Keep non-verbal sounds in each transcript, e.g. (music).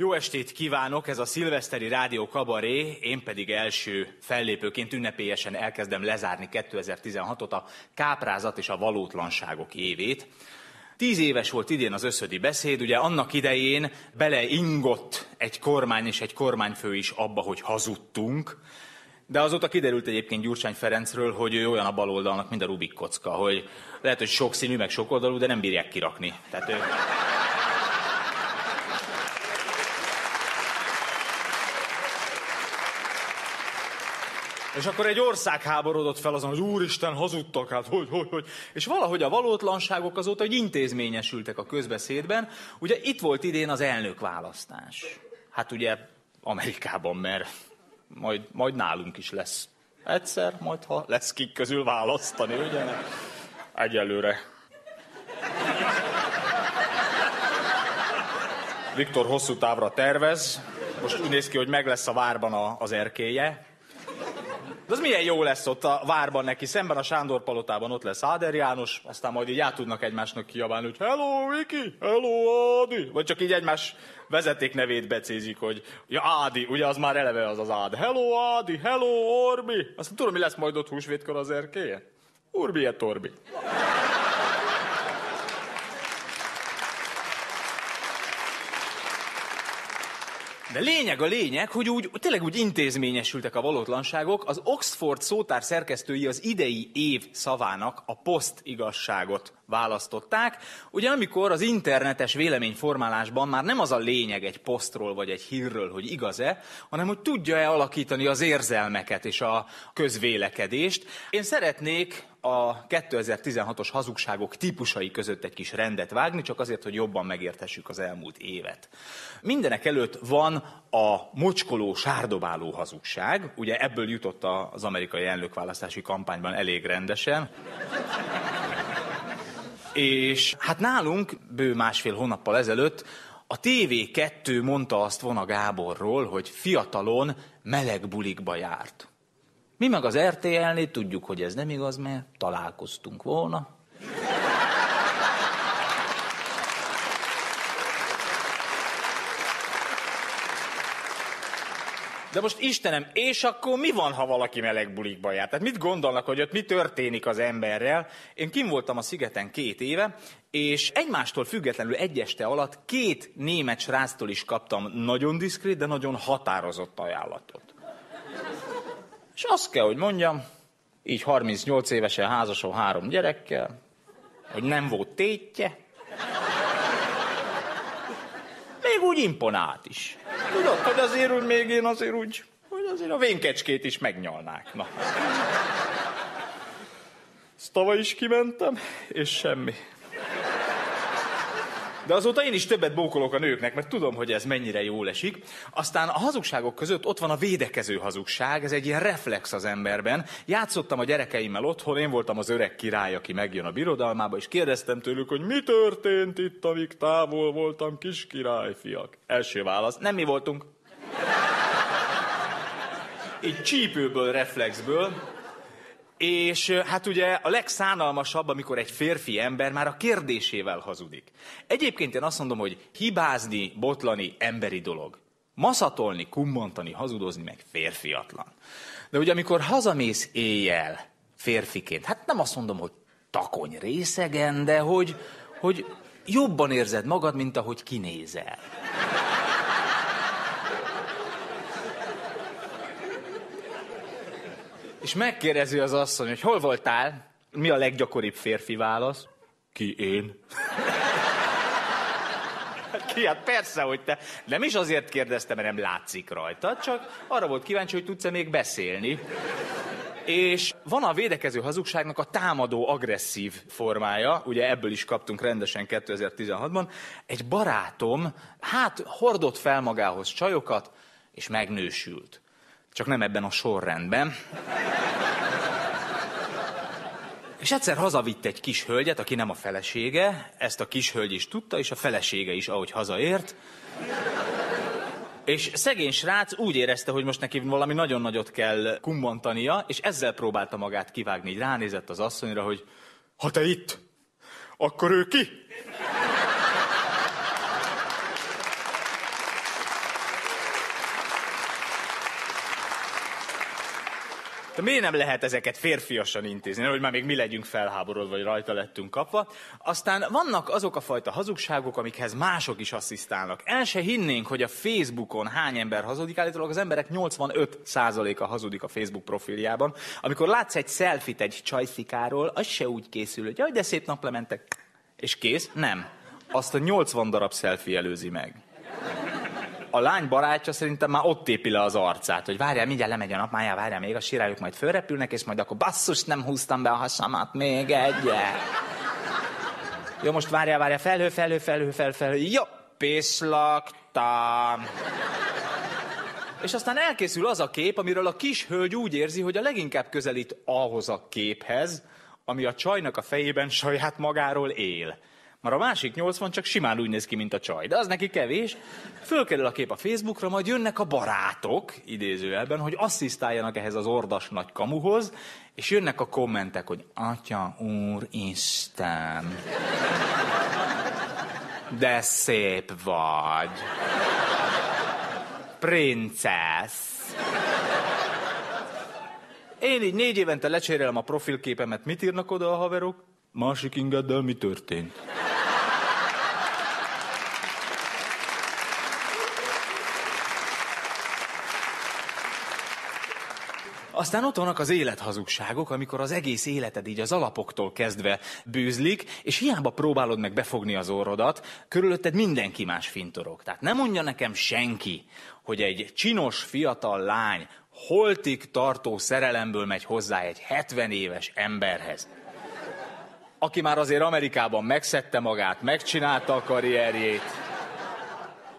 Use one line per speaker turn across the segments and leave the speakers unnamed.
Jó estét kívánok, ez a szilveszteri rádió kabaré, én pedig első fellépőként ünnepélyesen elkezdem lezárni 2016-ot, a káprázat és a valótlanságok évét. Tíz éves volt idén az összödi beszéd, ugye annak idején beleingott egy kormány és egy kormányfő is abba, hogy hazudtunk, de azóta kiderült egyébként Gyurcsány Ferencről, hogy ő olyan a baloldalnak, mint a Rubik kocka, hogy lehet, hogy sok színű, meg sok oldalú, de nem bírják kirakni. Tehát ő... És akkor egy ország háborodott fel azon, hogy úristen, hazudtak, hát hogy, hogy, hogy. És valahogy a valótlanságok azóta, hogy intézményesültek a közbeszédben. Ugye itt volt idén az elnökválasztás. Hát ugye Amerikában, mert majd, majd nálunk is lesz. Egyszer, majd ha lesz kik közül választani, ugye? Egyelőre. Viktor hosszú távra tervez. Most úgy néz ki, hogy meg lesz a várban a, az erkéje. De az milyen jó lesz ott a várban neki, szemben a Sándor palotában ott lesz Áder János, aztán majd így át tudnak egymásnak kiabálni, hogy hello Viki, hello Ádi, vagy csak így egymás vezeték nevét becézik, hogy ja Ádi, ugye az már eleve az az Ád. Hello Ádi, hello Orbi. Aztán tudom, mi lesz majd ott húsvétkor az erkélye? Urbi et Orbi. De lényeg a lényeg, hogy úgy, tényleg úgy intézményesültek a valótlanságok. Az Oxford szótár szerkesztői az idei év szavának a poszt igazságot választották. Ugye amikor az internetes véleményformálásban már nem az a lényeg egy posztról vagy egy hírről, hogy igaz-e, hanem hogy tudja-e alakítani az érzelmeket és a közvélekedést. Én szeretnék a 2016-os hazugságok típusai között egy kis rendet vágni, csak azért, hogy jobban megértessük az elmúlt évet. Mindenek előtt van a mocskoló, sárdobáló hazugság. Ugye ebből jutott az amerikai elnökválasztási kampányban elég rendesen. És hát nálunk bő másfél hónappal ezelőtt a TV2 mondta azt Vona Gáborról, hogy fiatalon meleg bulikba járt. Mi meg az RTL-nél tudjuk, hogy ez nem igaz, mert találkoztunk volna. De most Istenem, és akkor mi van, ha valaki meleg bulikba jár? Tehát mit gondolnak, hogy ott mi történik az emberrel? Én kim voltam a szigeten két éve, és egymástól függetlenül egy este alatt két német sráctól is kaptam nagyon diszkrét, de nagyon határozott ajánlatot. És azt kell, hogy mondjam, így 38 évesen házason három gyerekkel, hogy nem volt tétje, még úgy imponált is. Tudod, hogy azért úgy még én azért úgy, hogy azért a vénkecskét is megnyalnák. Na. Ezt tavaly is kimentem, és semmi. De azóta én is többet bókolok a nőknek, mert tudom, hogy ez mennyire jól esik. Aztán a hazugságok között ott van a védekező hazugság, ez egy ilyen reflex az emberben. Játszottam a gyerekeimmel otthon, én voltam az öreg király, aki megjön a birodalmába, és kérdeztem tőlük, hogy mi történt itt, amíg távol voltam, kis királyfiak. Első válasz, nem mi voltunk. Így csípőből, reflexből. És hát ugye a legszánalmasabb, amikor egy férfi ember már a kérdésével hazudik. Egyébként én azt mondom, hogy hibázni, botlani emberi dolog. Maszatolni, kummantani, hazudozni meg férfiatlan. De ugye amikor hazamész éjjel férfiként, hát nem azt mondom, hogy takony részegen, de hogy, hogy jobban érzed magad, mint ahogy kinézel. És megkérdezi az asszony, hogy hol voltál? Mi a leggyakoribb férfi válasz? Ki én? (laughs) Ki? Hát persze, hogy te. Nem is azért kérdeztem, mert nem látszik rajta, csak arra volt kíváncsi, hogy tudsz-e még beszélni. És van a védekező hazugságnak a támadó, agresszív formája, ugye ebből is kaptunk rendesen 2016-ban. Egy barátom, hát hordott fel magához csajokat, és megnősült. Csak nem ebben a sorrendben. És egyszer hazavitt egy kis hölgyet, aki nem a felesége, ezt a kis hölgy is tudta, és a felesége is, ahogy hazaért. És szegény srác úgy érezte, hogy most neki valami nagyon nagyot kell kummantania, és ezzel próbálta magát kivágni. Ránézett az asszonyra, hogy ha te itt, akkor ő ki? De miért nem lehet ezeket férfiasan intézni, hogy már még mi legyünk felháborodva, vagy rajta lettünk kapva. Aztán vannak azok a fajta hazugságok, amikhez mások is asszisztálnak. El se hinnénk, hogy a Facebookon hány ember hazudik, állítólag az emberek 85%-a hazudik a Facebook profiljában. Amikor látsz egy selfit egy csajszikáról, az se úgy készül, hogy jaj, de szép naplementek, és kész? Nem. Azt a 80 darab selfie előzi meg a lány barátja szerintem már ott épi le az arcát, hogy várjál, mindjárt lemegy a nap, májá, várjál még, a sirályok majd fölrepülnek, és majd akkor basszus, nem húztam be a hasamat, még egyet. Jó, most várjál, várjál, felhő, felhő, felhő, felhő, felhő. Jó, pislaktam. És aztán elkészül az a kép, amiről a kis hölgy úgy érzi, hogy a leginkább közelít ahhoz a képhez, ami a csajnak a fejében saját magáról él. Már a másik 80 csak simán úgy néz ki, mint a csaj. De az neki kevés. Fölkerül a kép a Facebookra, majd jönnek a barátok, idézőjelben, hogy asszisztáljanak ehhez az ordas nagy kamuhoz, és jönnek a kommentek, hogy Atya, Úr, Isten, de szép vagy. Princesz. Én így négy évente lecsérelem a profilképemet, mit írnak oda a haverok? Másik ingeddel mi történt? Aztán ott vannak az élethazugságok, amikor az egész életed így az alapoktól kezdve bűzlik, és hiába próbálod meg befogni az orrodat, körülötted mindenki más fintorog. Tehát nem mondja nekem senki, hogy egy csinos fiatal lány holtig tartó szerelemből megy hozzá egy 70 éves emberhez aki már azért Amerikában megszedte magát, megcsinálta a karrierjét.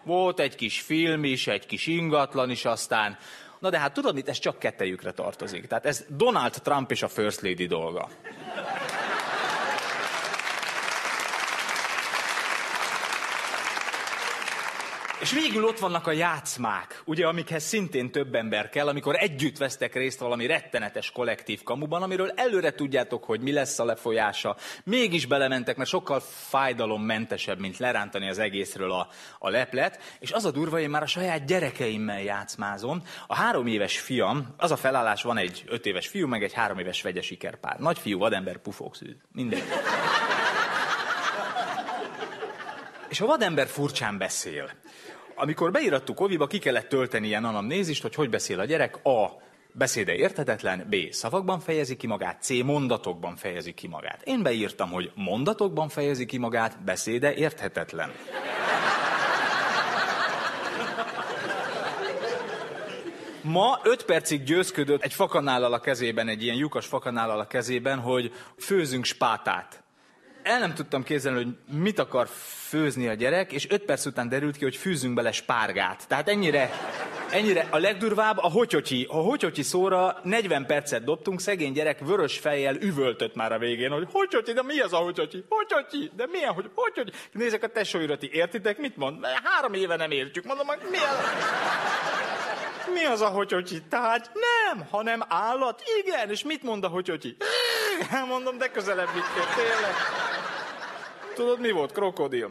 Volt egy kis film is, egy kis ingatlan is aztán. Na de hát tudod mit, ez csak kettejükre tartozik. Tehát ez Donald Trump és a First Lady dolga. És végül ott vannak a játszmák, ugye, amikhez szintén több ember kell, amikor együtt vesztek részt valami rettenetes kollektív kamuban, amiről előre tudjátok, hogy mi lesz a lefolyása. Mégis belementek, mert sokkal fájdalommentesebb, mint lerántani az egészről a, a leplet. És az a durva, én már a saját gyerekeimmel játszmázom. A három éves fiam, az a felállás, van egy öt éves fiú, meg egy három éves vegyes ikerpár. Nagy fiú, vadember, pufókszűz. Mindegy. És a vadember furcsán beszél amikor beírattuk Oviba, ki kellett tölteni ilyen anamnézist, hogy hogy beszél a gyerek. A. Beszéde érthetetlen, B. Szavakban fejezi ki magát, C. Mondatokban fejezi ki magát. Én beírtam, hogy mondatokban fejezi ki magát, beszéde érthetetlen. Ma öt percig győzködött egy fakanállal a kezében, egy ilyen lyukas fakanállal a kezében, hogy főzünk spátát el nem tudtam képzelni, hogy mit akar főzni a gyerek, és öt perc után derült ki, hogy fűzünk bele spárgát. Tehát ennyire, ennyire a legdurvább a hotyotyi. A hotyotyi szóra 40 percet dobtunk, szegény gyerek vörös fejjel üvöltött már a végén, hogy hotyotyi, de mi az a hotyotyi? Hotyotyi, de milyen, hogy hotyotyi? Nézek a tesóirati, értitek, mit mond? Három éve nem értjük, mondom, hogy mi? Mi az a hotyotyi? Tehát nem, hanem állat? Igen, és mit mond a hotyotyi? Mondom, de közelebb vittél, tényleg. Tudod, mi volt? Krokodil.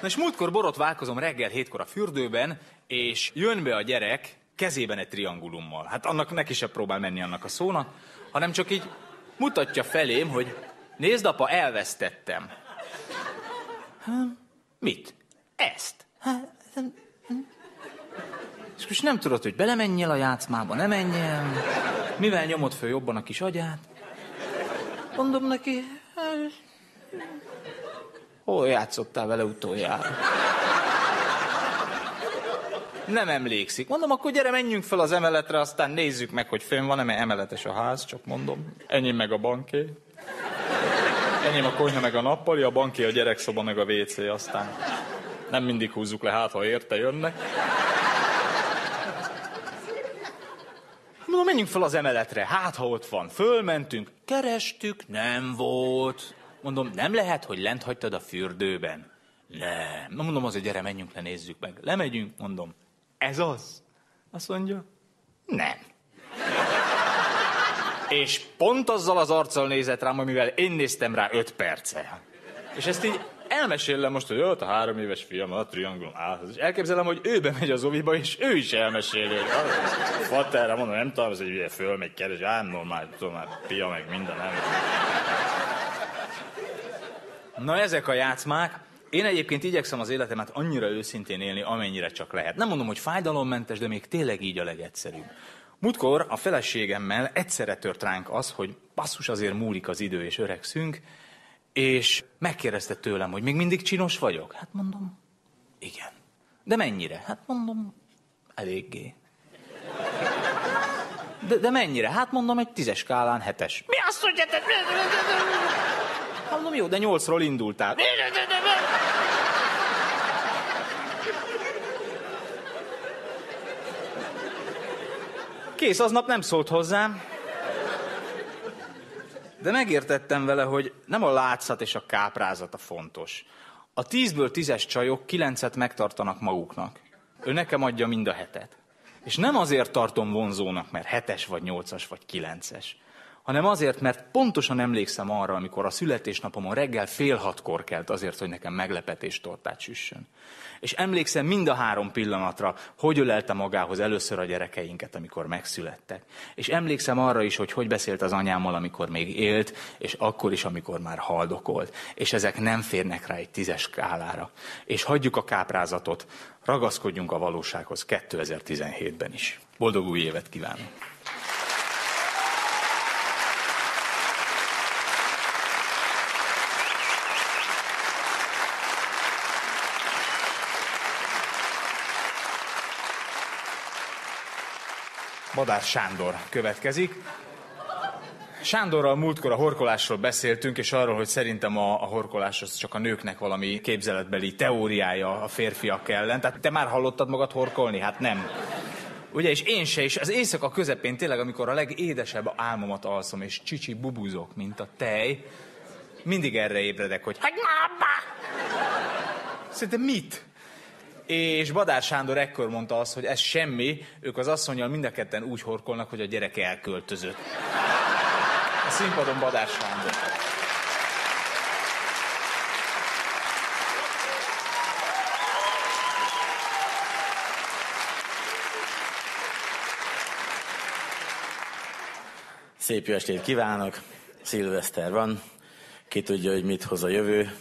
Na és múltkor borotválkozom reggel hétkor a fürdőben, és jön be a gyerek kezében egy triangulummal. Hát annak neki se próbál menni annak a szónak, hanem csak így mutatja felém, hogy nézd apa, elvesztettem. Hát, mit? Ezt. Hát, és most nem tudod, hogy belemenjél a játszmába, nem menjél. Mivel nyomod föl jobban a kis agyát? Mondom neki, hol játszottál vele utoljára? Nem emlékszik. Mondom, akkor gyere, menjünk fel az emeletre, aztán nézzük meg, hogy fönn van-e, mert emeletes a ház, csak mondom. Ennyi meg a banké. Ennyi a konyha meg a nappali, a banké, a gyerekszoba meg a WC, aztán nem mindig húzzuk le, hát ha érte jönnek. Mondom, menjünk fel az emeletre, hát ha ott van. Fölmentünk, kerestük, nem volt. Mondom, nem lehet, hogy lent hagytad a fürdőben. Nem. Mondom, azért gyere, menjünk le, nézzük meg. Lemegyünk, mondom, ez az? Azt mondja, nem. És pont azzal az arccal nézett rám, amivel én néztem rá öt perce. És ezt így elmesélem most, hogy ott a három éves fiam a triangulum áll. És elképzelem, hogy ő bemegy az oviba, és ő is elmeséli. Faterre mondom, nem tudom, ez egy ugye fölmegy, keres, ám normál, tudom már, pia meg minden, nem. Na ezek a játszmák. Én egyébként igyekszem az életemet annyira őszintén élni, amennyire csak lehet. Nem mondom, hogy fájdalommentes, de még tényleg így a legegyszerűbb. Múltkor a feleségemmel egyszerre tört ránk az, hogy basszus azért múlik az idő és öregszünk, és megkérdezte tőlem, hogy még mindig csinos vagyok. Hát mondom, igen. De mennyire? Hát mondom, eléggé. De, de mennyire? Hát mondom, egy tízes skálán hetes. Mi azt, hogy hetes? Hát mondom, jó, de nyolcról indultál. Kész, aznap nem szólt hozzám. De megértettem vele, hogy nem a látszat és a káprázat a fontos. A tízből tízes csajok kilencet megtartanak maguknak. Ő nekem adja mind a hetet. És nem azért tartom vonzónak, mert hetes vagy nyolcas vagy kilences, hanem azért, mert pontosan emlékszem arra, amikor a születésnapomon reggel fél hatkor kelt azért, hogy nekem meglepetés tortát süssön. És emlékszem mind a három pillanatra, hogy ölelte magához először a gyerekeinket, amikor megszülettek. És emlékszem arra is, hogy hogy beszélt az anyámmal, amikor még élt, és akkor is, amikor már haldokolt. És ezek nem férnek rá egy tízes skálára. És hagyjuk a káprázatot, ragaszkodjunk a valósághoz 2017-ben is. Boldog új évet kívánok! Badár Sándor következik. Sándorral múltkor a horkolásról beszéltünk, és arról, hogy szerintem a, a horkolás az csak a nőknek valami képzeletbeli teóriája a férfiak ellen. Tehát te már hallottad magad horkolni? Hát nem. Ugye, és én se, és az éjszaka közepén tényleg, amikor a legédesebb álmomat alszom, és csicsi bubuzok, mint a tej, mindig erre ébredek, hogy Szerintem mit? És Badár Sándor ekkor mondta azt, hogy ez semmi, ők az asszonyjal mind a ketten úgy horkolnak, hogy a gyerek elköltözött. A színpadon Badár Sándor.
Szép jó estét kívánok! Szilveszter van, ki tudja, hogy mit hoz a jövő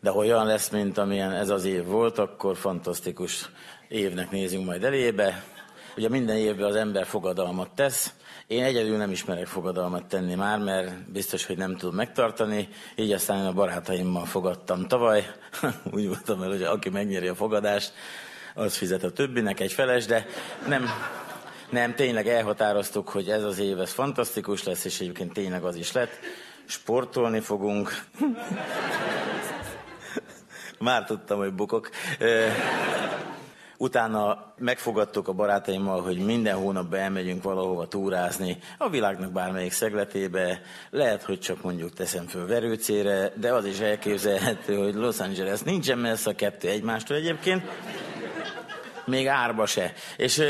de ha olyan lesz, mint amilyen ez az év volt, akkor fantasztikus évnek nézünk majd elébe. Ugye minden évben az ember fogadalmat tesz, én egyedül nem ismerek fogadalmat tenni már, mert biztos, hogy nem tudom megtartani, így aztán én a barátaimmal fogadtam tavaly. (laughs) Úgy voltam el, hogy aki megnyeri a fogadást, az fizet a többinek egy feles, de nem, nem, tényleg elhatároztuk, hogy ez az év ez fantasztikus lesz, és egyébként tényleg az is lett. Sportolni fogunk. Már tudtam, hogy bukok. Utána megfogadtuk a barátaimmal, hogy minden hónapban elmegyünk valahova túrázni, a világnak bármelyik szegletébe, lehet, hogy csak mondjuk teszem föl verőcére, de az is elképzelhető, hogy Los Angeles nincsen messze a kettő egymástól egyébként, még árba se. És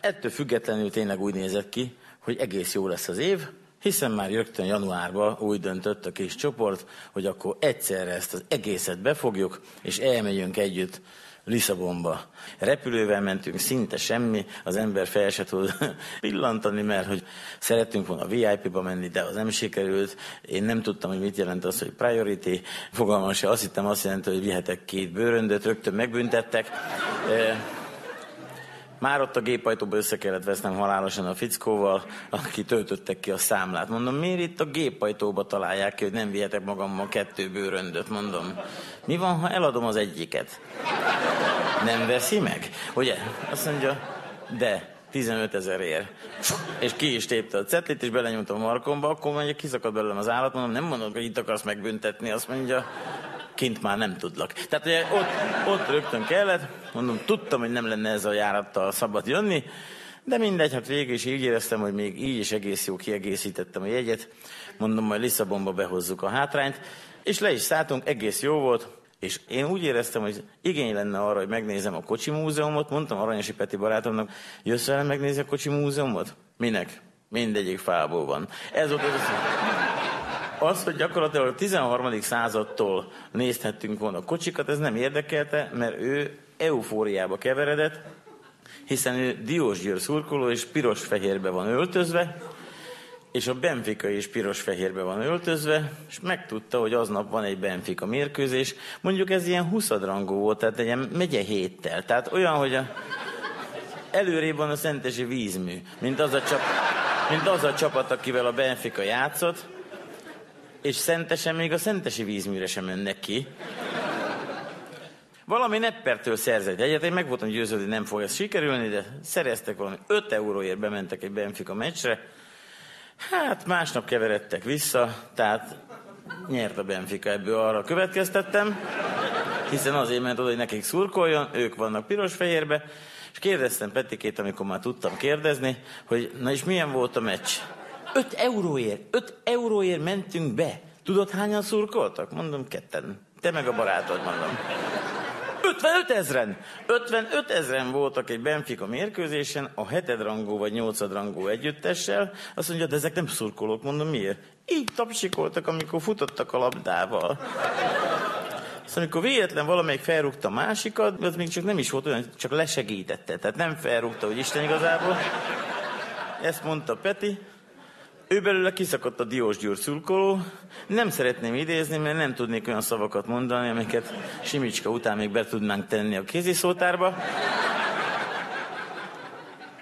ettől függetlenül tényleg úgy nézett ki, hogy egész jó lesz az év, hiszen már rögtön januárban úgy döntött a kis csoport, hogy akkor egyszerre ezt az egészet befogjuk, és elmegyünk együtt Lisszabonba. Repülővel mentünk, szinte semmi, az ember fel se tud (laughs) pillantani, mert hogy szerettünk volna VIP-ba menni, de az nem sikerült. Én nem tudtam, hogy mit jelent az, hogy priority. Fogalmam se, azt hittem azt jelenti, hogy vihetek két bőröndöt, rögtön megbüntettek. Már ott a gépajtóba össze kellett vesznem halálosan a fickóval, aki töltöttek ki a számlát. Mondom, miért itt a gépajtóba találják ki, hogy nem vihetek magammal kettő bőröndöt? Mondom, mi van, ha eladom az egyiket? Nem veszi meg? Ugye? Azt mondja, de 15 ezerért. És ki is tépte a cetlit, és belenyomtam a markomba, akkor mondja, kiszakad belőlem az állat, mondom, nem mondom, hogy itt akarsz megbüntetni, azt mondja, kint már nem tudlak. Tehát ugye ott, ott rögtön kellett, mondom, tudtam, hogy nem lenne ez a járattal szabad jönni, de mindegy, hát végül is így éreztem, hogy még így is egész jó kiegészítettem a jegyet. Mondom, majd Lisszabonba behozzuk a hátrányt, és le is szálltunk, egész jó volt, és én úgy éreztem, hogy igény lenne arra, hogy megnézem a kocsi múzeumot. Mondtam Aranyasi Peti barátomnak, jössz velem megnézni a kocsi múzeumot? Minek? Mindegyik fából van. Ez volt az, az, hogy gyakorlatilag a 13. századtól nézhettünk volna kocsikat, ez nem érdekelte, mert ő eufóriába keveredett, hiszen ő Diós Győr szurkoló, és piros-fehérbe van öltözve, és a Benfica is piros-fehérbe van öltözve, és megtudta, hogy aznap van egy Benfica mérkőzés. Mondjuk ez ilyen huszadrangú volt, tehát egy ilyen megye héttel. Tehát olyan, hogy a előrébb van a Szentesi vízmű, mint az a, csap, mint az a csapat, akivel a Benfica játszott, és Szentesen még a Szentesi vízműre sem mennek ki. Valami neppertől szerzett egyet, én meg voltam győződni, hogy nem fog ez sikerülni, de szereztek valami 5 euróért bementek egy Benfica meccsre, Hát másnap keveredtek vissza, tehát nyert a Benfica ebből arra következtettem, hiszen azért ment oda, hogy nekik szurkoljon, ők vannak piros-fehérbe, és kérdeztem Petikét, amikor már tudtam kérdezni, hogy na és milyen volt a meccs? 5 euróért, 5 euróért mentünk be. Tudod, hányan szurkoltak? Mondom, ketten. Te meg a barátod, mondom. 55 ezren! 55 ezren voltak egy Benfica mérkőzésen, a hetedrangú vagy nyolcadrangú együttessel. Azt mondja, de ezek nem szurkolók, mondom, miért? Így tapsikoltak, amikor futottak a labdával. Azt amikor véletlen valamelyik felrúgta a másikat, az még csak nem is volt olyan, csak lesegítette. Tehát nem felrúgta, hogy Isten igazából. Ezt mondta Peti, ő belőle kiszakadt a Diós Győr szurkoló. Nem szeretném idézni, mert nem tudnék olyan szavakat mondani, amiket Simicska után még be tudnánk tenni a kéziszótárba.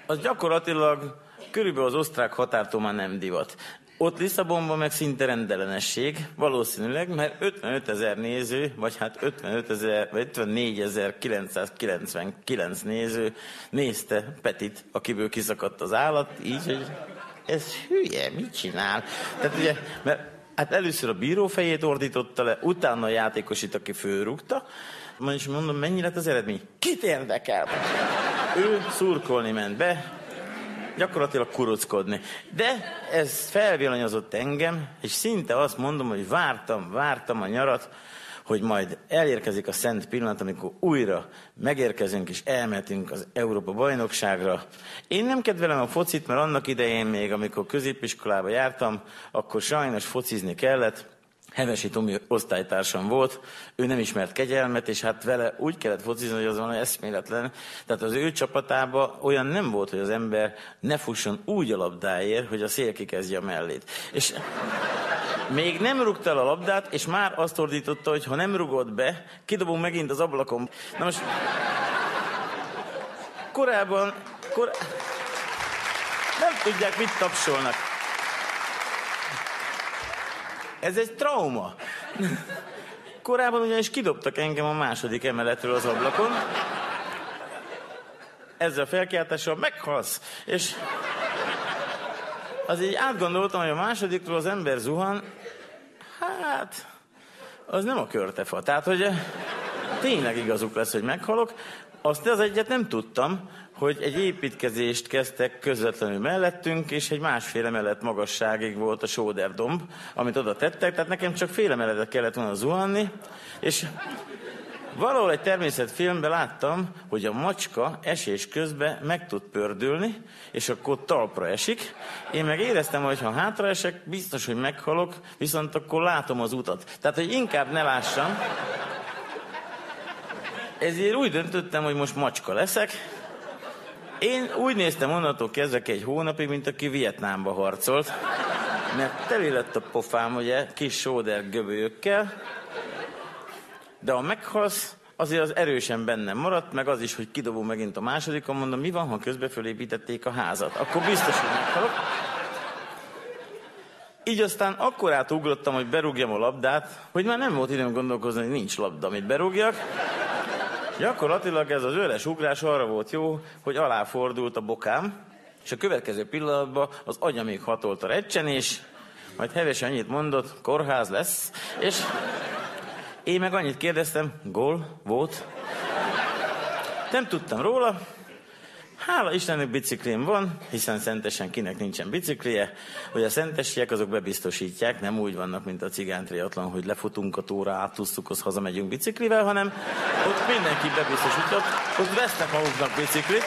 Az gyakorlatilag körülbelül az osztrák határtól már nem divat. Ott Lisszabonban meg szinte rendellenesség, valószínűleg, mert 55 ezer néző, vagy hát 55 ezer, vagy 54 999 néző nézte Petit, akiből kiszakadt az állat, így, hogy ez hülye, mit csinál? Tehát ugye, mert hát először a bíró fejét ordította le, utána a játékos itt, aki fölrúgta, is mondom, mennyi lett az eredmény? Kit érdekel? Ő szurkolni ment be, gyakorlatilag kuruckodni. De ez felvillanyozott engem, és szinte azt mondom, hogy vártam, vártam a nyarat, hogy majd elérkezik a szent pillanat, amikor újra megérkezünk és elmetünk az Európa bajnokságra. Én nem kedvelem a focit, mert annak idején még, amikor középiskolába jártam, akkor sajnos focizni kellett, Hevesi Tomi osztálytársam volt, ő nem ismert kegyelmet, és hát vele úgy kellett focizni, hogy az van eszméletlen. Tehát az ő csapatában olyan nem volt, hogy az ember ne fusson úgy a labdáért, hogy a szél kikezdje a mellét. És még nem rúgta el a labdát, és már azt ordította, hogy ha nem rugod be, kidobunk megint az ablakon. Na most... Korábban... Kor... Nem tudják, mit tapsolnak. Ez egy trauma. Korábban ugyanis kidobtak engem a második emeletről az ablakon. Ezzel a felkiáltással meghalsz. És az így átgondoltam, hogy a másodikról az ember zuhan, hát az nem a körtefa. Tehát, hogy tényleg igazuk lesz, hogy meghalok. Azt az egyet nem tudtam, hogy egy építkezést kezdtek közvetlenül mellettünk, és egy másfél emelet magasságig volt a sóderdomb, amit oda tettek, tehát nekem csak fél emeletet kellett volna zuhanni, és valahol egy természetfilmben láttam, hogy a macska esés közben meg tud pördülni, és akkor talpra esik. Én meg éreztem, hogy ha hátraesek, biztos, hogy meghalok, viszont akkor látom az utat. Tehát, hogy inkább ne lássam. Ezért úgy döntöttem, hogy most macska leszek, én úgy néztem onnantól kezdve egy hónapig, mint aki Vietnámba harcolt, mert teli lett a pofám, ugye, kis sóder göbölyökkel, de ha meghalsz, azért az erősen bennem maradt, meg az is, hogy kidobom megint a másodikon, mondom, mi van, ha közben fölépítették a házat? Akkor biztos, hogy meghalok. Így aztán akkor átugrottam, hogy berúgjam a labdát, hogy már nem volt időm gondolkozni, hogy nincs labda, amit berúgjak. Gyakorlatilag ez az öles ugrás arra volt jó, hogy aláfordult a bokám, és a következő pillanatban az agya még hatolt a recsenés, majd hevesen annyit mondott, kórház lesz, és én meg annyit kérdeztem, gól volt. Nem tudtam róla, Hála Istennek biciklim van, hiszen szentesen kinek nincsen biciklije. Hogy a szentesiek azok bebiztosítják, nem úgy vannak, mint a cigány triatlon, hogy lefutunk a tóra, átúsztuk, az hazamegyünk biciklivel, hanem ott mindenki bebiztosítja, ott, ott vesznek maguknak biciklit.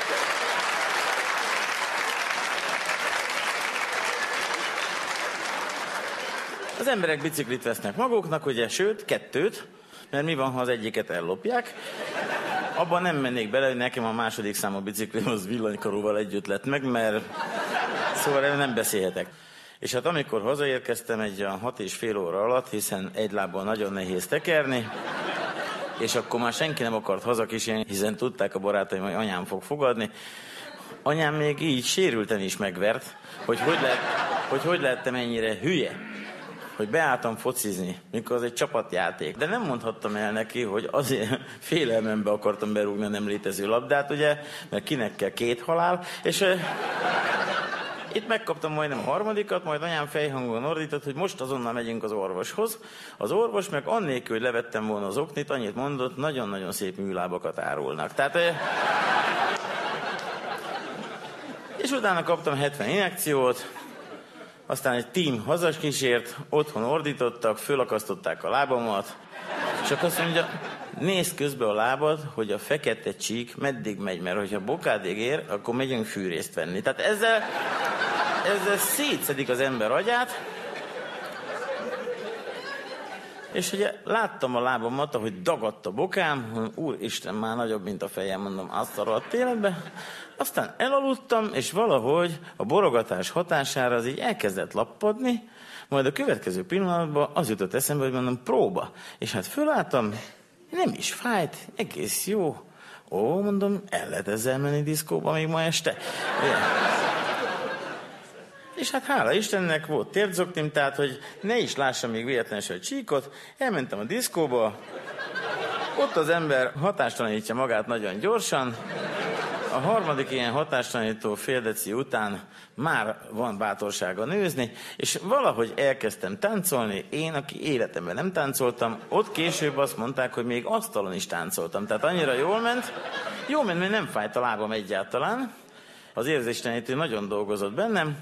Az emberek biciklit vesznek maguknak, ugye, sőt, kettőt, mert mi van, ha az egyiket ellopják? Abban nem mennék bele, hogy nekem a második számú biciklim az villanykaróval együtt lett meg, mert szóval nem beszélhetek. És hát amikor hazaérkeztem egy a hat és fél óra alatt, hiszen egy lábbal nagyon nehéz tekerni, és akkor már senki nem akart hazakísérni, hiszen tudták a barátaim, hogy anyám fog fogadni. Anyám még így sérülten is megvert, hogy hogy, lehet, hogy, hogy lehettem ennyire hülye hogy beálltam focizni, mikor az egy csapatjáték. De nem mondhattam el neki, hogy azért (laughs) félelmembe akartam berúgni a nem létező labdát, ugye, mert kinek kell két halál, és (laughs) itt megkaptam majdnem a harmadikat, majd anyám fejhangon ordított, hogy most azonnal megyünk az orvoshoz. Az orvos meg annélkül, hogy levettem volna az oknit, annyit mondott, nagyon-nagyon szép műlábakat árulnak. Tehát... (laughs) És utána kaptam 70 injekciót, aztán egy tím kísért, otthon ordítottak, fölakasztották a lábamat, csak azt mondja, nézd közbe a lábad, hogy a fekete csík meddig megy, mert hogyha bokádék ér, akkor megyünk fűrészt venni. Tehát ezzel, ezzel szétszedik az ember agyát, és ugye láttam a lábamat, ahogy dagadt a bokám, úristen, már nagyobb, mint a fejem, mondom, azt a rohadt életbe. Aztán elaludtam, és valahogy a borogatás hatására az így elkezdett lappodni, majd a következő pillanatban az jutott eszembe, hogy mondom, próba. És hát fölálltam, nem is fájt, egész jó. Ó, mondom, el lehet ezzel menni diszkóba még ma este. Ugye? És hát hála Istennek volt térzoktim, tehát hogy ne is lássam még véletlenül a csíkot, elmentem a diszkóba, ott az ember hatástalanítja magát nagyon gyorsan, a harmadik ilyen hatástalanító féldeci után már van bátorsága nőzni, és valahogy elkezdtem táncolni, én, aki életemben nem táncoltam, ott később azt mondták, hogy még asztalon is táncoltam. Tehát annyira jól ment, jó ment, mert nem fájt a lábam egyáltalán. Az érzéstelenítő nagyon dolgozott bennem.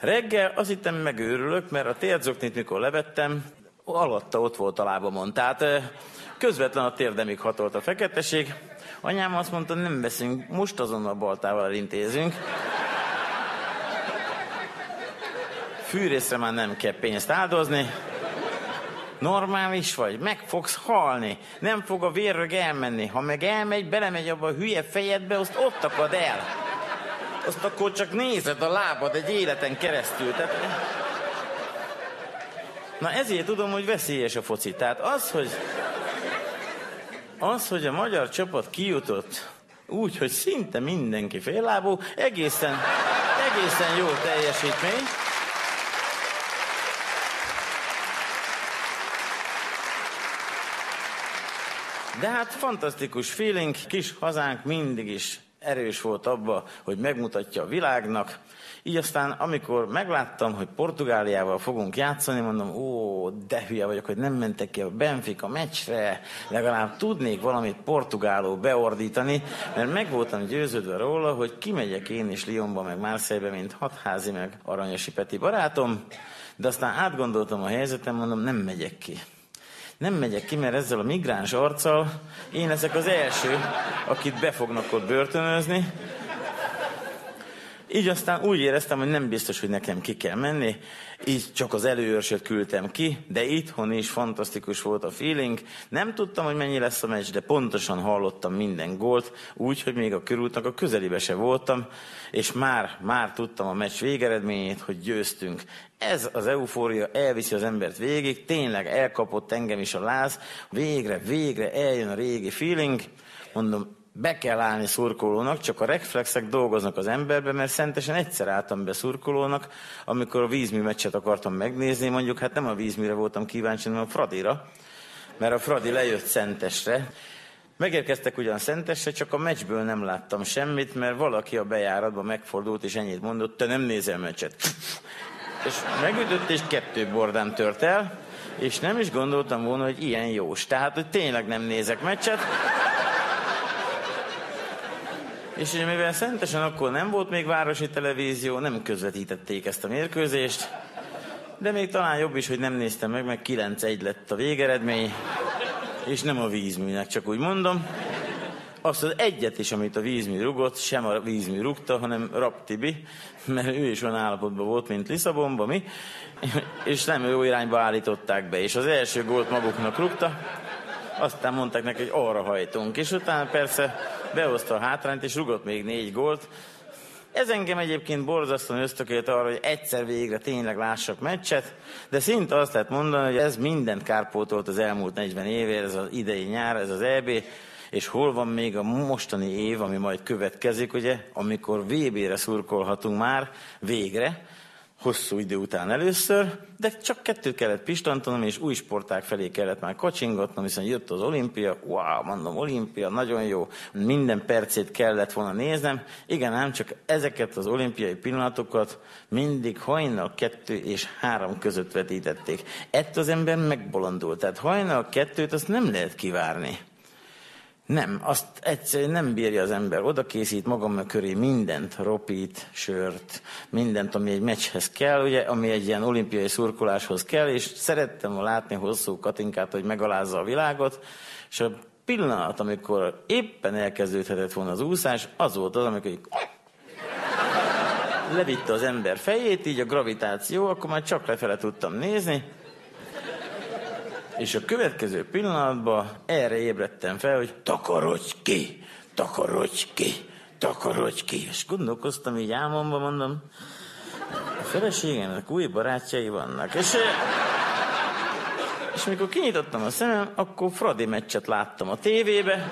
Reggel azt hittem megőrülök, mert a térzoknit, mikor levettem, alatta ott volt a lábamon. Tehát közvetlen a térdemig hatolt a feketeség. Anyám azt mondta, nem veszünk, most azonnal baltával elintézünk. Fűrészre már nem kell pénzt áldozni. Normális vagy, meg fogsz halni. Nem fog a vérrög elmenni. Ha meg elmegy, belemegy abba a hülye fejedbe, azt ott akad el. Azt akkor csak nézed a lábad egy életen keresztül. Tehát... Na ezért tudom, hogy veszélyes a foci. Tehát az, hogy az, hogy a magyar csapat kijutott úgy, hogy szinte mindenki féllábú, egészen, egészen jó teljesítmény. De hát fantasztikus feeling, kis hazánk mindig is erős volt abba, hogy megmutatja a világnak, így aztán, amikor megláttam, hogy Portugáliával fogunk játszani, mondom, ó, de hülye vagyok, hogy nem mentek ki a Benfica meccsre, legalább tudnék valamit portugáló beordítani, mert meg voltam győződve róla, hogy kimegyek én is Lyonba, meg Marseille-be, mint hatházi, meg Aranyosi Peti barátom, de aztán átgondoltam a helyzetem, mondom, nem megyek ki nem megyek ki, mert ezzel a migráns arccal én leszek az első, akit be fognak ott börtönözni, így aztán úgy éreztem, hogy nem biztos, hogy nekem ki kell menni, így csak az előőrsöt küldtem ki, de itthon is fantasztikus volt a feeling. Nem tudtam, hogy mennyi lesz a meccs, de pontosan hallottam minden gólt, úgy, hogy még a körútnak a közelébe se voltam, és már, már tudtam a meccs végeredményét, hogy győztünk. Ez az eufória elviszi az embert végig, tényleg elkapott engem is a láz, végre, végre eljön a régi feeling, mondom, be kell állni szurkolónak, csak a reflexek dolgoznak az emberbe, mert szentesen egyszer álltam be szurkolónak, amikor a vízmű meccset akartam megnézni, mondjuk hát nem a vízműre voltam kíváncsi, hanem a Fradira, mert a Fradi lejött Szentesre. Megérkeztek ugyan Szentesre, csak a meccsből nem láttam semmit, mert valaki a bejáratban megfordult, és ennyit mondott, te nem nézel meccset. és megütött, és kettő bordám tört el, és nem is gondoltam volna, hogy ilyen jós. Tehát, hogy tényleg nem nézek meccset, és ugye mivel Szentesen akkor nem volt még városi televízió, nem közvetítették ezt a mérkőzést, de még talán jobb is, hogy nem néztem meg, meg 9-1 lett a végeredmény, és nem a vízműnek, csak úgy mondom. azt az egyet is, amit a vízmű rugott, sem a vízmű rúgta, hanem Raptibi, mert ő is olyan állapotban volt, mint Lisszabonban, mi, és nem jó irányba állították be, és az első gólt maguknak rúgta, aztán mondták neki, hogy arra hajtunk, és utána persze behozta a hátrányt, és rugott még négy gólt, ez engem egyébként borzasztóan ösztökélt arra, hogy egyszer végre tényleg lássak meccset, de szinte azt lehet mondani, hogy ez mindent kárpótolt az elmúlt 40 évért, ez az idei nyár, ez az EB, és hol van még a mostani év, ami majd következik, ugye, amikor VB-re szurkolhatunk már végre, hosszú idő után először, de csak kettőt kellett pistantanom, és új sporták felé kellett már kacsingatnom, hiszen jött az olimpia, wow, mondom, olimpia, nagyon jó, minden percét kellett volna néznem. Igen, ám csak ezeket az olimpiai pillanatokat mindig hajnal kettő és három között vetítették. Ettől az ember megbolondult, tehát hajnal kettőt azt nem lehet kivárni. Nem, azt egyszerűen nem bírja az ember. Oda készít magam köré mindent, ropit, sört, mindent, ami egy meccshez kell, ugye, ami egy ilyen olimpiai szurkoláshoz kell, és szerettem látni hosszú Katinkát, hogy megalázza a világot, és a pillanat, amikor éppen elkezdődhetett volna az úszás, az volt az, amikor levitte az ember fejét, így a gravitáció, akkor már csak lefele tudtam nézni, és a következő pillanatban erre ébredtem fel, hogy takarodj ki, takarodj ki, takarodj ki. És gondolkoztam így álmomban, mondom, a feleségemnek új barátjai vannak. És, és mikor kinyitottam a szemem, akkor Fradi meccset láttam a tévébe,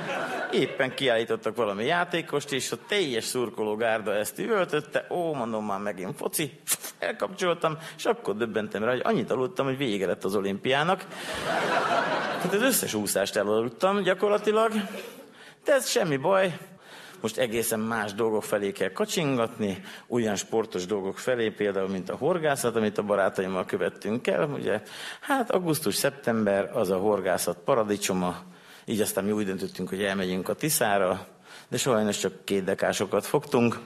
éppen kiállítottak valami játékost, és a teljes szurkológárda ezt üvöltötte, ó, mondom már megint foci, elkapcsoltam, és akkor döbbentem rá, hogy annyit aludtam, hogy vége lett az olimpiának. Hát az összes úszást elaludtam gyakorlatilag, de ez semmi baj, most egészen más dolgok felé kell kacsingatni, olyan sportos dolgok felé, például, mint a horgászat, amit a barátaimmal követtünk el, ugye, hát augusztus-szeptember az a horgászat paradicsoma, így aztán mi úgy döntöttünk, hogy elmegyünk a Tiszára, de sajnos csak két dekásokat fogtunk.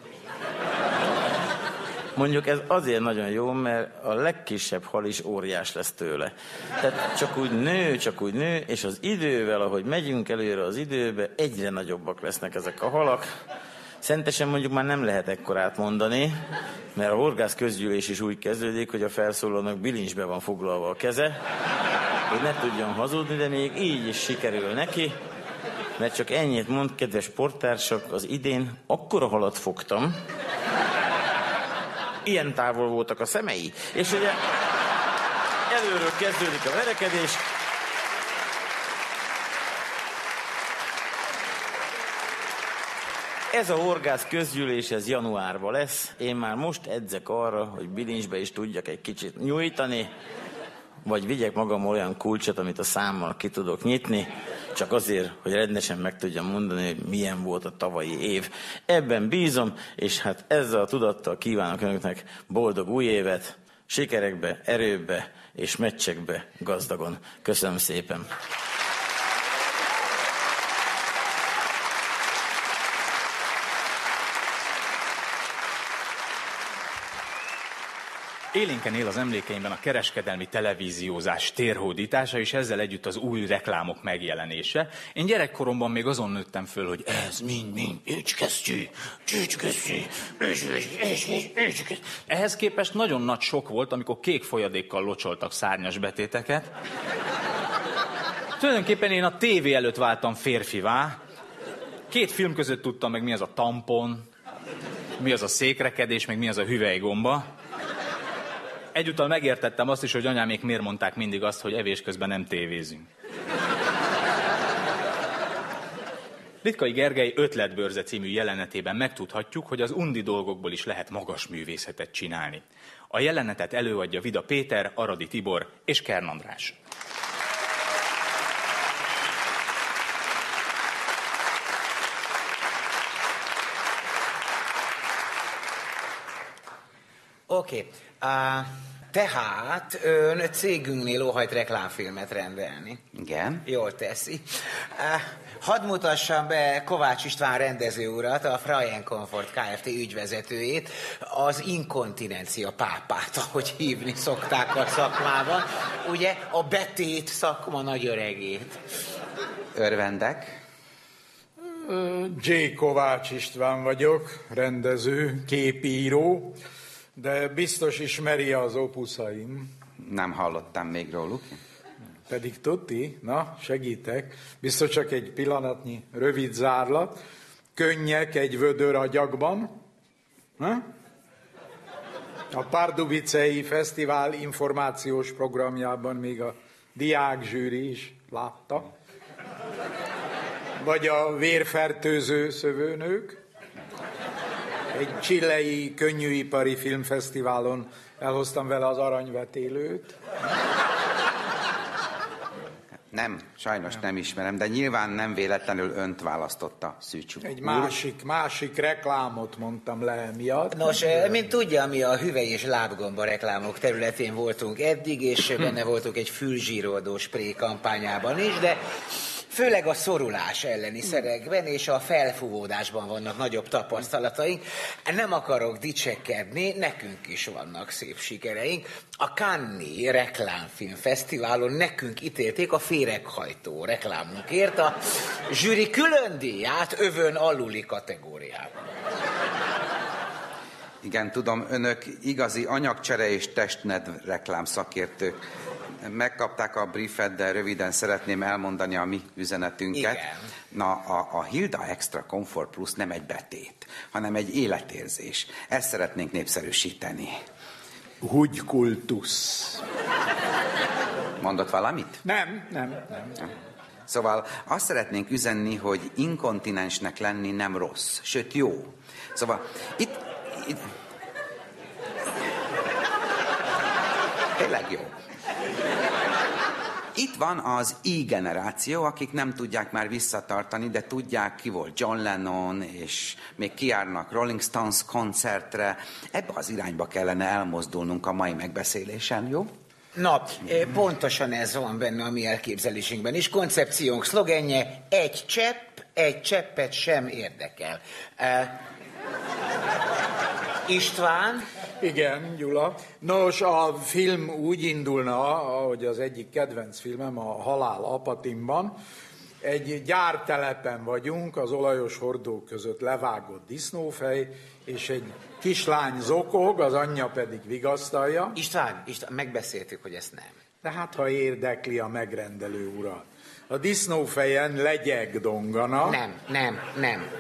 Mondjuk ez azért nagyon jó, mert a legkisebb hal is óriás lesz tőle. Tehát csak úgy nő, csak úgy nő, és az idővel, ahogy megyünk előre az időbe, egyre nagyobbak lesznek ezek a halak. Szentesen mondjuk már nem lehet ekkorát mondani, mert a horgász közgyűlés is úgy kezdődik, hogy a felszólónak bilincsbe van foglalva a keze, hogy ne tudjon hazudni, de még így is sikerül neki, mert csak ennyit mond, kedves sporttársak, az idén akkora halat fogtam, ilyen távol voltak a szemei. És ugye előről kezdődik a verekedés, Ez a horgász közgyűlés, ez januárban lesz. Én már most edzek arra, hogy bilincsbe is tudjak egy kicsit nyújtani, vagy vigyek magam olyan kulcsot, amit a számmal ki tudok nyitni, csak azért, hogy rendesen meg tudjam mondani, hogy milyen volt a tavalyi év. Ebben bízom, és hát ezzel a tudattal kívánok önöknek boldog új évet, sikerekbe, erőbe és meccsekbe gazdagon. Köszönöm szépen!
Élénken él az emlékeimben a kereskedelmi televíziózás térhódítása, és ezzel együtt az új reklámok megjelenése. Én gyerekkoromban még azon nőttem föl, hogy ez mind-mind ügykesztyű, ügykesztyű, Ehhez képest nagyon nagy sok volt, amikor kék folyadékkal locsoltak szárnyas betéteket. Tulajdonképpen én a tévé előtt váltam férfivá. Két film között tudtam meg, mi az a tampon, mi az a székrekedés, meg mi az a hüvelygomba egyúttal megértettem azt is, hogy anyámék miért mondták mindig azt, hogy evés közben nem tévézünk. Litkai Gergely ötletbörze című jelenetében megtudhatjuk, hogy az undi dolgokból is lehet magas művészetet csinálni. A jelenetet előadja Vida Péter, Aradi Tibor és Kern András.
Oké. Okay. Uh, tehát ön cégünknél óhajt reklámfilmet rendelni.
Igen.
Jól teszi. Uh, hadd mutassam be Kovács István rendező urat, a Frayen Comfort Kft. ügyvezetőjét, az inkontinencia pápát, ahogy hívni szokták a szakmában. Ugye a betét szakma nagy öregét.
Örvendek. J. Kovács István vagyok, rendező, képíró, de biztos ismeri az opuszaim.
Nem hallottam még róluk.
Pedig tuti, na, segítek. Biztos csak egy pillanatnyi rövid zárlat. Könnyek egy vödör agyakban. Ha? A Pardubicei Fesztivál információs programjában még a diák zsűri is látta. Vagy a vérfertőző szövőnők. Egy csillei könnyűipari filmfesztiválon elhoztam vele az aranyvetélőt.
Nem, sajnos nem ismerem, de nyilván nem véletlenül önt választotta Szűcsú.
Egy másik, másik reklámot mondtam le miatt.
Nos, eh, mint tudja, mi a hüvely és lábgomba reklámok területén voltunk eddig, és benne voltunk egy fülzsíroldó spré kampányában is, de Főleg a szorulás elleni szerekben és a felfúvódásban vannak nagyobb tapasztalataink. Nem akarok dicsekedni, nekünk is vannak szép sikereink. A Cannes reklámfilm fesztiválon nekünk ítélték a féreghajtó reklámunkért a zsűri külön díját övön aluli kategóriában.
Igen, tudom, önök igazi anyagcsere és testned reklám szakértők megkapták a briefet, de röviden szeretném elmondani a mi üzenetünket.
Igen.
Na, a, a Hilda Extra Comfort Plus nem egy betét, hanem egy életérzés. Ezt szeretnénk népszerűsíteni.
Húgykultusz.
Mondott valamit?
Nem, nem, nem.
Szóval azt szeretnénk üzenni, hogy inkontinensnek lenni nem rossz, sőt jó. Szóval itt... itt tényleg jó. Itt van az I generáció, akik nem tudják már visszatartani, de tudják, ki volt John Lennon, és még kiárnak Rolling Stones koncertre. Ebbe az irányba kellene elmozdulnunk a mai megbeszélésen, jó?
Na, eh, pontosan ez van benne a mi elképzelésünkben is. Koncepciónk szlogenje, egy csepp, egy cseppet sem érdekel. Uh, István?
Igen, Gyula. Nos, a film úgy indulna, ahogy az egyik kedvenc filmem, a Halál Apatimban. Egy gyártelepen vagyunk, az olajos hordók között levágott disznófej, és egy kislány zokog, az anyja pedig vigasztalja.
István, István, megbeszéltük, hogy ezt nem.
De hát, ha érdekli a megrendelő urat. A disznófejen legyeg dongana.
Nem, nem, nem.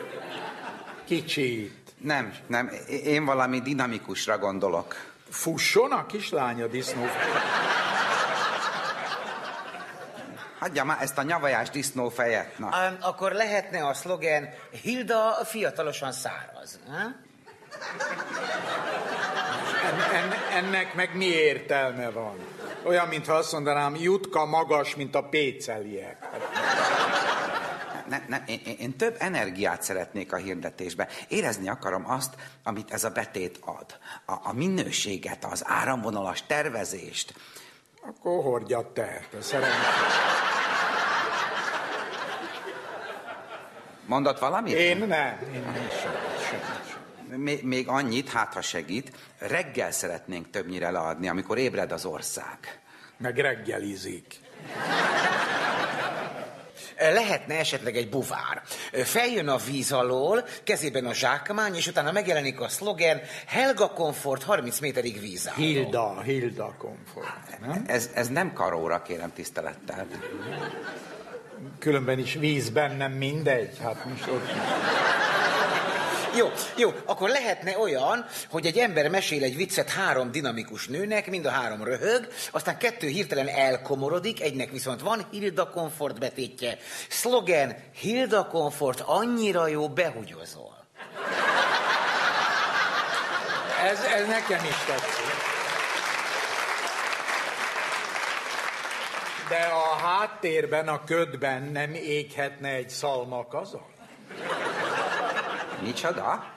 Kicsit.
Nem, nem, én valami dinamikusra gondolok.
Fusson a kislány a disznófej.
Hagyja már ezt a nyavajás disznófejet. Na.
Um, akkor lehetne a szlogen Hilda fiatalosan száraz. Ha?
En, en, ennek meg mi értelme van? Olyan, mintha azt mondanám, Jutka magas, mint a péceliek.
Ne, ne, én, én több energiát szeretnék a hirdetésbe. Érezni akarom azt, amit ez a betét ad. A, a minőséget, az áramvonalas tervezést.
Akkor hordja te, szerencsés.
Mondott valamit?
Én nem, én nem.
Még, még annyit, hát ha segít, reggel szeretnénk többnyire leadni, amikor ébred az ország.
Meg reggelizik.
Lehetne esetleg egy buvár. Feljön a víz alól, kezében a zsákmány, és utána megjelenik a szlogen Helga Komfort 30 méterig víz alól.
Hilda, Hilda komfort. Nem?
Ez, ez nem karóra, kérem tisztelettel.
Különben is víz bennem mindegy. Hát most ott...
Jó, jó, akkor lehetne olyan, hogy egy ember mesél egy viccet három dinamikus nőnek, mind a három röhög, aztán kettő hirtelen elkomorodik, egynek viszont van Hilda Komfort betétje. Szlogen, Hilda Komfort annyira jó, behugyozol.
Ez, ez nekem is tetszik. De a háttérben, a ködben nem éghetne egy szalmakazon?
Micsoda?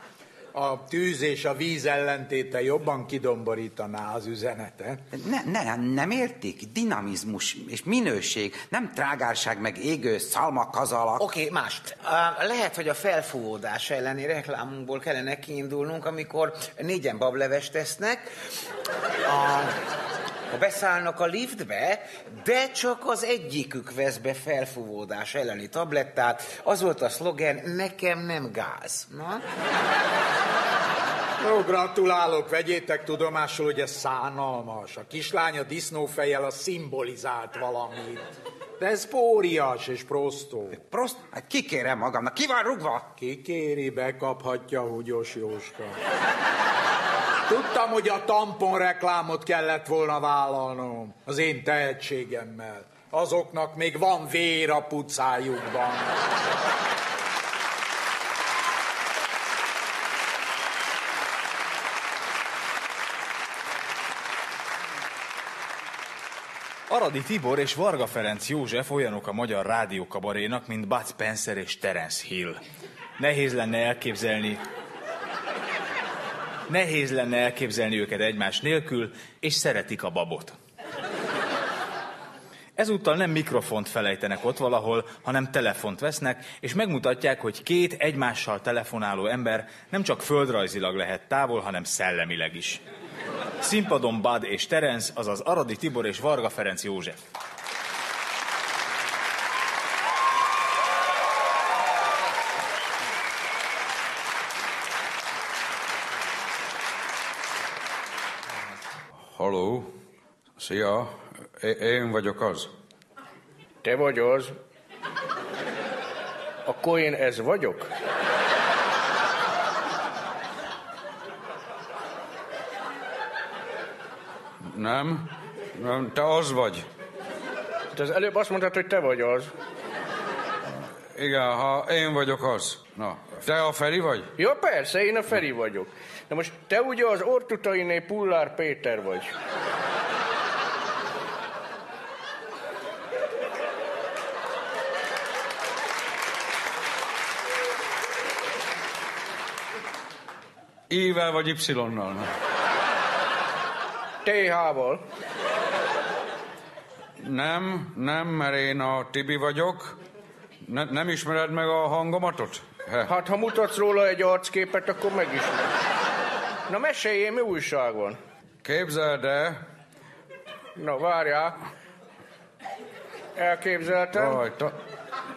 A tűz és a víz ellentéte jobban kidomborítaná az üzenetet.
Ne, ne, nem értik? Dinamizmus és minőség, nem trágárság meg égő szalmakazalak.
Oké, okay, más. Uh, lehet, hogy a felfúvódás elleni reklámunkból kellene kiindulnunk, amikor négyen bablevest tesznek. A, Beszállnak a liftbe, de csak az egyikük vesz be felfúvódás elleni tablettát. Az volt a szlogen, nekem nem gáz. Na?
Jó, gratulálok, vegyétek tudomásul, hogy ez szánalmas. A kislány a disznófejjel a szimbolizált valamit. De ez póriás és prostó.
Prost, hát kikérem magamnak, ki van rugva?
Kikéri, bekaphatja Húgyos Jóska. Tudtam, hogy a tampon reklámot kellett volna vállalnom az én tehetségemmel. Azoknak még van vér a pucájukban.
Aradi Tibor és Varga Ferenc József olyanok a magyar rádiókabarénak, mint Bud Spencer és Terence Hill. Nehéz lenne elképzelni, nehéz lenne elképzelni őket egymás nélkül, és szeretik a babot. Ezúttal nem mikrofont felejtenek ott valahol, hanem telefont vesznek, és megmutatják, hogy két egymással telefonáló ember nem csak földrajzilag lehet távol, hanem szellemileg is. Színpadon Bud és Terence, azaz Aradi Tibor és Varga Ferenc József.
Haló, szia, én vagyok az.
Te vagy az? Akkor én ez vagyok?
Nem? Nem, te az vagy.
Te az előbb azt mondtad, hogy te vagy az.
Igen, ha én vagyok az. Na, te a Feri vagy?
Ja, persze, én a Feri vagyok. De most te ugye az Ortutainé Pullár Péter vagy.
I-vel vagy Y-nal? Na.
TH-val.
Nem, nem, mert én a Tibi vagyok. Ne, nem ismered meg a hangomatot? He.
Hát, ha mutatsz róla egy arcképet, akkor meg is. Na, meséljél, mi újság van?
Képzeld el,
Na, várjál. Elképzeltem.
rajta,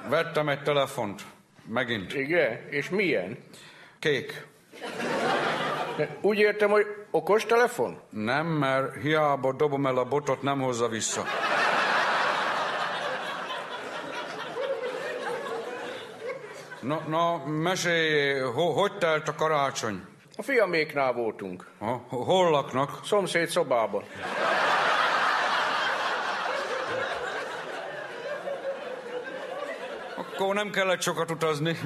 vettem egy telefont. Megint.
Igen? És milyen?
Kék.
De Úgy értem, hogy okos telefon?
Nem, mert hiába dobom el a botot, nem hozza vissza. Na, na mesélj, ho, hogy telt a karácsony?
A fiaméknál voltunk.
Ha, hol laknak?
Szomszéd szobában.
Akkor nem kellett sokat utazni.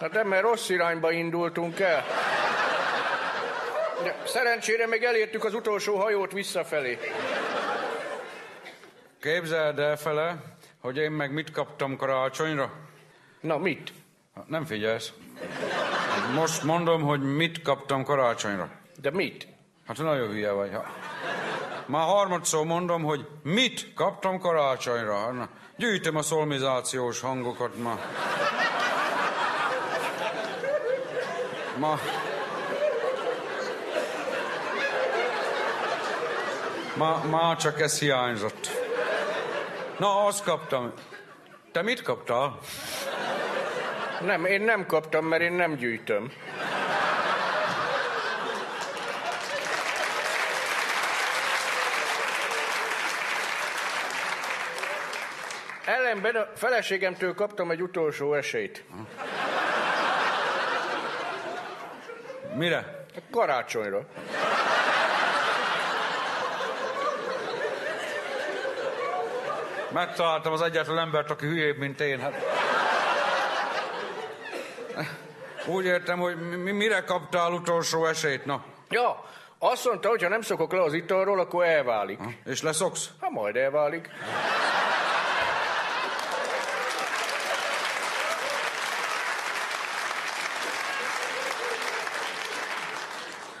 Hát nem, mert rossz irányba indultunk el. De szerencsére még elértük az utolsó hajót visszafelé.
Képzeld el fele, hogy én meg mit kaptam karácsonyra?
Na, mit?
Nem figyelsz. Most mondom, hogy mit kaptam karácsonyra.
De mit?
Hát nagyon hülye vagy. Ha. Már harmadszor mondom, hogy mit kaptam karácsonyra. Na, gyűjtöm a szolmizációs hangokat ma. Ma... Ma, már csak ez hiányzott. Na, azt kaptam. Te mit kaptál?
Nem, én nem kaptam, mert én nem gyűjtöm. Ellenben a feleségemtől kaptam egy utolsó esélyt.
Mire?
Karácsonyra.
Megtaláltam az egyetlen embert, aki hülyébb, mint én. Hát... Úgy értem, hogy mi, mire kaptál utolsó esélyt, na.
Ja, azt mondta, hogy ha nem szokok le az italról, akkor elválik.
És leszoksz?
Ha majd elválik.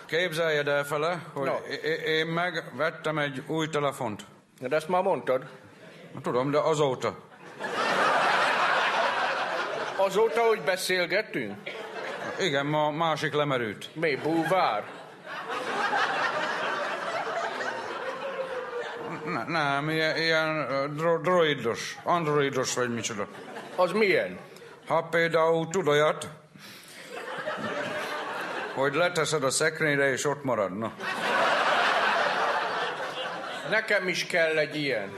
Képzeljed el fele, hogy
No.
én meg vettem egy új telefont.
De ezt már mondtad.
Tudom, de azóta.
Azóta, hogy beszélgettünk?
Igen, ma másik lemerült.
Mi, búvár?
Ne, nem, ilyen, ilyen dro, droidos, androidos vagy micsoda.
Az milyen?
Ha például tud olyat, hogy leteszed a szekrényre, és ott marad. Na.
Nekem is kell egy ilyen.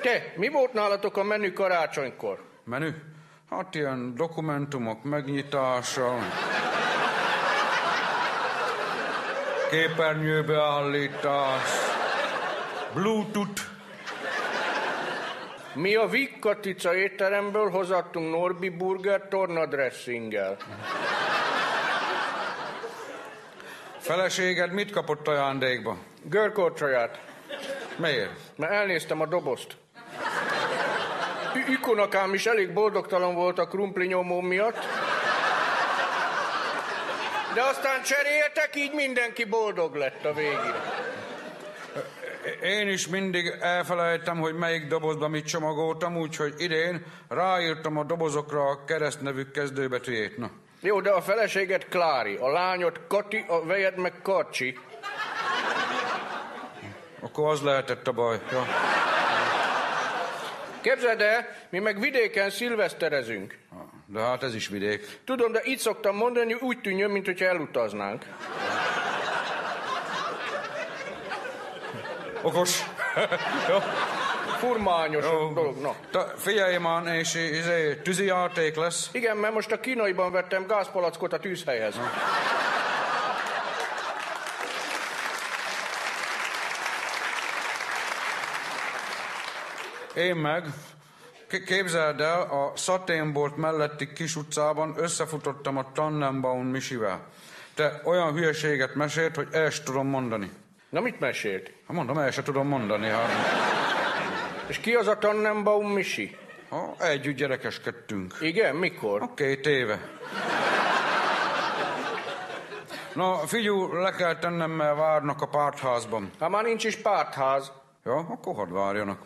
Te, mi volt nálatok a menü karácsonykor?
Menü? Hát ilyen dokumentumok megnyitása, képernyőbeállítás, Bluetooth,
Mi a Vikkatica étteremből hozattunk Norbi burger tornadressinggel.
Feleséged mit kapott ajándékba?
Görkorcsaját,
Miért?
mert elnéztem a dobozt. Ükonakám is elég boldogtalan volt a krumpli nyomó miatt. De aztán cseréltek, így mindenki boldog lett a végén.
Én is mindig elfelejtem, hogy melyik dobozba mit csomagoltam, úgyhogy idén ráírtam a dobozokra a keresztnevük kezdőbetűjét. Na.
Jó, de a feleséget Klári, a lányod Kati, a vejed meg Karcsi.
Akkor az lehetett a baj. Ja.
Képzeld el, mi meg vidéken szilveszterezünk.
De hát ez is vidék.
Tudom, de így szoktam mondani, hogy úgy tűnjön, mint hogyha elutaznánk.
Okos. (laughs) Jó.
Furmányos
Jó.
dolog, na.
Te figyelj már, és izé, tűzi játék lesz.
Igen, mert most a kínaiban vettem gázpalackot a tűzhelyhez.
Én meg, képzeld el, a Szaténbort melletti kis utcában összefutottam a Tannenbaum Misivel. Te olyan hülyeséget mesélt, hogy el sem tudom mondani.
Na mit mesélt?
Hát mondom, el sem tudom mondani. Hát.
És ki az a Tannenbaum Misi?
Ha, együtt gyerekeskedtünk.
Igen, mikor?
A két éve. Na, figyú, le kell tennem, mert várnak a pártházban.
Hát már nincs is pártház.
Ja, akkor hadd várjanak.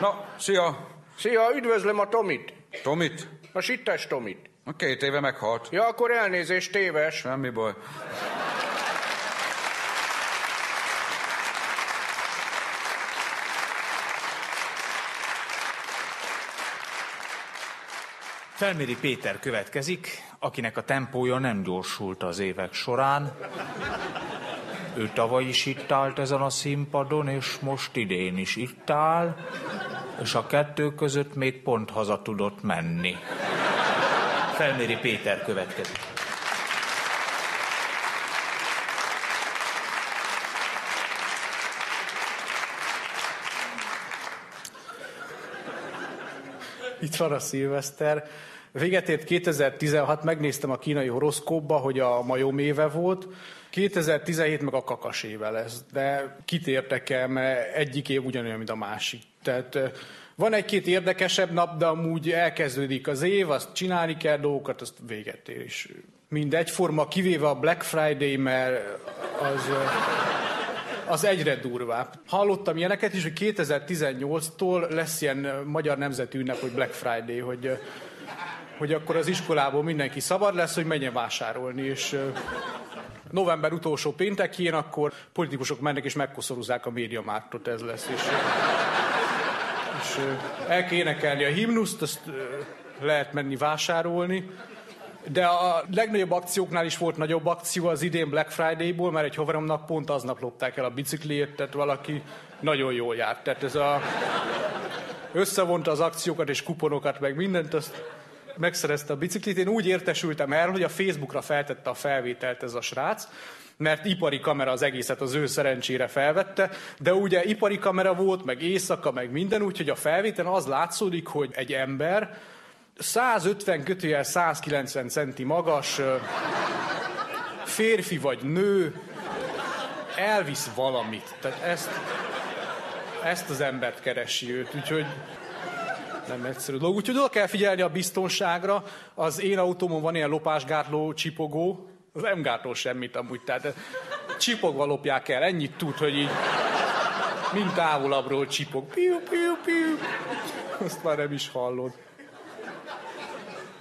Na, szia!
Szia, üdvözlöm a Tomit.
Tomit?
A sittes Tomit.
A két éve meghalt.
Ja, akkor elnézést, téves.
Semmi baj.
Felméri Péter következik, akinek a tempója nem gyorsult az évek során. Ő tavaly is itt állt ezen a színpadon, és most idén is itt áll, és a kettő között még pont haza tudott menni. Felméri Péter következik.
Itt van a szilveszter. Véget ért 2016, megnéztem a kínai horoszkópba, hogy a majom éve volt. 2017 meg a kakas éve lesz, de kit érdekel, mert egyik év ugyanolyan, mint a másik. Tehát van egy-két érdekesebb nap, de amúgy elkezdődik az év, azt csinálni kell dolgokat, azt véget ér is. Mind egyforma, kivéve a Black Friday, mert az... az egyre durvább. Hallottam ilyeneket is, hogy 2018-tól lesz ilyen magyar nemzeti ünnep, hogy Black Friday, hogy, hogy akkor az iskolából mindenki szabad lesz, hogy menjen vásárolni, és november utolsó péntekén akkor politikusok mennek és megkoszorúzzák a médiamártot, ez lesz. Ö, és el kell énekelni a himnuszt, azt lehet menni vásárolni, de a legnagyobb akcióknál is volt nagyobb akció az idén Black Friday-ból, mert egy haveromnak pont aznap lopták el a bicikliét, tehát valaki nagyon jól járt. Tehát ez a... Összevonta az akciókat és kuponokat, meg mindent, azt megszerezte a biciklit. Én úgy értesültem el, hogy a Facebookra feltette a felvételt ez a srác, mert ipari kamera az egészet az ő szerencsére felvette, de ugye ipari kamera volt, meg éjszaka, meg minden, úgyhogy a felvétel az látszódik, hogy egy ember 150 kötőjel 190 centi magas, férfi vagy nő, elvisz valamit. Tehát ezt, ezt az embert keresi őt, úgyhogy nem egyszerű dolog. Úgyhogy oda kell figyelni a biztonságra. Az én autómon van ilyen lopásgátló csipogó, az nem gátol semmit amúgy, tehát csipogva lopják el, ennyit tud, hogy így mind távolabbról csipog. Piu, piu, piu. Azt már nem is hallod.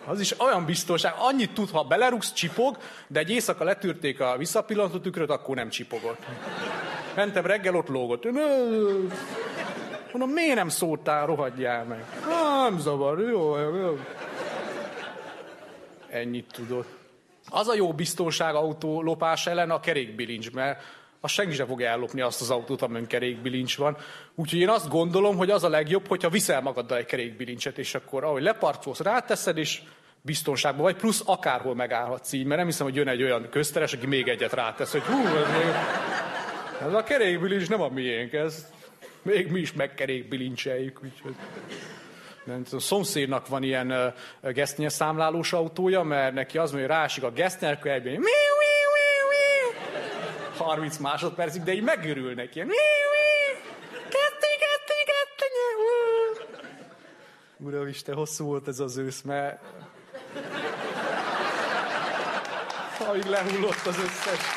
Az is olyan biztonság, annyit tud, ha belerugsz, csipog, de egy éjszaka letűrték a visszapillantó tükröt, akkor nem csipogott. Mentem reggel, ott lógott. Mondom, miért nem szóltál, rohadjál meg? Nem zavar, jó, jó. Ennyit tudott. Az a jó biztonság autó lopás ellen a kerékbilincs, mert azt senki sem fogja ellopni azt az autót, amin kerékbilincs van. Úgyhogy én azt gondolom, hogy az a legjobb, hogyha viszel magaddal egy kerékbilincset, és akkor ahogy leparcolsz, ráteszed, és biztonságban vagy, plusz akárhol megállhatsz így, mert nem hiszem, hogy jön egy olyan közteres, aki még egyet rátesz, hogy hú, ez, még... ez a kerékbilincs nem a miénk, ez még mi is megkerékbilincseljük, úgyhogy... Nem tudom, szomszédnak van ilyen uh, gesztenye számlálós autója, mert neki az hogy rásik a gesztenye, akkor egyben 30 másodpercig, de így megörülnek ilyen. Kettő, kettő, kettő, Uramisten, hosszú volt ez az ősz, mert... Ahogy lehullott az összes.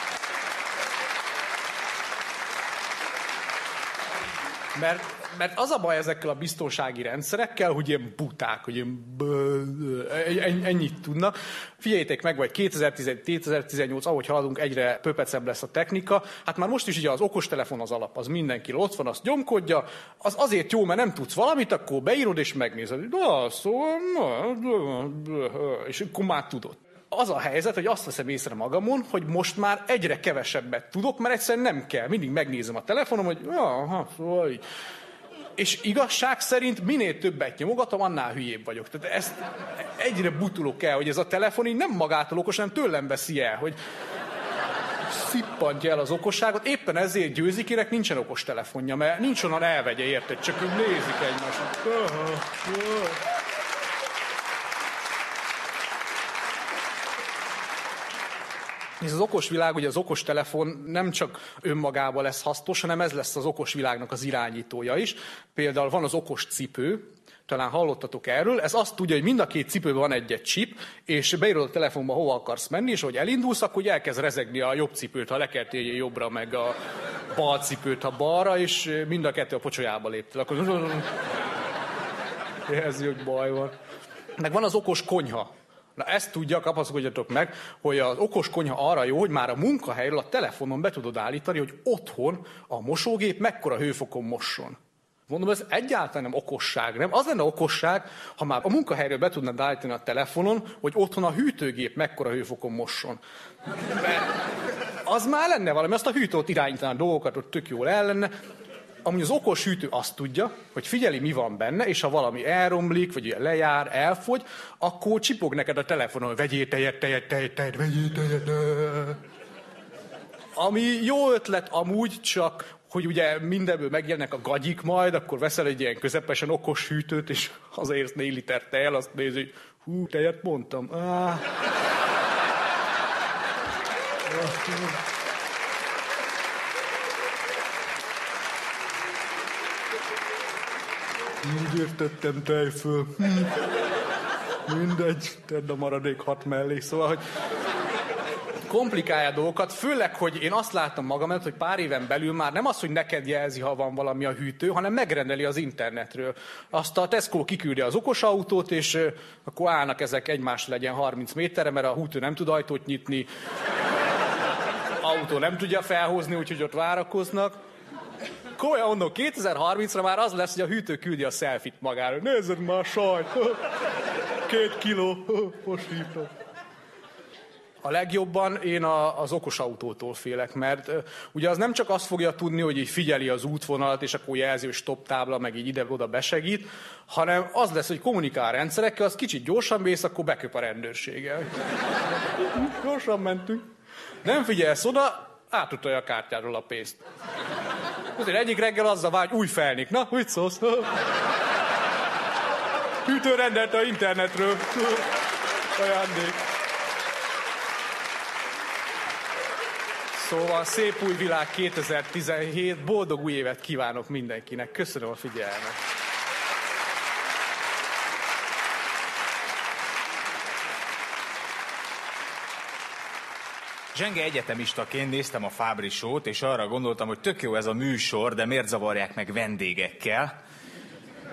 Mert, mert az a baj ezekkel a biztonsági rendszerekkel, hogy ilyen buták, hogy ilyen ennyit tudnak. Figyeljétek meg, vagy 2017-2018, ahogy haladunk, egyre pöpecebb lesz a technika. Hát már most is ugye az okostelefon az alap, az mindenki ott van, azt nyomkodja. Az azért jó, mert nem tudsz valamit, akkor beírod és megnézed. Na, szóval, és akkor már tudod az a helyzet, hogy azt veszem észre magamon, hogy most már egyre kevesebbet tudok, mert egyszerűen nem kell. Mindig megnézem a telefonom, hogy aha, szóval így. És igazság szerint minél többet nyomogatom, annál hülyébb vagyok. Tehát ezt egyre butulok el, hogy ez a telefon így nem magától okos, hanem tőlem veszi el, hogy szippantja el az okosságot. Éppen ezért győzik, kinek nincsen okos telefonja, mert nincs onnan elvegye, érted? Csak ők nézik egymást. Ez az okos világ, ugye az okos telefon nem csak önmagában lesz hasznos, hanem ez lesz az okos világnak az irányítója is. Például van az okos cipő, talán hallottatok erről, ez azt tudja, hogy mind a két cipőben van egy-egy chip, és beírod a telefonba, hova akarsz menni, és hogy elindulsz, akkor elkezd rezegni a jobb cipőt, ha lekertél jobbra, meg a bal cipőt, ha balra, és mind a kettő a pocsolyába léptél. Akkor (laughs) érzi, hogy baj van. Meg van az okos konyha. Na ezt tudja, kapaszkodjatok meg, hogy az okos konyha arra jó, hogy már a munkahelyről a telefonon be tudod állítani, hogy otthon a mosógép mekkora hőfokon mosson. Mondom, ez egyáltalán nem okosság, nem? Az lenne okosság, ha már a munkahelyről be tudnád állítani a telefonon, hogy otthon a hűtőgép mekkora hőfokon mosson. Mert az már lenne valami, azt a hűtőt irányítaná a dolgokat, hogy tök jól el lenne amúgy az okos hűtő azt tudja, hogy figyeli, mi van benne, és ha valami elromlik, vagy lejár, elfogy, akkor csipog neked a telefonon, hogy vegyél tejet, tejet, tejet, tejet, vegyél tejet. Ami jó ötlet amúgy, csak hogy ugye mindenből megjelennek a gagyik majd, akkor veszel egy ilyen közepesen okos hűtőt, és azért 4 liter tej, azt nézi, hogy hú, tejet mondtam. Ah. Úgy értettem tejföl. Mindegy, tedd a maradék hat mellé. Szóval, hogy komplikálja dolgokat, főleg, hogy én azt látom magam előtt, hogy pár éven belül már nem az, hogy neked jelzi, ha van valami a hűtő, hanem megrendeli az internetről. Azt a Tesco kiküldi az okos autót, és akkor állnak ezek egymás legyen 30 méterre, mert a hűtő nem tud ajtót nyitni, autó nem tudja felhozni, úgyhogy ott várakoznak komolyan mondom, 2030-ra már az lesz, hogy a hűtő küldi a selfit magára. Nézzed már, sajt! Két kiló, posítom. A legjobban én a, az okos autótól félek, mert ugye az nem csak azt fogja tudni, hogy így figyeli az útvonalat, és akkor jelzi, hogy stop tábla, meg így ide-oda besegít, hanem az lesz, hogy kommunikál rendszerekkel, az kicsit gyorsan mész, akkor beköp a rendőrséggel. gyorsan mentünk. Nem figyelsz oda, átutalja a kártyáról a pénzt. Azért egyik reggel azzal vágy, új felnik. Na, mit szólsz? Hűtő rendelte a internetről. Ajándék. Szóval szép új világ 2017, boldog új évet kívánok mindenkinek. Köszönöm a figyelmet.
Zsenge egyetemistaként néztem a Fábri sót, és arra gondoltam, hogy tök jó ez a műsor, de miért zavarják meg vendégekkel?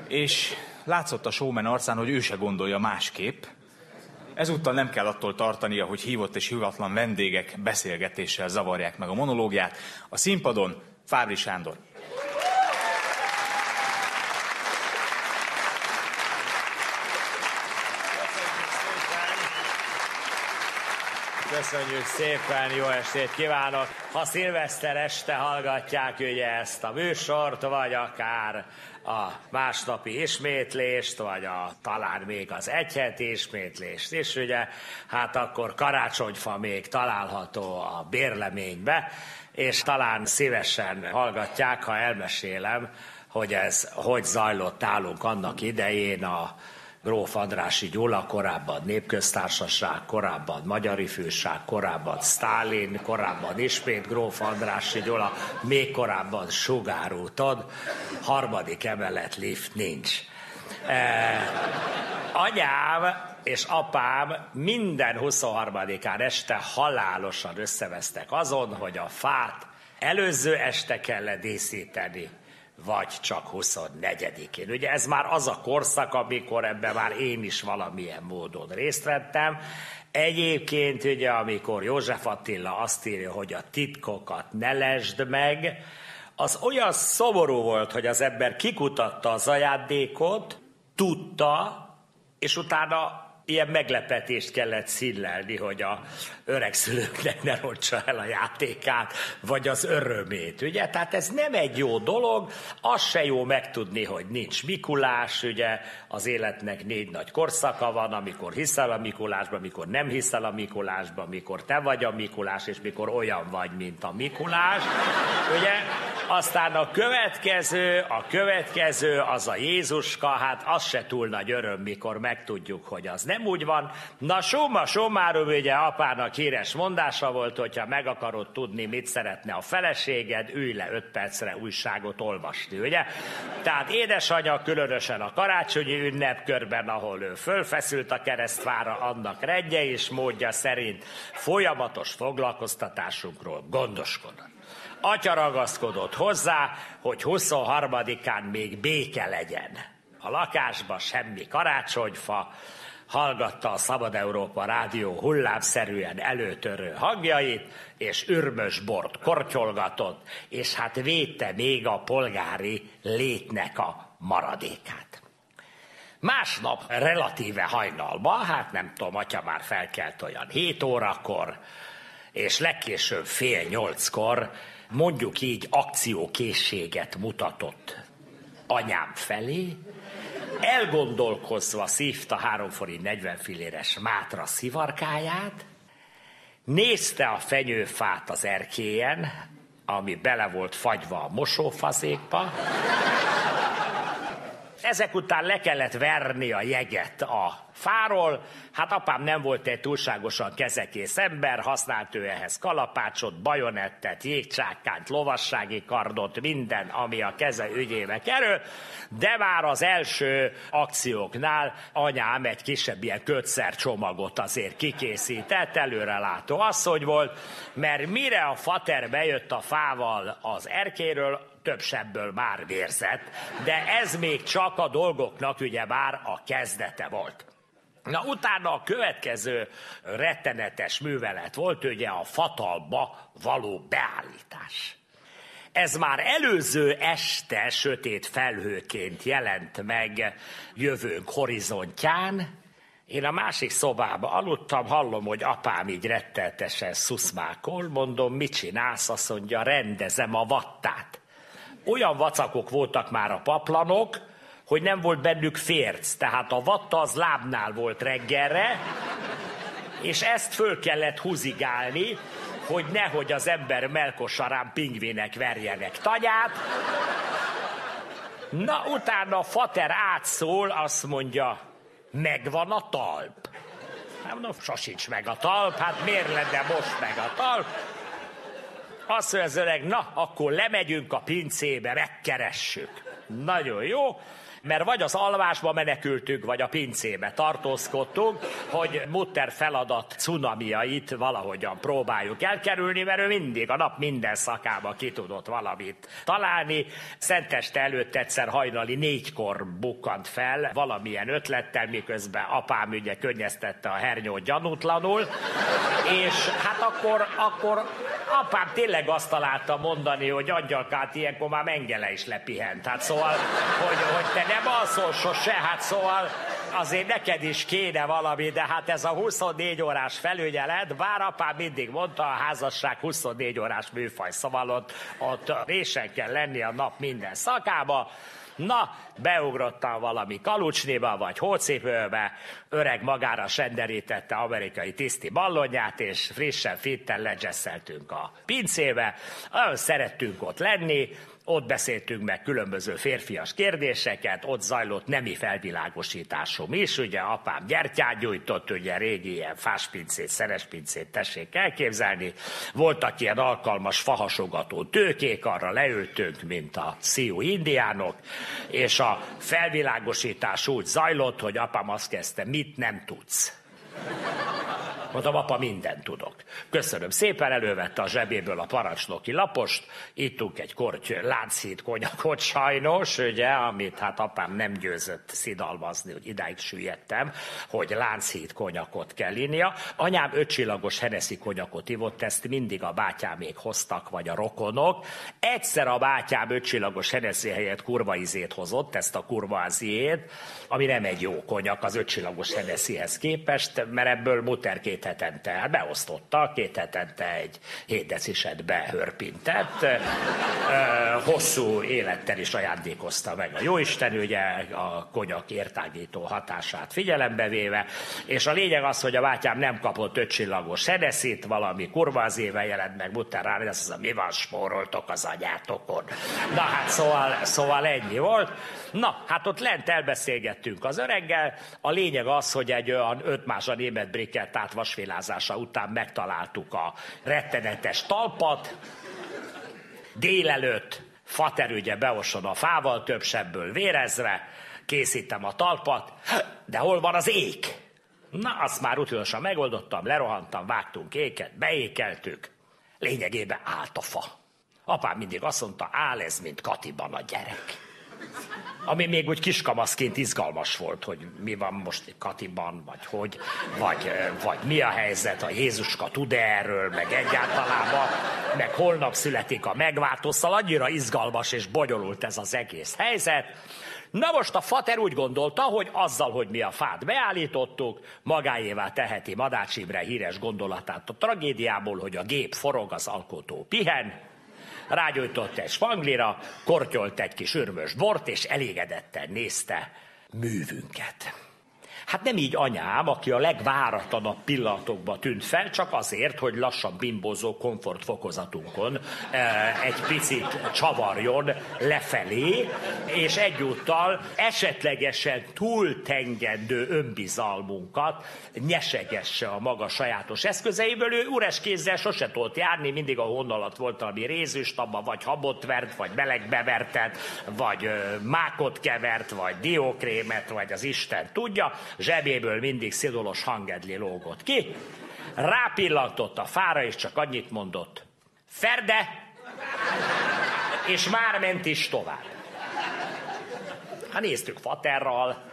És látszott a showman arcán, hogy ő se gondolja másképp. Ezúttal nem kell attól tartania, hogy hívott és hivatlan vendégek beszélgetéssel zavarják meg a monológiát. A színpadon Fábri Sándor.
Köszönjük szépen, jó estét kívánok! Ha szilveszter este hallgatják ugye ezt a műsort, vagy akár a másnapi ismétlést, vagy a, talán még az egyheti ismétlést is, ugye, hát akkor karácsonyfa még található a bérleménybe, és talán szívesen hallgatják, ha elmesélem, hogy ez hogy zajlott nálunk annak idején a Gróf Andrási Gyula, korábban Népköztársaság, korábban Magyar Ifjúság, korábban Stálin, korábban ismét Gróf Andrási Gyula, még korábban Sugárúton, harmadik emelet lift nincs. E, anyám és apám minden 23-án este halálosan összevesztek azon, hogy a fát előző este kellett díszíteni, vagy csak 24-én. Ugye ez már az a korszak, amikor ebben már én is valamilyen módon részt vettem. Egyébként ugye, amikor József Attila azt írja, hogy a titkokat ne lesd meg, az olyan szomorú volt, hogy az ember kikutatta az ajándékot, tudta, és utána ilyen meglepetést kellett színlelni, hogy a öreg szülőknek ne roncsa el a játékát, vagy az örömét, ugye? Tehát ez nem egy jó dolog, az se jó megtudni, hogy nincs Mikulás, ugye? Az életnek négy nagy korszaka van, amikor hiszel a Mikulásba, mikor nem hiszel a Mikulásba, mikor te vagy a Mikulás, és mikor olyan vagy, mint a Mikulás, ugye? Aztán a következő, a következő az a Jézuska, hát az se túl nagy öröm, mikor megtudjuk, hogy az nem úgy van. Na, summa summarum, ugye apának híres mondása volt, hogyha meg akarod tudni, mit szeretne a feleséged, ülj le öt percre újságot olvasni, ugye? Tehát édesanyja különösen a karácsonyi ünnepkörben, ahol ő fölfeszült a keresztvára, annak rendje és módja szerint folyamatos foglalkoztatásunkról gondoskodott. Atya ragaszkodott hozzá, hogy 23-án még béke legyen. A lakásba semmi karácsonyfa, hallgatta a Szabad Európa rádió hullámszerűen előtörő hangjait, és ürmös bort kortyolgatott, és hát védte még a polgári létnek a maradékát. Másnap relatíve hajnalba, hát nem tudom, atya már felkelt olyan 7 órakor, és legkésőbb fél nyolckor mondjuk így akciókészséget mutatott anyám felé, elgondolkozva szívta három forint 40 filéres mátra szivarkáját, nézte a fenyőfát az erkélyen, ami bele volt fagyva a mosófazékba, ezek után le kellett verni a jeget a fáról. Hát apám nem volt egy túlságosan kezekész ember, használt ő ehhez kalapácsot, bajonettet, jégcsákányt, lovassági kardot, minden, ami a keze ügyébe kerül, de már az első akcióknál anyám egy kisebb ilyen kötszer csomagot azért kikészített, előrelátó asszony volt, mert mire a fater bejött a fával az erkéről, több sebből már vérzett, de ez még csak a dolgoknak ugye már a kezdete volt. Na utána a következő rettenetes művelet volt ugye a fatalba való beállítás. Ez már előző este sötét felhőként jelent meg jövőnk horizontján. Én a másik szobába aludtam, hallom, hogy apám így retteltesen szuszmákol, mondom, mit csinálsz? Azt mondja, rendezem a vattát olyan vacakok voltak már a paplanok, hogy nem volt bennük férc, tehát a vatta az lábnál volt reggelre, és ezt föl kellett húzigálni, hogy nehogy az ember melkosarán pingvinek verjenek tagyát. Na, utána a fater átszól, azt mondja, megvan a talp. Hát mondom, sosincs meg a talp, hát miért lenne most meg a talp? Azt mondja az öreg, na, akkor lemegyünk a pincébe, megkeressük. Nagyon jó mert vagy az alvásba menekültünk, vagy a pincébe tartózkodtunk, hogy Mutter feladat cunamiait valahogyan próbáljuk elkerülni, mert ő mindig a nap minden szakába ki tudott valamit találni. Szenteste előtt egyszer hajnali négykor bukkant fel valamilyen ötlettel, miközben apám ugye könnyeztette a hernyót gyanútlanul, és hát akkor, akkor apám tényleg azt találta mondani, hogy angyalkát ilyenkor már mengele is lepihent. Hát szóval, hogy, hogy te nem alszol sose, hát szóval azért neked is kéne valami, de hát ez a 24 órás felügyelet, bár apám mindig mondta, a házasság 24 órás műfaj, szóval ott, ott résen kell lenni a nap minden szakába, Na, beugrottam valami kalucsniba, vagy hócipőbe, öreg magára senderítette amerikai tiszti ballonyát, és frissen fitten legyesszeltünk a pincébe. Nagyon szerettünk ott lenni, ott beszéltünk meg különböző férfias kérdéseket, ott zajlott nemi felvilágosításom is, ugye apám gyertyát gyújtott, ugye régi ilyen fáspincét, szerespincét tessék elképzelni. Voltak ilyen alkalmas fahasogató tőkék, arra leültünk, mint a sziú indiánok, és a felvilágosítás úgy zajlott, hogy apám azt kezdte, mit nem tudsz. Mondtam, apa, mindent tudok. Köszönöm szépen, elővette a zsebéből a parancsnoki lapost, ittunk egy korty Lánchíd konyakot sajnos, ugye, amit hát apám nem győzött szidalmazni, hogy idáig süllyedtem, hogy Lánchíd konyakot kell innia. Anyám ötcsillagos Hennessy konyakot ivott, ezt mindig a bátyámék hoztak, vagy a rokonok. Egyszer a bátyám ötcsillagos Hennessy helyett kurvaizét hozott, ezt a kurvaziét, ami nem egy jó konyak az ötcsillagos Hennessyhez képest, mert ebből muter két hetente hát beosztotta, két hetente egy hétdeciset behörpintett, hosszú élettel is ajándékozta meg a jóisten, ugye a konyak értágító hatását figyelembe véve, és a lényeg az, hogy a bátyám nem kapott ötcsillagos sedeszét, valami kurva az éve jelent meg Mutterán, ez az a mi van, spóroltok az anyátokon. Na hát szóval, szóval ennyi volt. Na, hát ott lent elbeszélgettünk az öreggel, a lényeg az, hogy egy olyan öt más a német brikettát vasvélázása után megtaláltuk a rettenetes talpat, délelőtt Fater ugye beoson a fával, több sebből vérezve, készítem a talpat, de hol van az ék? Na, azt már utolsóan megoldottam, lerohantam, vágtunk éket, beékeltük. Lényegében állt a fa. Apám mindig azt mondta, áll ez, mint Katiban a gyerek. Ami még úgy kiskamaszként izgalmas volt, hogy mi van most Katiban, vagy hogy, vagy, vagy mi a helyzet, a Jézuska tud erről, meg egyáltalában, meg holnap születik a megváltószal, annyira izgalmas és bonyolult ez az egész helyzet. Na most a fater úgy gondolta, hogy azzal, hogy mi a fát beállítottuk, magáévá teheti Madács Imre híres gondolatát a tragédiából, hogy a gép forog, az alkotó pihen, rágyújtott egy spanglira, kortyolt egy kis örmös bort, és elégedetten nézte művünket. Hát nem így anyám, aki a legváratlanabb pillanatokban tűnt fel, csak azért, hogy lassan bimbozó komfortfokozatunkon eh, egy picit csavarjon lefelé, és egyúttal esetlegesen túltengendő önbizalmunkat nyesegesse a maga sajátos eszközeiből. Ő üres kézzel sose tudott járni, mindig a honnalat volt valami rézüst, abban vagy habot vert, vagy melegbevertet, vagy mákot kevert, vagy diókrémet, vagy az Isten tudja zsebéből mindig szidolos hangedli lógott ki, rápillantott a fára, és csak annyit mondott. Ferde! És már ment is tovább. Hát néztük Faterral,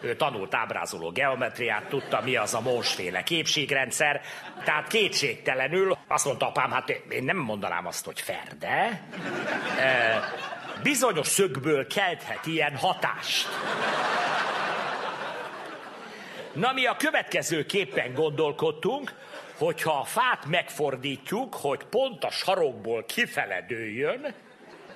ő tanult ábrázoló geometriát, tudta, mi az a mósféle képségrendszer, tehát kétségtelenül azt mondta apám, hát én nem mondanám azt, hogy ferde, bizonyos szögből kelthet ilyen hatást. Na mi a következő képen gondolkodtunk, hogyha a fát megfordítjuk, hogy pont a sarokból kifeledőjön,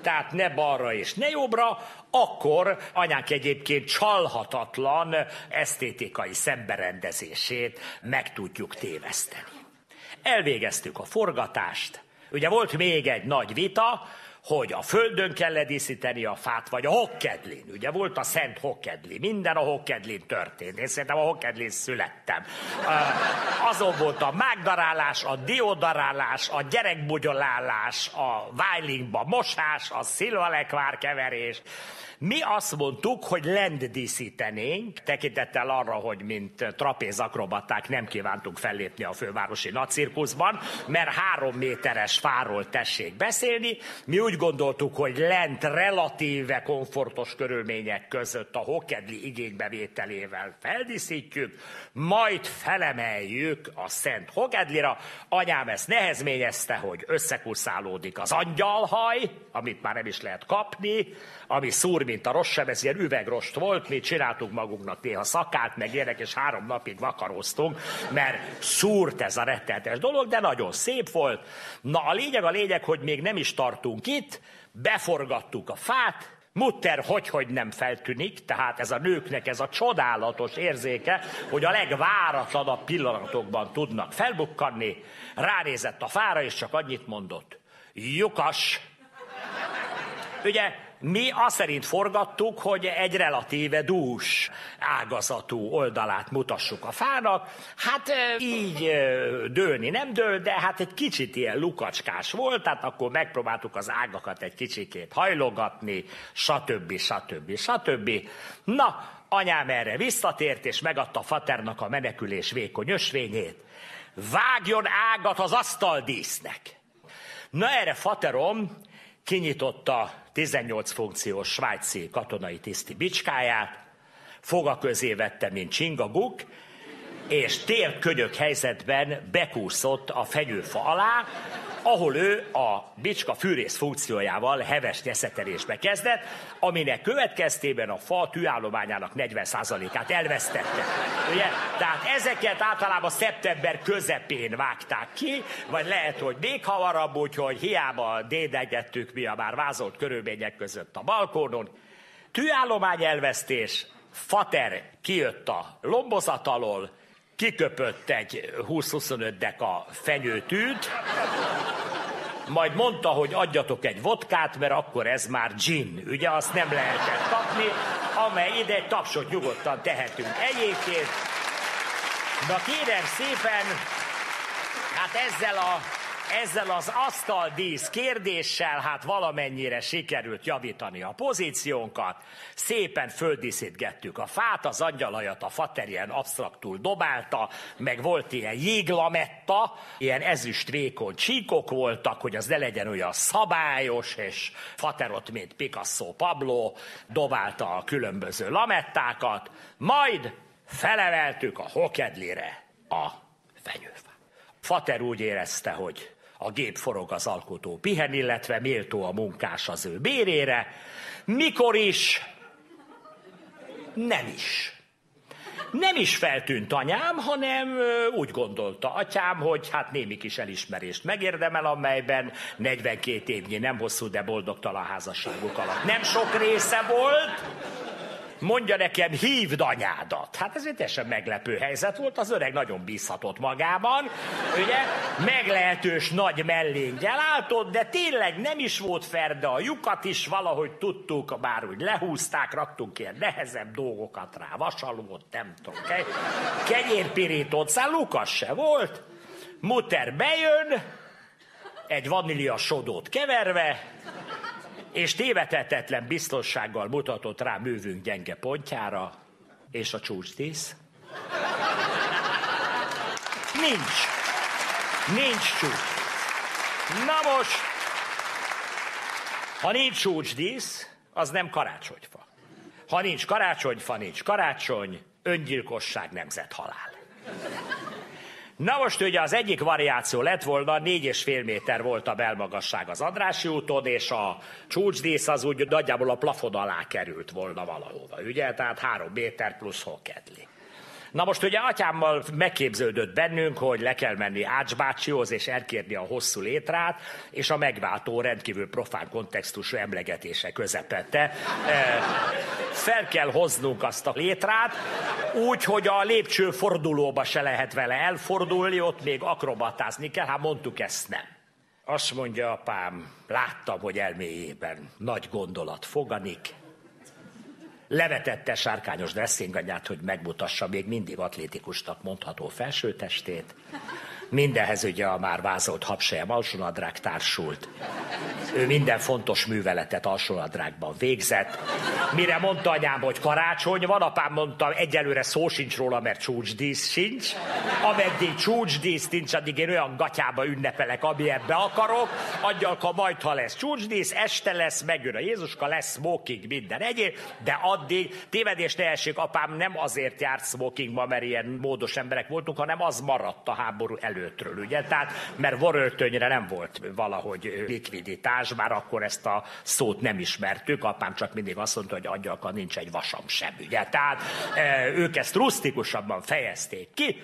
tehát ne balra és ne jobbra, akkor anyánk egyébként csalhatatlan esztétikai szemberendezését meg tudjuk téveszteni. Elvégeztük a forgatást. Ugye volt még egy nagy vita, hogy a földön kell ledíszíteni a fát, vagy a hokkedlin. Ugye volt a Szent Hokkedli, minden a hokkedlin történt. Én szerintem a hokkedlin születtem. Azon volt a mágdarálás, a diodarálás, a gyerekbugyolálás, a vájlingba mosás, a szilvalekvár keverés. Mi azt mondtuk, hogy lend díszítenénk, tekintettel arra, hogy mint trapézakrobaták nem kívántunk fellépni a fővárosi nagycirkuszban, mert három méteres fáról tessék beszélni. Mi úgy gondoltuk, hogy lent relatíve komfortos körülmények között a hokedli igénybevételével feldíszítjük, majd felemeljük a Szent Hokedlira. Anyám ezt nehezményezte, hogy összekuszálódik az angyalhaj, amit már nem is lehet kapni, ami szúr, mint a rossz ez ilyen üvegrost volt, mi csináltunk magunknak néha szakát, meg ilyenek, és három napig vakaróztunk, mert szúrt ez a rettenetes dolog, de nagyon szép volt. Na a lényeg a lényeg, hogy még nem is tartunk itt, beforgattuk a fát, Mutter hogy, hogy nem feltűnik, tehát ez a nőknek ez a csodálatos érzéke, hogy a legváratlanabb pillanatokban tudnak felbukkanni. Ránézett a fára, és csak annyit mondott. Lyukas! Ugye mi azt szerint forgattuk, hogy egy relatíve dús ágazatú oldalát mutassuk a fának. Hát így dőlni nem dől, de hát egy kicsit ilyen lukacskás volt, tehát akkor megpróbáltuk az ágakat egy kicsikét hajlogatni, stb. stb. stb. Na, anyám erre visszatért, és megadta Faternak a menekülés vékony ösvényét. Vágjon ágat az asztaldísznek! Na erre Faterom kinyitotta 18 funkciós svájci katonai tiszti bicskáját, foga közé vette, mint csingaguk, és térkönyök helyzetben bekúszott a fenyőfa alá, ahol ő a bicska fűrész funkciójával heves nyeszetelésbe kezdett, aminek következtében a fa tűállományának 40%-át elvesztette. Ugye? Tehát ezeket általában szeptember közepén vágták ki, vagy lehet, hogy még hamarabb, úgyhogy hiába dédegettük mi a már vázolt körülmények között a balkónon. Tűállomány elvesztés, Fater kijött a lombozat alól, kiköpött egy 20-25 deka fenyőtűt, majd mondta, hogy adjatok egy vodkát, mert akkor ez már gin. Ugye azt nem lehetett kapni, amely ide egy tapsot nyugodtan tehetünk egyébként. Na kérem szépen, hát ezzel a ezzel az asztaldísz kérdéssel hát valamennyire sikerült javítani a pozíciónkat. Szépen földíszítgettük a fát, az angyalajat a fater ilyen absztraktul dobálta, meg volt ilyen jéglametta, ilyen ezüst vékony csíkok voltak, hogy az ne legyen olyan szabályos, és faterot, mint Picasso Pablo, dobálta a különböző lamettákat, majd feleveltük a hokedlire a fenyőfát. Fater úgy érezte, hogy a gép forog az alkotó pihen, illetve méltó a munkás az ő bérére. Mikor is? Nem is. Nem is feltűnt anyám, hanem úgy gondolta atyám, hogy hát némi kis elismerést megérdemel, amelyben 42 évnyi nem hosszú, de boldogtalan házasságuk alatt nem sok része volt, mondja nekem, hívd anyádat. Hát ez egy teljesen meglepő helyzet volt, az öreg nagyon bízhatott magában, ugye, meglehetős nagy mellénggel álltott, de tényleg nem is volt ferde, a lyukat is valahogy tudtuk, bár úgy lehúzták, raktunk ilyen nehezebb dolgokat rá, vasalót, nem tudom, kenyérpirítót, szál Lukas se volt, Mutter bejön, egy vanília sodót keverve, és tévetetetlen biztonsággal mutatott rá művünk gyenge pontjára, és a csúcsdísz. Nincs. Nincs csúcs. Na most, ha nincs csúcsdísz, az nem karácsonyfa. Ha nincs karácsonyfa, nincs karácsony, öngyilkosság, nemzethalál. Na most ugye az egyik variáció lett volna, négy és fél méter volt a belmagasság az Adrási úton, és a csúcsdísz az úgy nagyjából a plafon alá került volna valahova, ugye? Tehát három méter plusz hokedli. Na most ugye atyámmal megképződött bennünk, hogy le kell menni Ács bácsihoz és elkérni a hosszú létrát, és a megváltó rendkívül profán kontextusú emlegetése közepette. Fel kell hoznunk azt a létrát, úgy, hogy a lépcső fordulóba se lehet vele elfordulni, ott még akrobatázni kell, hát mondtuk ezt nem. Azt mondja apám, láttam, hogy elméjében nagy gondolat foganik, levetette sárkányos dresszinganyát, hogy megmutassa még mindig atlétikusnak mondható felsőtestét. Mindenhez ugye a már vázolt habsejem alsónadrág társult. Ő minden fontos műveletet alsóadrágban végzett. Mire mondta anyám, hogy karácsony van, apám mondta, egyelőre szó sincs róla, mert csúcsdísz sincs. Ameddig csúcsdísz nincs, addig én olyan gatyába ünnepelek, ami ebbe akarok. Angyalka majd, ha lesz csúcsdísz, este lesz, megjön a Jézuska, lesz smoking, minden egyéb, de addig tévedés ne essék, apám nem azért járt smokingba, mert ilyen módos emberek voltunk, hanem az maradt a háború előttről, ugye? Tehát, mert voröltönyre nem volt valahogy likviditás, bár akkor ezt a szót nem ismertük, apám csak mindig azt mondta, hogy adjak, nincs egy vasam sem, ugye? Tehát ők ezt rusztikusabban fejezték ki.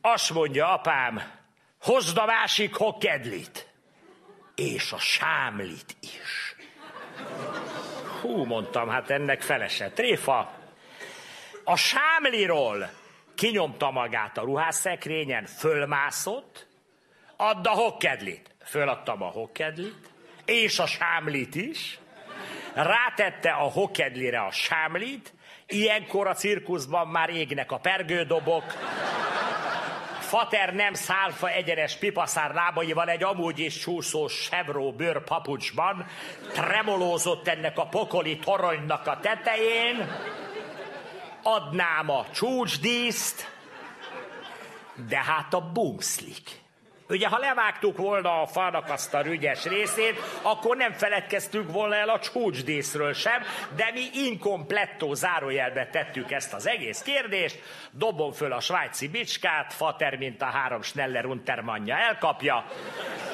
Azt mondja apám, hozd a másik hokedlit, és a sámlit is. Hú, mondtam, hát ennek felesett. Tréfa, a sámliról kinyomta magát a ruhászekrényen, fölmászott, add a hokkedlit. Föladtam a hokkedlit, és a sámlit is, rátette a hokedlire a sámlit, ilyenkor a cirkuszban már égnek a pergődobok, Fater nem szálfa egyenes pipaszár lábaival egy amúgy is csúszó sevró bőr papucsban. Tremolózott ennek a pokoli toronynak a tetején, adnám a csúcsdíszt, de hát a bumszlik. Ugye, ha levágtuk volna a fának azt a rügyes részét, akkor nem feledkeztünk volna el a csúcsdíszről sem, de mi inkomplettó zárójelbe tettük ezt az egész kérdést, dobom föl a svájci bicskát, fater, mint a három Schneller Untermanja elkapja,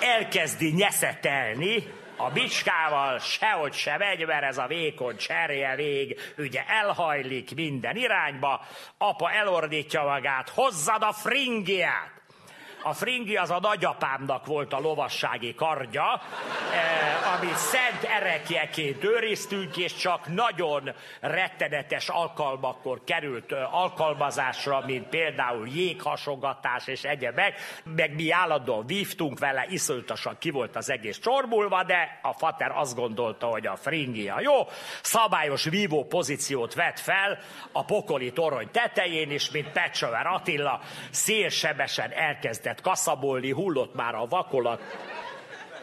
elkezdi nyeszetelni, a bicskával sehogy se megy, mert ez a vékony cserje vég, ugye elhajlik minden irányba, apa elordítja magát, hozzad a fringiát! A fringi az a nagyapámnak volt a lovassági kardja, eh, ami szent erekjeként őriztünk, és csak nagyon rettenetes alkalmakkor került eh, alkalmazásra, mint például jéghasogatás és egyebek, meg mi állandóan vívtunk vele, iszonyatosan ki volt az egész csorbulva, de a fater azt gondolta, hogy a fringi a jó, szabályos vívó pozíciót vett fel a pokoli torony tetején, és mint Pecsöver Attila szélsebesen elkezdett kezdett kaszabolni, hullott már a vakolat.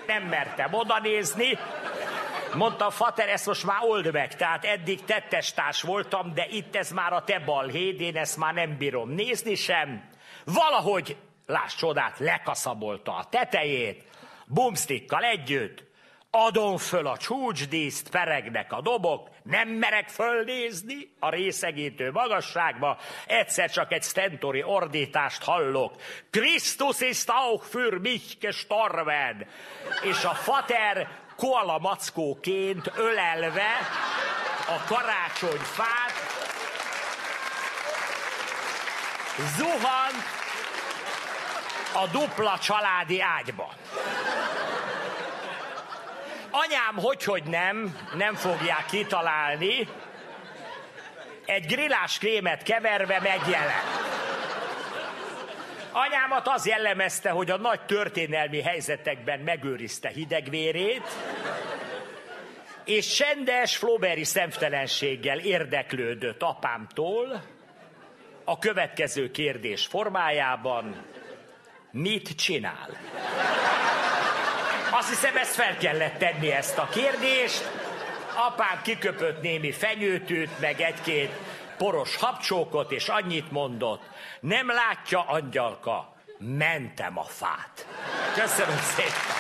Nem mertem oda nézni. Mondta, Fater, ezt most már old meg, tehát eddig tettestárs voltam, de itt ez már a te balhéd, én ezt már nem bírom nézni sem. Valahogy, láss csodát, lekaszabolta a tetejét, bumsztikkal együtt, adom föl a csúcsdíszt, peregnek a dobok, nem merek fölnézni a részegítő magasságba, egyszer csak egy stentori ordítást hallok. Krisztus ist auch für mich gestorben. És a fater koala mackóként ölelve a karácsonyfát zuhant a dupla családi ágyba. Anyám, hogy, hogy nem, nem fogják kitalálni, egy grillás krémet keverve megjelent. Anyámat az jellemezte, hogy a nagy történelmi helyzetekben megőrizte hidegvérét, és csendes, flóberi szemtelenséggel érdeklődött apámtól a következő kérdés formájában, mit csinál? Azt hiszem, ezt fel kellett tenni ezt a kérdést. Apám kiköpött némi fenyőtűt, meg egy-két poros habcsókot, és annyit mondott, nem látja, angyalka, mentem a fát. Köszönöm szépen.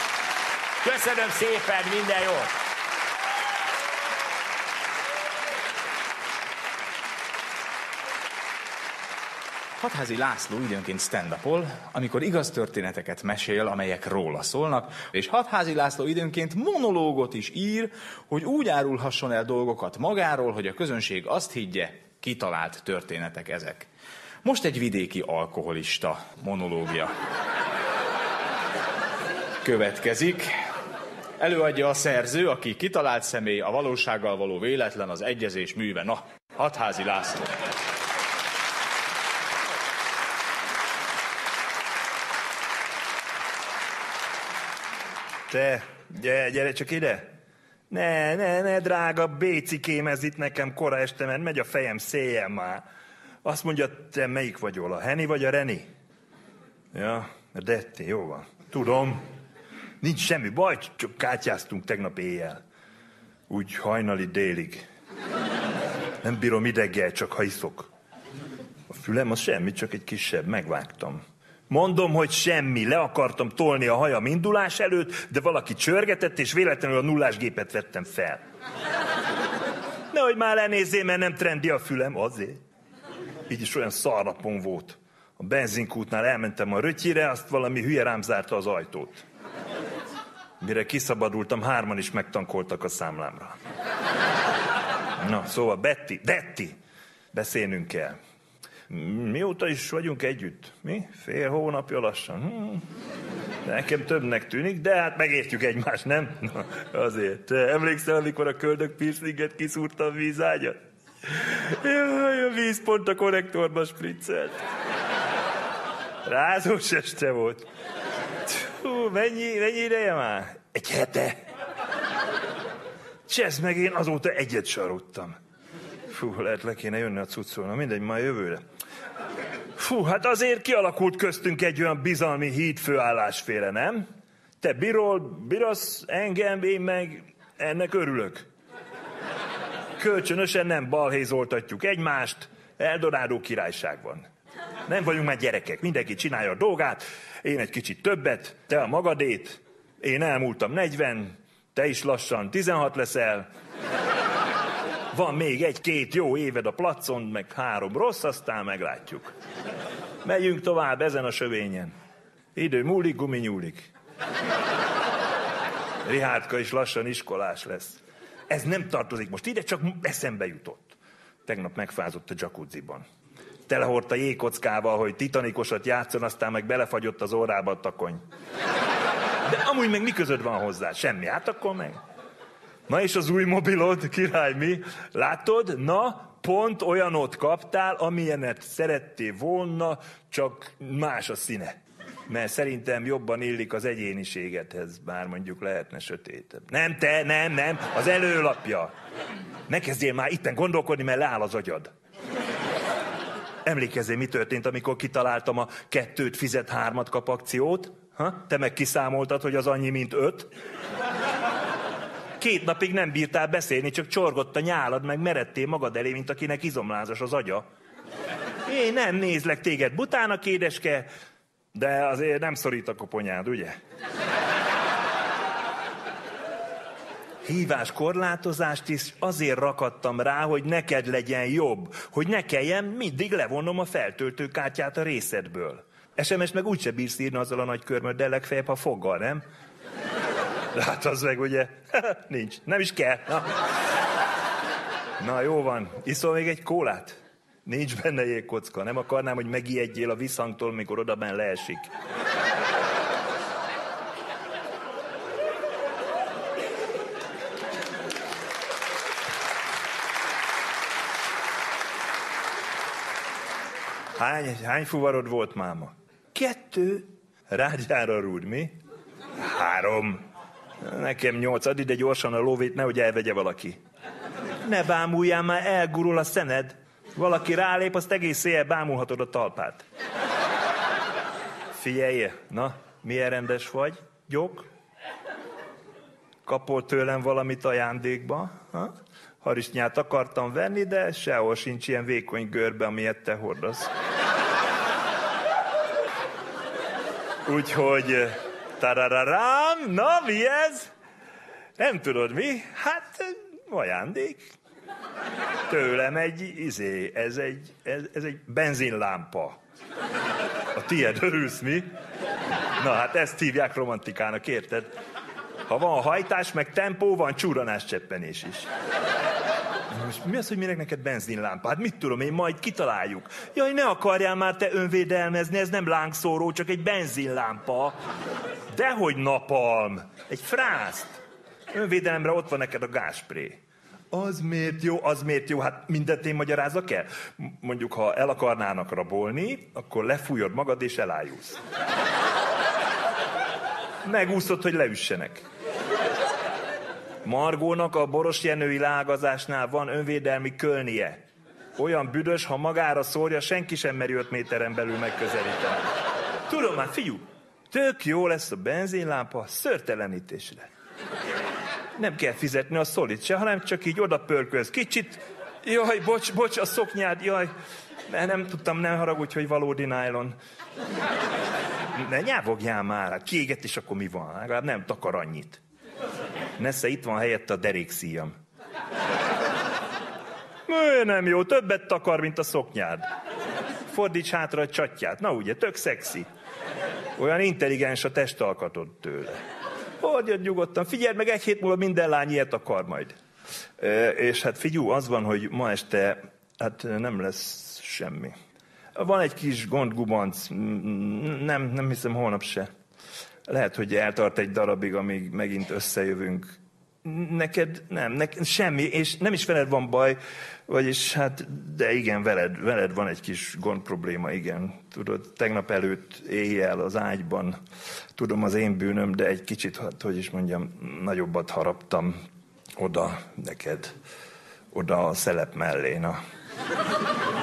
Köszönöm szépen, minden jót.
Hatházi László időnként stand amikor igaz történeteket mesél, amelyek róla szólnak, és Hatházi László időnként monológot is ír, hogy úgy árulhasson el dolgokat magáról, hogy a közönség azt higgye, kitalált történetek ezek. Most egy vidéki alkoholista monológia. Következik. Előadja a szerző, aki kitalált személy, a valósággal való véletlen, az egyezés műve. Na, Hatházi László.
Te, gyere, gyere csak ide. Ne, ne, ne, drága bécikém, ez itt nekem kora este, mert megy a fejem széjjel már. Azt mondja, te melyik vagyol, a Heni vagy a Reni? Ja, Detti, jó van. Tudom. Nincs semmi baj, csak kátyáztunk tegnap éjjel. Úgy hajnali délig. Nem bírom ideggel, csak ha iszok. A fülem az semmi, csak egy kisebb, megvágtam. Mondom, hogy semmi, le akartam tolni a hajam indulás előtt, de valaki csörgetett, és véletlenül a nullás gépet vettem fel. Nehogy már lenézzél, mert nem trendi a fülem, azért. Így is olyan szarnapon volt. A benzinkútnál elmentem a rötyire, azt valami hülye rám zárta az ajtót. Mire kiszabadultam, hárman is megtankoltak a számlámra. Na, szóval Betty, Betty, beszélnünk kell. Mióta is vagyunk együtt? Mi? Fél hónapja lassan. Hm. Nekem többnek tűnik, de hát megértjük egymást, nem? Na, azért. Emlékszel, amikor a köldök piercinget kiszúrta a vízágyat? Jaj, a víz pont a konnektorba spriccelt. Rázós este volt. Hú, mennyi, mennyi ideje már? Egy hete. Csesz meg én azóta egyet sarottam. Fú, lehet le kéne jönni a cuccolna, mindegy, majd jövőre. Fú, hát azért kialakult köztünk egy olyan bizalmi hídfőállásféle, nem? Te birol, birasz engem, én meg ennek örülök. Kölcsönösen nem balhézoltatjuk egymást, Eldorádó királyság van. Nem vagyunk már gyerekek, mindenki csinálja a dolgát, én egy kicsit többet, te a magadét, én elmúltam 40, te is lassan 16 leszel, van még egy-két jó éved a placon, meg három rossz, aztán meglátjuk. Megyünk tovább ezen a sövényen. Idő múlik, gumi nyúlik. Rihártka is lassan iskolás lesz. Ez nem tartozik most ide, csak eszembe jutott. Tegnap megfázott a jacuzziban. Telehordta jégkockával, hogy titanikosat játszon, aztán meg belefagyott az órába a takony. De amúgy meg mi között van hozzá? Semmi, hát akkor meg. Na és az új mobilod, király, mi? Látod? Na, pont olyanot kaptál, amilyenet szerettél volna, csak más a színe. Mert szerintem jobban illik az egyéniségedhez, bár mondjuk lehetne sötétebb. Nem te, nem, nem, az előlapja. Ne kezdjél már itten gondolkodni, mert leáll az agyad. Emlékezzél, mi történt, amikor kitaláltam a kettőt fizet hármat kap akciót? Ha? Te meg kiszámoltad, hogy az annyi, mint öt? Két napig nem bírtál beszélni, csak csorgott a nyálad, meg meredtél magad elé, mint akinek izomlázas az agya. Én nem nézlek téged butának, édeske, de azért nem szorít a koponyád, ugye? Hívás korlátozást is azért rakadtam rá, hogy neked legyen jobb, hogy ne kelljen mindig levonnom a feltöltőkártyát a részedből. SMS meg úgyse bírsz írni azzal a nagy körmöddel, legfeljebb, ha foggal, nem? De hát az meg ugye, (laughs) nincs, nem is kell. Na. Na jó van, iszol még egy kólát? Nincs benne jégkocka, nem akarnám, hogy megijedjél a visszhangtól, mikor oda benn leesik. Hány, hány fuvarod volt, máma? Kettő. Rágyára rúd, mi? Három. Nekem nyolc, add ide gyorsan a lóvét, nehogy elvegye valaki. Ne bámuljál már, elgurul a szened. Valaki rálép, azt egész éjjel bámulhatod a talpát. Figyelj, na, milyen rendes vagy, gyok? Kapol tőlem valamit ajándékba? Ha? Harisnyát akartam venni, de sehol sincs ilyen vékony görbe, amilyet te hordasz. Úgyhogy Tarararám, na mi ez? Nem tudod mi? Hát ajándék. Tőlem egy izé, ez egy, ez, ez egy benzinlámpa. A tiéd örülsz mi? Na hát ezt hívják romantikának, érted? Ha van hajtás, meg tempó, van csúranás cseppenés is. Most mi az, hogy minek neked benzinlámpa? Hát mit tudom én, majd kitaláljuk. Jaj, ne akarjál már te önvédelmezni, ez nem lángszóró, csak egy benzinlámpa. Dehogy napalm, egy frászt. Önvédelemre ott van neked a gáspré. Az miért jó, az miért jó, hát mindent én magyarázok el. Mondjuk, ha el akarnának rabolni, akkor lefújod magad és elájulsz. Megúszod, hogy leüssenek. Margónak a Boros Jenői lágazásnál van önvédelmi kölnie. Olyan büdös, ha magára szórja, senki sem meri 5 méteren belül megközelíteni. Tudom már, fiú, Tök jó lesz a benzinlámpa szörtelenítésre. Nem kell fizetni a szolit se, hanem csak így oda pörköz kicsit. Jaj, bocs, bocs, a szoknyád, jaj. Ne, nem tudtam, nem haragudj, hogy valódi nylon. Ne nyávogjál már, hát kiégett, és akkor mi van? Legalább nem takar annyit. Nesze, itt van helyette a derékszíjam. Ő nem jó, többet takar, mint a szoknyád. Fordíts hátra a csatját. Na ugye, tök szexi. Olyan intelligens a testalkatod tőle. Hagyjad nyugodtan, figyeld meg, egy hét múlva minden lány ilyet akar majd. E, és hát figyú, az van, hogy ma este hát nem lesz semmi. Van egy kis gondgubanc, nem, nem hiszem holnap se. Lehet, hogy eltart egy darabig, amíg megint összejövünk. Neked nem, neked semmi, és nem is veled van baj, vagyis hát, de igen, veled, veled van egy kis gond probléma, igen. Tudod, tegnap előtt éjjel az ágyban, tudom az én bűnöm, de egy kicsit, hát, hogy is mondjam, nagyobbat haraptam oda neked, oda a szelep mellé, na.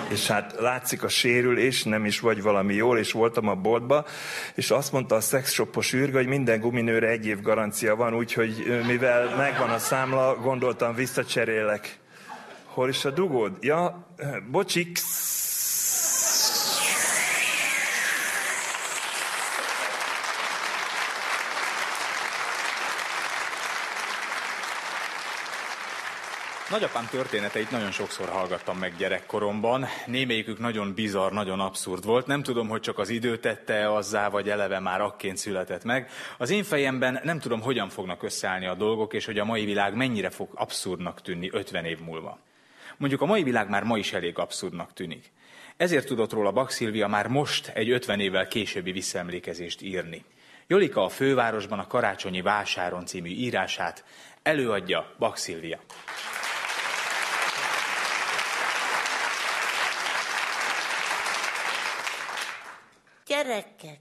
És hát látszik a sérülés, nem is vagy valami jól, és voltam a boltba, és azt mondta a szexshopos űrge, hogy minden guminőre egy év garancia van, úgyhogy mivel megvan a számla, gondoltam visszacserélek. Hol is a dugód? Ja, bocsik.
Nagyapám történeteit nagyon sokszor hallgattam meg gyerekkoromban. Némelyikük nagyon bizarr, nagyon abszurd volt. Nem tudom, hogy csak az idő tette azzá, vagy eleve már akként született meg. Az én fejemben nem tudom, hogyan fognak összeállni a dolgok, és hogy a mai világ mennyire fog abszurdnak tűnni 50 év múlva. Mondjuk a mai világ már ma is elég abszurdnak tűnik. Ezért tudott róla Bak Szilvia már most egy 50 évvel későbbi visszaemlékezést írni. Jolika a fővárosban a Karácsonyi Vásáron című írását előadja Bak Szilvia.
Gyerekek,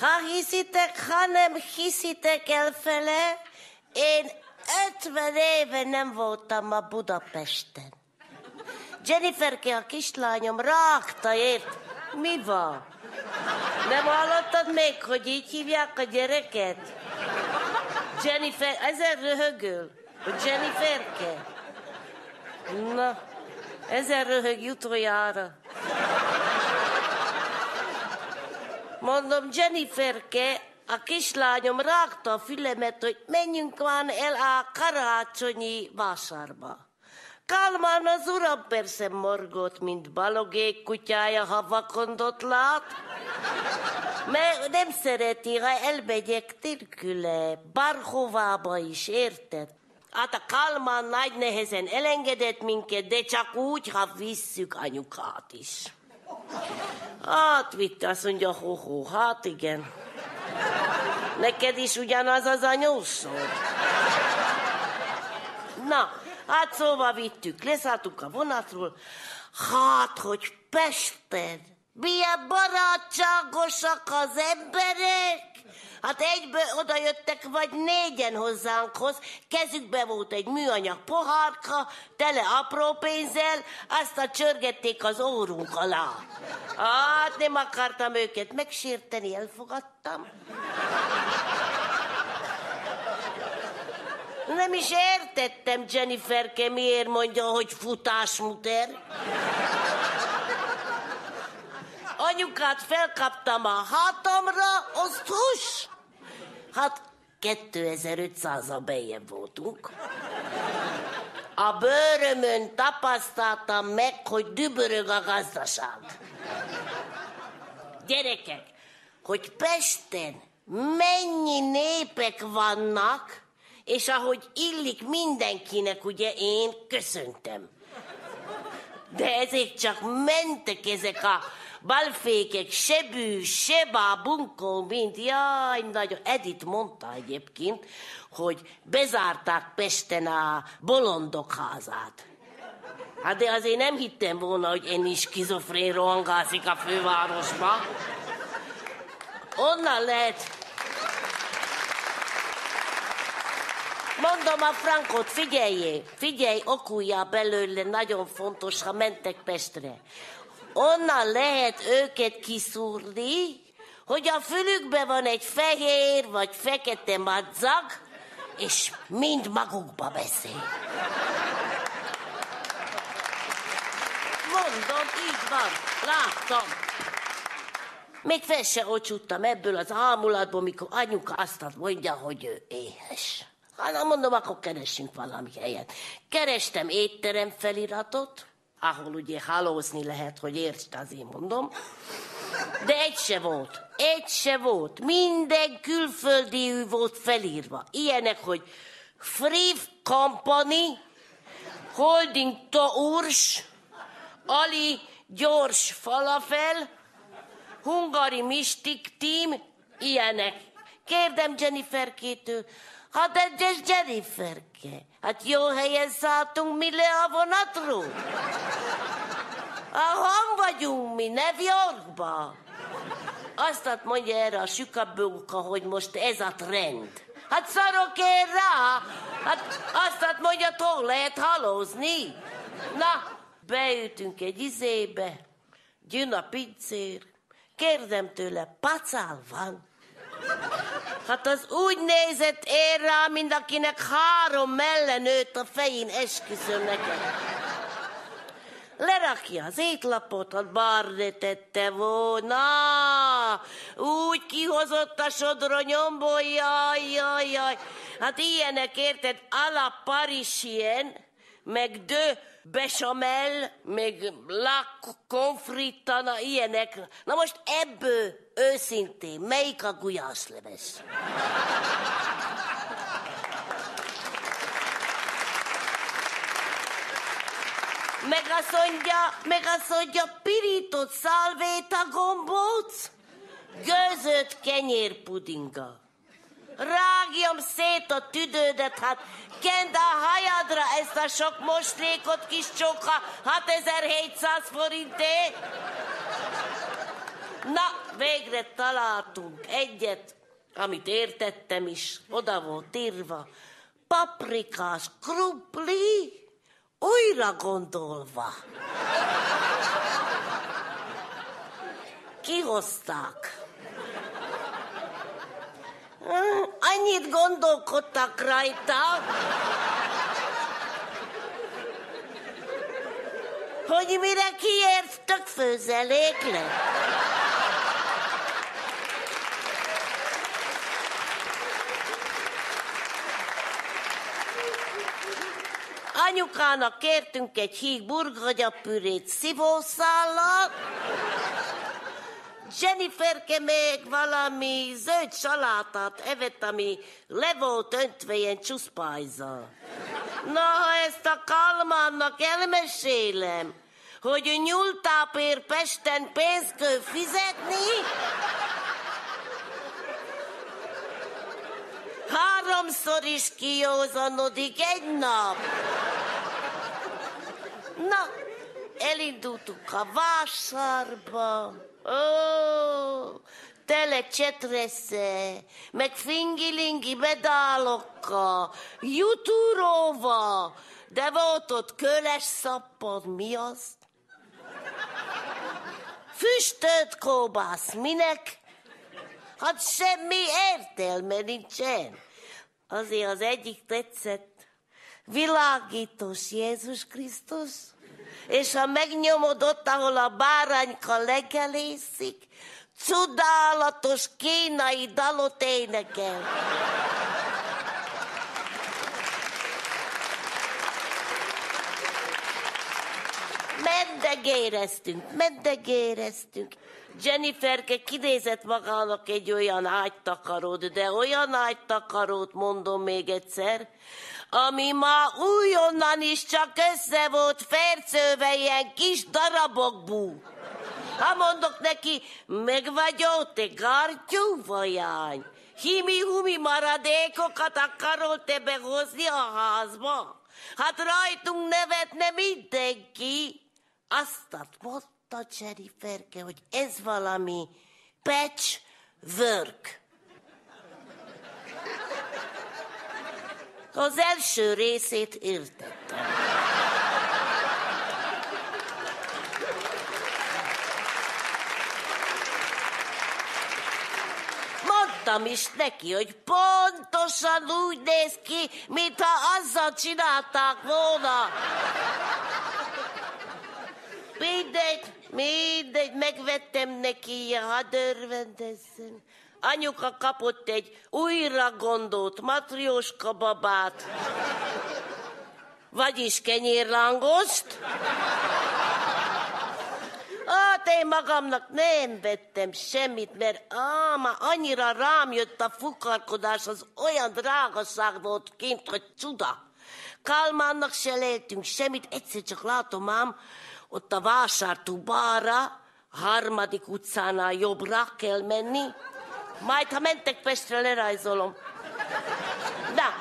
ha hiszitek, ha nem hiszitek el fele, én 50 éve nem voltam a Budapesten. Jenniferke, a kislányom, rágta, ért? Mi van? Nem hallottad még, hogy így hívják a gyereket? Jennifer, ezer röhögöl. Jenniferke. Na, ezer röhög utoljára. Mondom, Jenniferke, a kislányom rágta a fülemet, hogy menjünk már el a karácsonyi vásárba. Kálmán az uram persze morgott, mint balogék kutyája, ha vakondot lát. Mert nem szereti, ha elmegyek nélküle, bárhovába is, érted? Hát a Kálmán nagy nehezen elengedett minket, de csak úgy, ha visszük anyukát is. Hát vitte, azt mondja, ho-ho, hát igen. Neked is ugyanaz az anyósod? Na, hát szóval vittük, leszálltunk a vonatról, hát, hogy Pesten milyen barátságosak az emberek. Hát egyből oda jöttek vagy négyen hozzánkhoz, kezükbe volt egy műanyag pohárka, tele apró pénzzel, aztán csörgették az órunk alá. Hát nem akartam őket megsérteni, elfogadtam. Nem is értettem Jenniferke miért mondja, hogy futásmuter. Anyukát felkaptam a hátamra, azt hús! Hát 2500-a bejebb voltunk. A bőrömön tapasztaltam meg, hogy dübörög a gazdaság. Gyerekek, hogy Pesten mennyi népek vannak, és ahogy illik mindenkinek, ugye én köszöntem. De ezek csak mentek ezek a balfékek, sebű, seba, bunkó, mint jaj, nagyon. Edith mondta egyébként, hogy bezárták Pesten a bolondok házát. Hát de azért nem hittem volna, hogy is skizofrén rohangászik a fővárosba. Onnan lehet... Mondom a Frankot, figyeljé, figyelj, okulja belőle, nagyon fontos, ha mentek Pestre. Onnan lehet őket kiszúrni, hogy a fülükben van egy fehér vagy fekete madzag, és mind magukba beszél. Mondom, így van, láttam. Még fel se ocsuttam ebből az ámulatból, mikor anyuka azt mondja, hogy ő éhes. Hát mondom, akkor keressünk valami helyet. Kerestem étterem feliratot, ahol ugye halózni lehet, hogy értsd, azért mondom. De egy se volt. Egy se volt. Minden külföldi volt felírva. Ilyenek, hogy Free Company, Holding Tours, Ali Gyors Falafel, Hungary Mystic Team, ilyenek. Kérdem Jennifer-kétől, hát ez Jenniferke, hát jó helyen szálltunk mi le a vonatról. Ahol vagyunk mi, New Yorkba. Azt mondja erre a sükabóka, hogy most ez a trend. Hát szarok én rá. Hát azt mondja, hogy lehet halózni. Na, beütünk egy izébe, jön a pincér, kérdem tőle, pacál van? Hát az úgy nézett én rá, mint akinek három melle nőtt a fején, esküszöm neked. Lerakja az étlapot, a barne tette volna. Úgy kihozott a sodronyomból, jaj, jaj, jaj. Hát ilyenek érted, a la parisien, meg de bechamel, meg la konfrittana, ilyenek. Na most ebből őszintén, melyik a gulyásleves? Meg azt mondja, meg azt mondja, pirított szalvéta gombóc, gőzött kenyérpudinga. Rágjam szét a tüdődet, hát kend a hajadra ezt a sok moslékot, kis csóka, 6700 forintét. Na, végre találtunk egyet, amit értettem is, oda volt írva. Paprikás krumpli, újra gondolva. Kihozták. Annyit gondolkodtak rajta, hogy mire kiért, tök főzelék lett. Anyukának kértünk egy híg burgogyapürét szivószállal, Jenniferke még valami zöld salátát evett, ami le volt öntve ilyen csuszpájza. Na, ha ezt a Kalmánnak elmesélem, hogy nyúltápér Pesten pénzt kell fizetni, háromszor is kiózanodik egy nap. Na, elindultunk a vásárba. Ó, tele csetresze, meg fingilingi medálokkal, jutúróval, de volt ott köles szappad, mi az? Füstölt kóbász, minek? Hát semmi értelme nincsen. Azért az egyik tetszett. Világítós Jézus Krisztus. És ha megnyomod ott, ahol a bárányka legelészik, csodálatos kínai dalot énekel. Mendegéreztünk, mendegéreztünk. Jenniferke kinézett magának egy olyan ágytakarót, de olyan ágytakarót mondom még egyszer, ami ma újonnan is csak össze volt fercőve ilyen kis darabokból. Ha mondok neki, meg vagyok, te gartyú vajány. Himi-humi maradékokat akarol te behozni a házba? Hát rajtunk nevetne mindenki. Azt mondta Jenniferke, hogy ez valami patchwork. Az első részét értettem. Mondtam is neki, hogy pontosan úgy néz ki, mintha azzal csinálták volna. Mindegy, mindegy, megvettem neki hadd örvendezzen. Anyuka kapott egy újra gondolt matrióska babát, vagyis kenyérlángost. Hát én magamnak nem vettem semmit, mert á, már annyira rám jött a fukarkodás, az olyan drágaság volt kint, hogy csuda. Kálmánnak se leltünk semmit, egyszer csak látom ám, ott a vásártúbára, harmadik utcánál jobbra kell menni, majd ha mentek Pestre, lerajzolom. Na,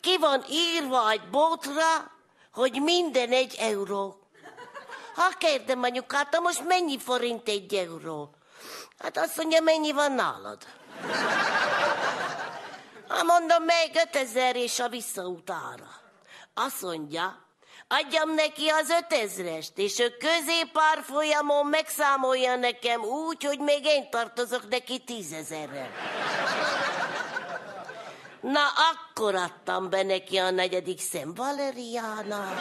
ki van írva egy botra, hogy minden egy euró. Ha kérdem anyukát, most mennyi forint egy euró? Hát azt mondja, mennyi van nálad? Hát mondom, meg 5000 és a visszautára. Azt mondja, adjam neki az ötezrest, és ő középárfolyamon megszámolja nekem úgy, hogy még én tartozok neki tízezerrel. Na, akkor adtam be neki a negyedik szem Valeriának.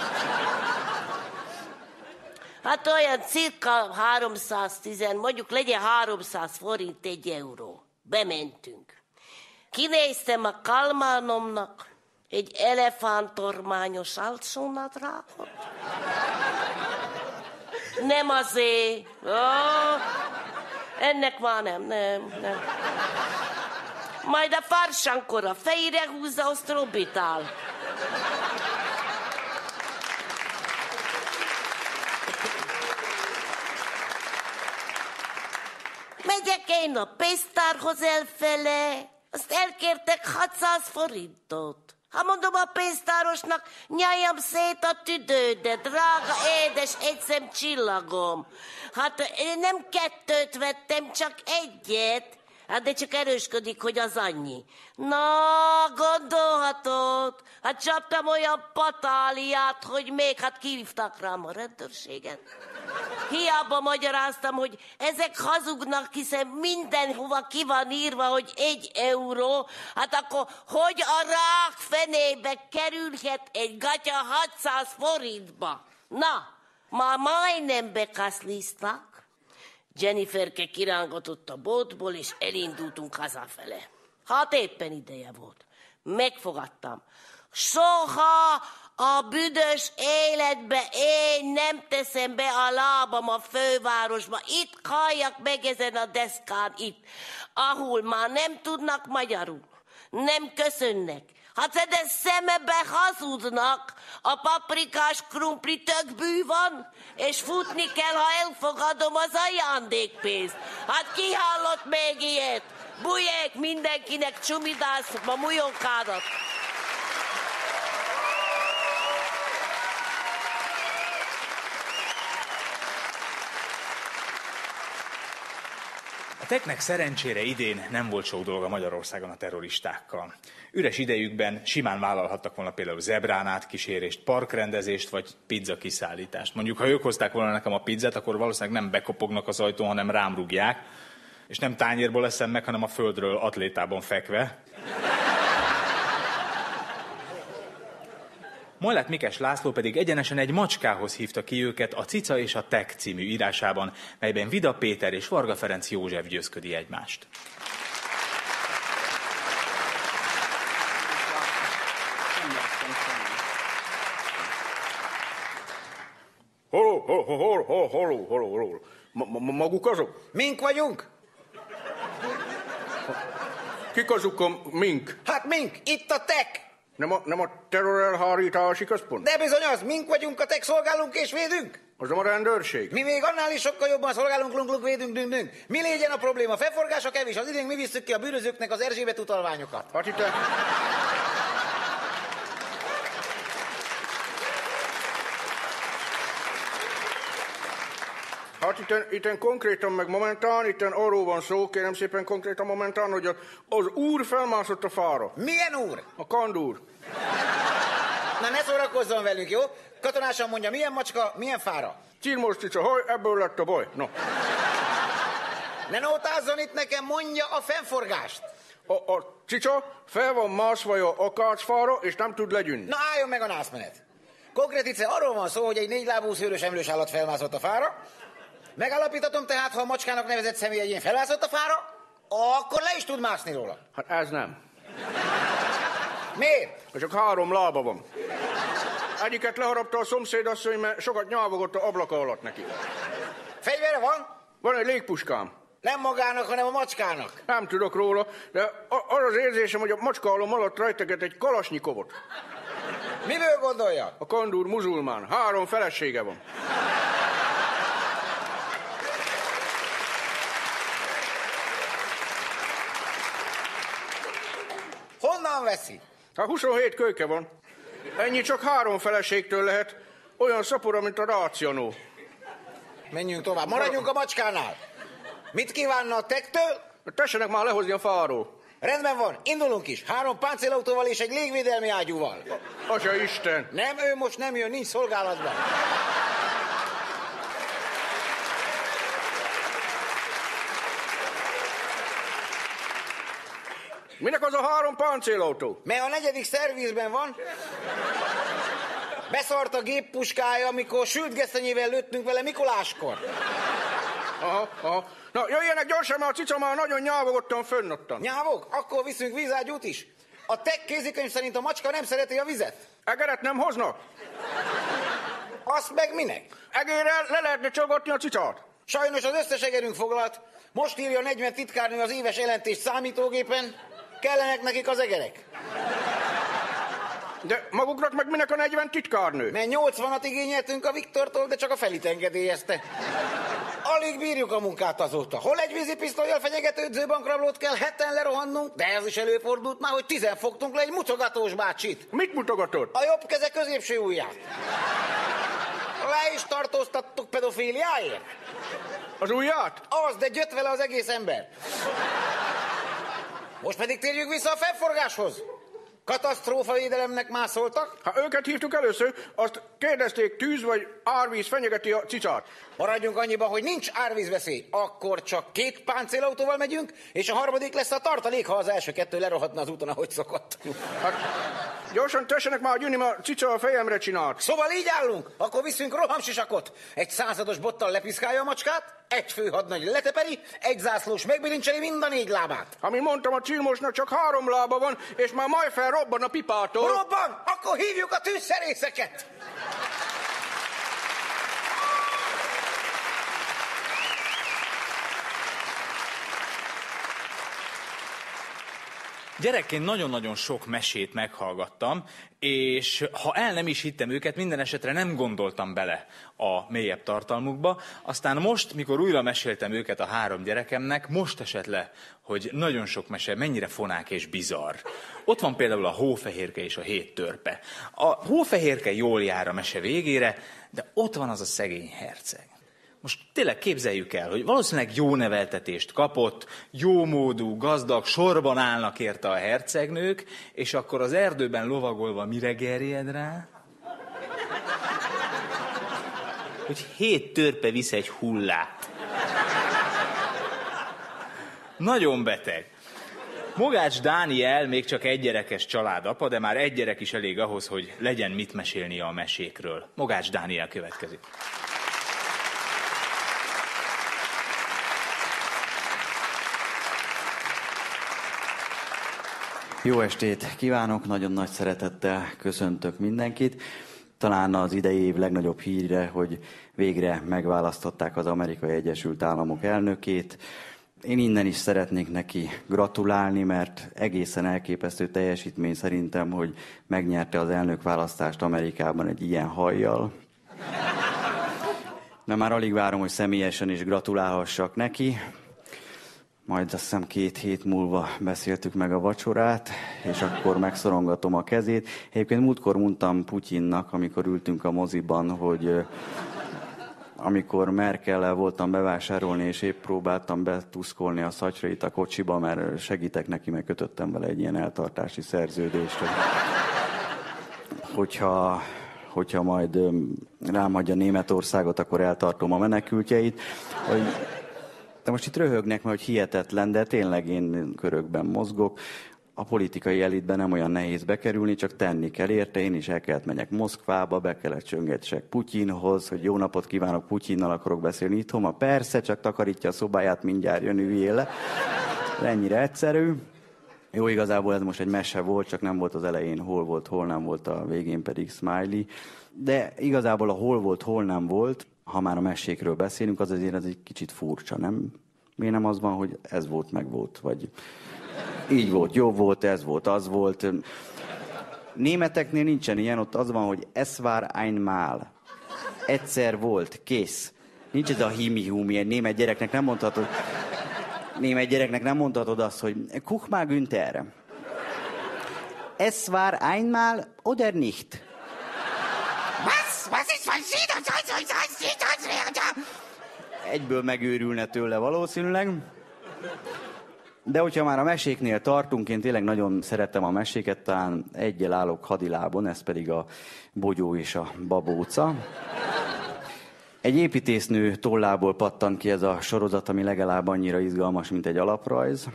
Hát olyan cirka 310, mondjuk legyen 300 forint egy euró. Bementünk. Kinéztem a kalmánomnak egy elefántormányos alsónadrágot. Nem azért. Oh, ennek már nem, nem, nem. Majd a farsankor a fejére húzza, azt robitál. Megyek én a pénztárhoz elfele, azt elkértek 600 forintot. Ha mondom a pénztárosnak, nyájam szét a tüdődet, drága, édes, egyszem csillagom. Hát én nem kettőt vettem, csak egyet. Hát de csak erősködik, hogy az annyi. Na, gondolhatod. Hát csaptam olyan patáliát, hogy még hát kihívtak rám a rendőrséget. Hiába magyaráztam, hogy ezek hazugnak, hiszen mindenhova ki van írva, hogy egy euró, hát akkor hogy a rák fenébe kerülhet egy gatya 600 forintba? Na, már majdnem bekaszliztak. Jenniferke kirángatott a bótból, és elindultunk hazafele. Hát éppen ideje volt. Megfogadtam. Soha a büdös életbe én nem teszem be a lábam a fővárosba. Itt halljak meg ezen a deszkán itt, ahol már nem tudnak magyarul, nem köszönnek. Hát de szemebe hazudnak, a paprikás krumpli tök bű van, és futni kell, ha elfogadom az ajándékpénzt. Hát ki hallott még ilyet? Bujék mindenkinek csumidász a mujonkádat.
Teknek szerencsére idén nem volt sok dolga Magyarországon a terroristákkal. Üres idejükben simán vállalhattak volna például zebránát, kísérést, parkrendezést vagy pizza kiszállítást. Mondjuk, ha ők hozták volna nekem a pizzát, akkor valószínűleg nem bekopognak az ajtón, hanem rám rúgják, és nem tányérból leszem meg, hanem a földről atlétában fekve. Majlát Mikes László pedig egyenesen egy macskához hívta ki őket a Cica és a Tek című írásában, melyben Vida Péter és Varga Ferenc József győzködi egymást.
Hol, hol, hol, hol, hol, hol, hol, hol. Ma- ma- Maguk azok?
Mink vagyunk?
Kik azok a mink?
Hát mink, itt a tek.
Nem a, nem a terrorelhárítási központ?
De bizony az, mink vagyunk, a tek szolgálunk és védünk.
Az nem a rendőrség?
Mi még annál is sokkal jobban szolgálunk, lunk, védünk, dünk, dünk. Mi legyen a probléma? Felforgás a kevés, az idén mi visszük ki a bűnözőknek az Erzsébet utalványokat.
Hát itt... Hát itten, itten konkrétan meg momentán, itten arról van szó, kérem szépen konkrétan momentán, hogy az úr felmászott a fára.
Milyen úr?
A kandúr.
Na ne szórakozzon velünk, jó? Katonásan mondja, milyen macska, milyen fára?
Csirmos cica, haj, ebből lett a baj. No.
Ne nótázzon itt nekem, mondja a fennforgást.
A, a cica fel van mászva a akácfára, és nem tud legyűnni.
Na álljon meg a nászmenet. Konkrétice arról van szó, hogy egy négylábú szőrös emlős állat felmászott a fára. Megállapítatom tehát, ha a macskának nevezett személy egy ilyen felmászott a fára, akkor le is tud mászni róla.
Hát ez nem.
Miért?
Csak három lába van. Egyiket leharapta a szomszédasszony, mert sokat nyávogott a ablaka alatt neki.
Fegyvere van?
Van egy légpuskám.
Nem magának, hanem a macskának.
Nem tudok róla, de az az érzésem, hogy a macskálom alatt rejteget egy kalasnyikovot.
Miből gondolja?
A kandúr muzulmán. Három felesége van.
Honnan veszi?
Hát 27 kölyke van. Ennyi csak három feleségtől lehet. Olyan szapora, mint a rácionó.
Menjünk tovább. Maradjunk a macskánál. Mit kívánna a tektől?
Tessenek már lehozni a fáról.
Rendben van, indulunk is. Három páncélautóval és egy légvédelmi ágyúval.
Atya Isten!
Nem, ő most nem jön, nincs szolgálatban.
Minek az a három páncélautó?
Mert a negyedik szervizben van. Beszart a géppuskája, amikor sült gesztenyével lőttünk vele Mikoláskor.
Aha, aha. Na, jöjjenek gyorsan, mert a cica már nagyon nyávogottan fönnottan.
Nyávog? Akkor viszünk vízágyút is. A tek kézikönyv szerint a macska nem szereti a vizet.
Egeret nem hoznak?
Azt meg minek?
Egérrel le lehetne csogatni a cicát.
Sajnos az összes egerünk foglalt. Most írja a 40 titkárnő az éves jelentést számítógépen. Kellenek nekik az egerek.
De maguknak meg minek a 40 titkárnő?
Mert 80-at igényeltünk a Viktortól, de csak a felit engedélyezte. Alig bírjuk a munkát azóta. Hol egy vízipisztolyjal fenyegető bankrablót kell heten lerohannunk, de ez is előfordult már, hogy tizen fogtunk le egy mutogatós bácsit.
Mit mutogatott?
A jobb keze középső ujját. Le is tartóztattuk pedofíliáért.
Az ujját?
Az, de gyött vele az egész ember. Most pedig térjünk vissza a felforgáshoz. Katasztrófa védelemnek mászoltak?
Ha őket hívtuk először, azt kérdezték, tűz vagy árvíz fenyegeti a cicát.
Maradjunk annyiba, hogy nincs árvízveszély. Akkor csak két páncélautóval megyünk, és a harmadik lesz a tartalék, ha az első kettő lerohatna az úton, ahogy szokott.
Hát, gyorsan tessenek már, Gyuni, mert a cica a fejemre csinált.
Szóval így állunk, akkor viszünk rohamsisakot. Egy százados bottal lepiszkálja a macskát, egy főhadnagy leteperi, egy zászlós megbilincseli mind a négy lábát.
Ami mondtam, a csilmosnak csak három lába van, és már majd felrobban a pipától.
Robban, akkor hívjuk a tűzszerészeket.
Gyerekként nagyon-nagyon sok mesét meghallgattam, és ha el nem is hittem őket, minden esetre nem gondoltam bele a mélyebb tartalmukba. Aztán most, mikor újra meséltem őket a három gyerekemnek, most esett le, hogy nagyon sok mese mennyire fonák és bizarr. Ott van például a hófehérke és a hét törpe. A hófehérke jól jár a mese végére, de ott van az a szegény herceg. Most tényleg képzeljük el, hogy valószínűleg jó neveltetést kapott, jó módú, gazdag, sorban állnak érte a hercegnők, és akkor az erdőben lovagolva mire gerjed rá? Hogy hét törpe visz egy hullát. Nagyon beteg. Mogács Dániel még csak egy gyerekes családapa, de már egy gyerek is elég ahhoz, hogy legyen mit mesélnie a mesékről. Mogács Dániel következik.
Jó estét kívánok, nagyon nagy szeretettel köszöntök mindenkit. Talán az idei év legnagyobb híre, hogy végre megválasztották az Amerikai Egyesült Államok elnökét. Én innen is szeretnék neki gratulálni, mert egészen elképesztő teljesítmény szerintem, hogy megnyerte az elnökválasztást Amerikában egy ilyen hajjal. De már alig várom, hogy személyesen is gratulálhassak neki. Majd azt hiszem két hét múlva beszéltük meg a vacsorát, és akkor megszorongatom a kezét. Egyébként múltkor mondtam Putyinnak, amikor ültünk a moziban, hogy amikor Merkellel voltam bevásárolni, és épp próbáltam betuszkolni a szatyrait a kocsiba, mert segítek neki, meg kötöttem vele egy ilyen eltartási szerződést, hogy hogyha, hogyha majd rám hagyja Németországot, akkor eltartom a menekültjeit. Hogy De most itt röhögnek, mert hogy hihetetlen, de tényleg én körökben mozgok. A politikai elitben nem olyan nehéz bekerülni, csak tenni kell érte. Én is el kellett menjek Moszkvába, be kellett csöngedsek Putyinhoz, hogy jó napot kívánok, Putyinnal akarok beszélni itthon. Ma persze, csak takarítja a szobáját, mindjárt jön üljél le. Ennyire egyszerű. Jó, igazából ez most egy mese volt, csak nem volt az elején hol volt, hol nem volt, a végén pedig smiley. De igazából a hol volt, hol nem volt, ha már a mesékről beszélünk, az azért ez egy kicsit furcsa, nem? Miért nem az van, hogy ez volt, meg volt, vagy így volt, jó volt, ez volt, az volt. Németeknél nincsen ilyen, ott az van, hogy es war einmal. Egyszer volt, kész. Nincs ez a himi humi, egy német gyereknek nem mondhatod, német gyereknek nem mondhatod azt, hogy kuch mal Günther. Es war einmal oder nicht? Egyből megőrülne tőle valószínűleg. De hogyha már a meséknél tartunk, én tényleg nagyon szerettem a meséket, talán egyel állok hadilábon, ez pedig a bogyó és a babóca. Egy építésznő tollából pattan ki ez a sorozat, ami legalább annyira izgalmas, mint egy alaprajz.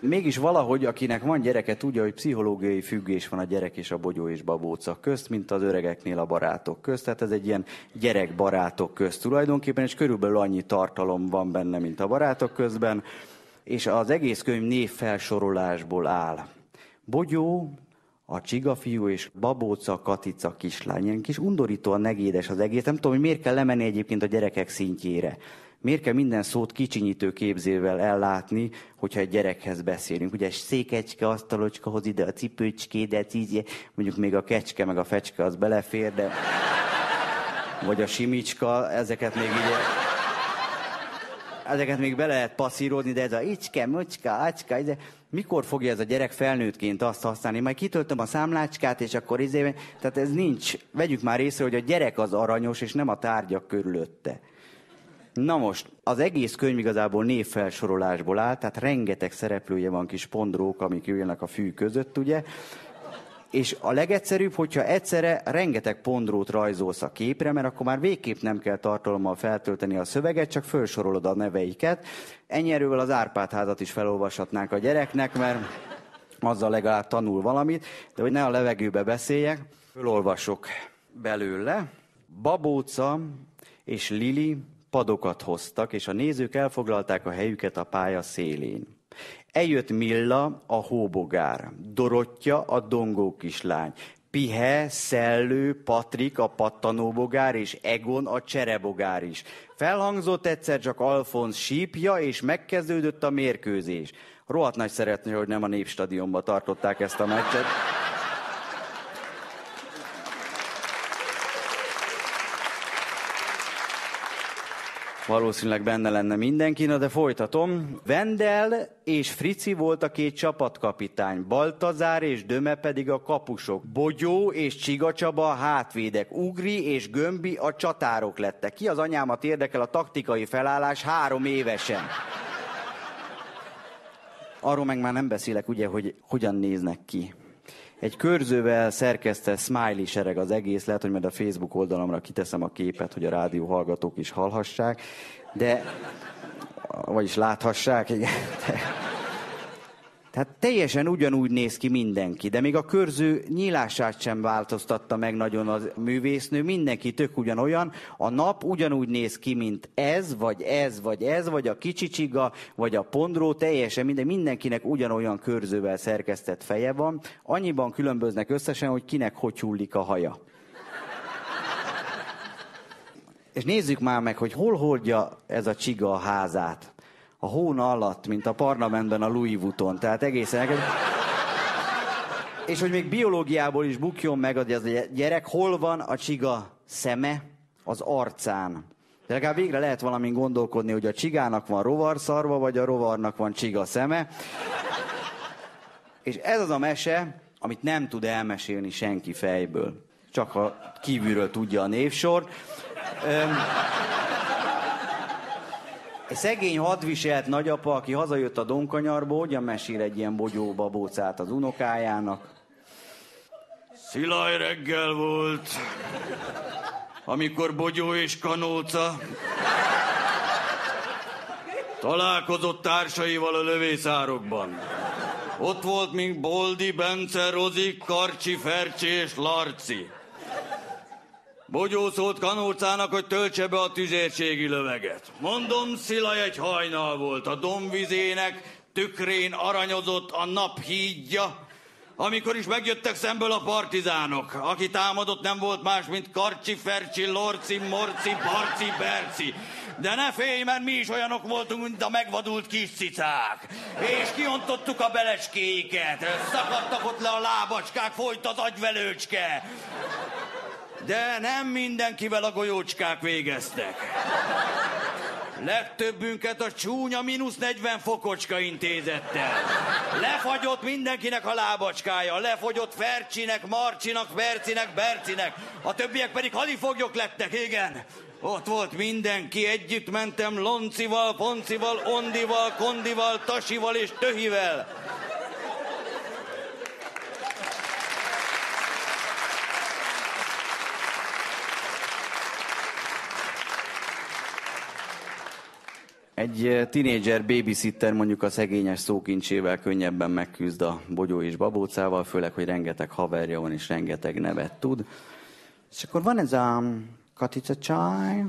Mégis valahogy, akinek van gyereke, tudja, hogy pszichológiai függés van a gyerek és a bogyó és babóca közt, mint az öregeknél a barátok közt. Tehát ez egy ilyen gyerek-barátok közt tulajdonképpen, és körülbelül annyi tartalom van benne, mint a barátok közben. És az egész könyv név felsorolásból áll. Bogyó, a csigafiú és babóca, katica kislány. Ilyen kis undorítóan negédes az egész. Nem tudom, hogy miért kell lemenni egyébként a gyerekek szintjére. Miért kell minden szót kicsinyítő képzével ellátni, hogyha egy gyerekhez beszélünk? Ugye székecske, asztalocska, hoz ide a cipőcskédet, így, mondjuk még a kecske, meg a fecske az belefér, de... Vagy a simicska, ezeket még így... Ezeket még be lehet passzírozni, de ez a icske, mucska, acska, de mikor fogja ez a gyerek felnőttként azt használni? Majd kitöltöm a számlácskát, és akkor izé... Tehát ez nincs. Vegyük már észre, hogy a gyerek az aranyos, és nem a tárgyak körülötte. Na most, az egész könyv igazából névfelsorolásból áll, tehát rengeteg szereplője van kis pondrók, amik ülnek a fű között, ugye? És a legegyszerűbb, hogyha egyszerre rengeteg pondrót rajzolsz a képre, mert akkor már végképp nem kell tartalommal feltölteni a szöveget, csak felsorolod a neveiket. Ennyi erővel az Árpád házat is felolvashatnánk a gyereknek, mert azzal legalább tanul valamit, de hogy ne a levegőbe beszéljek, fölolvasok belőle. Babóca és Lili padokat hoztak, és a nézők elfoglalták a helyüket a pálya szélén. Eljött Milla, a hóbogár, Dorottya, a dongó kislány, Pihe, Szellő, Patrik, a pattanóbogár, és Egon, a cserebogár is. Felhangzott egyszer csak Alfons sípja, és megkezdődött a mérkőzés. Rohadt nagy szeretné, hogy nem a Népstadionba tartották ezt a meccset. Valószínűleg benne lenne mindenki, na de folytatom. Vendel és Frici volt a két csapatkapitány, Baltazár és Döme pedig a kapusok, Bogyó és Csiga Csaba a hátvédek, Ugri és Gömbi a csatárok lettek. Ki az anyámat érdekel a taktikai felállás három évesen? Arról meg már nem beszélek, ugye, hogy hogyan néznek ki. Egy körzővel szerkesztett smiley sereg az egész, lehet, hogy majd a Facebook oldalamra kiteszem a képet, hogy a rádió hallgatók is hallhassák, de, vagyis láthassák, igen. De, tehát teljesen ugyanúgy néz ki mindenki, de még a körző nyílását sem változtatta meg nagyon a művésznő, mindenki tök ugyanolyan, a nap ugyanúgy néz ki, mint ez, vagy ez, vagy ez, vagy a kicsicsiga, vagy a pondró, teljesen minden, mindenkinek ugyanolyan körzővel szerkesztett feje van, annyiban különböznek összesen, hogy kinek hogy hullik a haja. És nézzük már meg, hogy hol hordja ez a csiga a házát a hóna alatt, mint a parlamentben a Louis Vuitton. Tehát egészen... És hogy még biológiából is bukjon meg hogy a gyerek, hol van a csiga szeme az arcán. De legalább végre lehet valamin gondolkodni, hogy a csigának van rovar szarva, vagy a rovarnak van csiga szeme. És ez az a mese, amit nem tud elmesélni senki fejből. Csak ha kívülről tudja a névsor. Öm, egy szegény hadviselt nagyapa, aki hazajött a Donkanyarból, hogyan mesél egy ilyen bogyó az unokájának? Szilaj reggel volt, amikor bogyó és kanóca
Találkozott társaival a lövészárokban. Ott volt még Boldi, Bence, Rozi, Karcsi, Fercsi és Larci. Bogyó szólt Kanócának, hogy töltse be a tüzérségi löveget. Mondom, Szila egy hajnal volt, a domvizének tükrén aranyozott a nap hídja, amikor is megjöttek szemből a partizánok. Aki támadott nem volt más, mint Karcsi, Fercsi, Lorci, Morci, Barci, Berci. De ne félj, mert mi is olyanok voltunk, mint a megvadult kis cicák. És kiontottuk a belecskéiket. Szakadtak ott le a lábacskák, folyt az agyvelőcske. De nem mindenkivel a golyócskák végeztek. Legtöbbünket a csúnya mínusz 40 fokocska intézettel. Lefagyott mindenkinek a lábacskája, lefogyott Fercsinek, Marcsinak, Bercinek, Bercinek. A többiek pedig halifoglyok lettek, igen. Ott volt mindenki, együtt mentem Loncival, Poncival, Ondival, Kondival, Tasival és Töhivel.
Egy tinédzser babysitter mondjuk a szegényes szókincsével könnyebben megküzd a bogyó és babócával, főleg, hogy rengeteg haverja van és rengeteg nevet tud. És akkor van ez a katica csaj,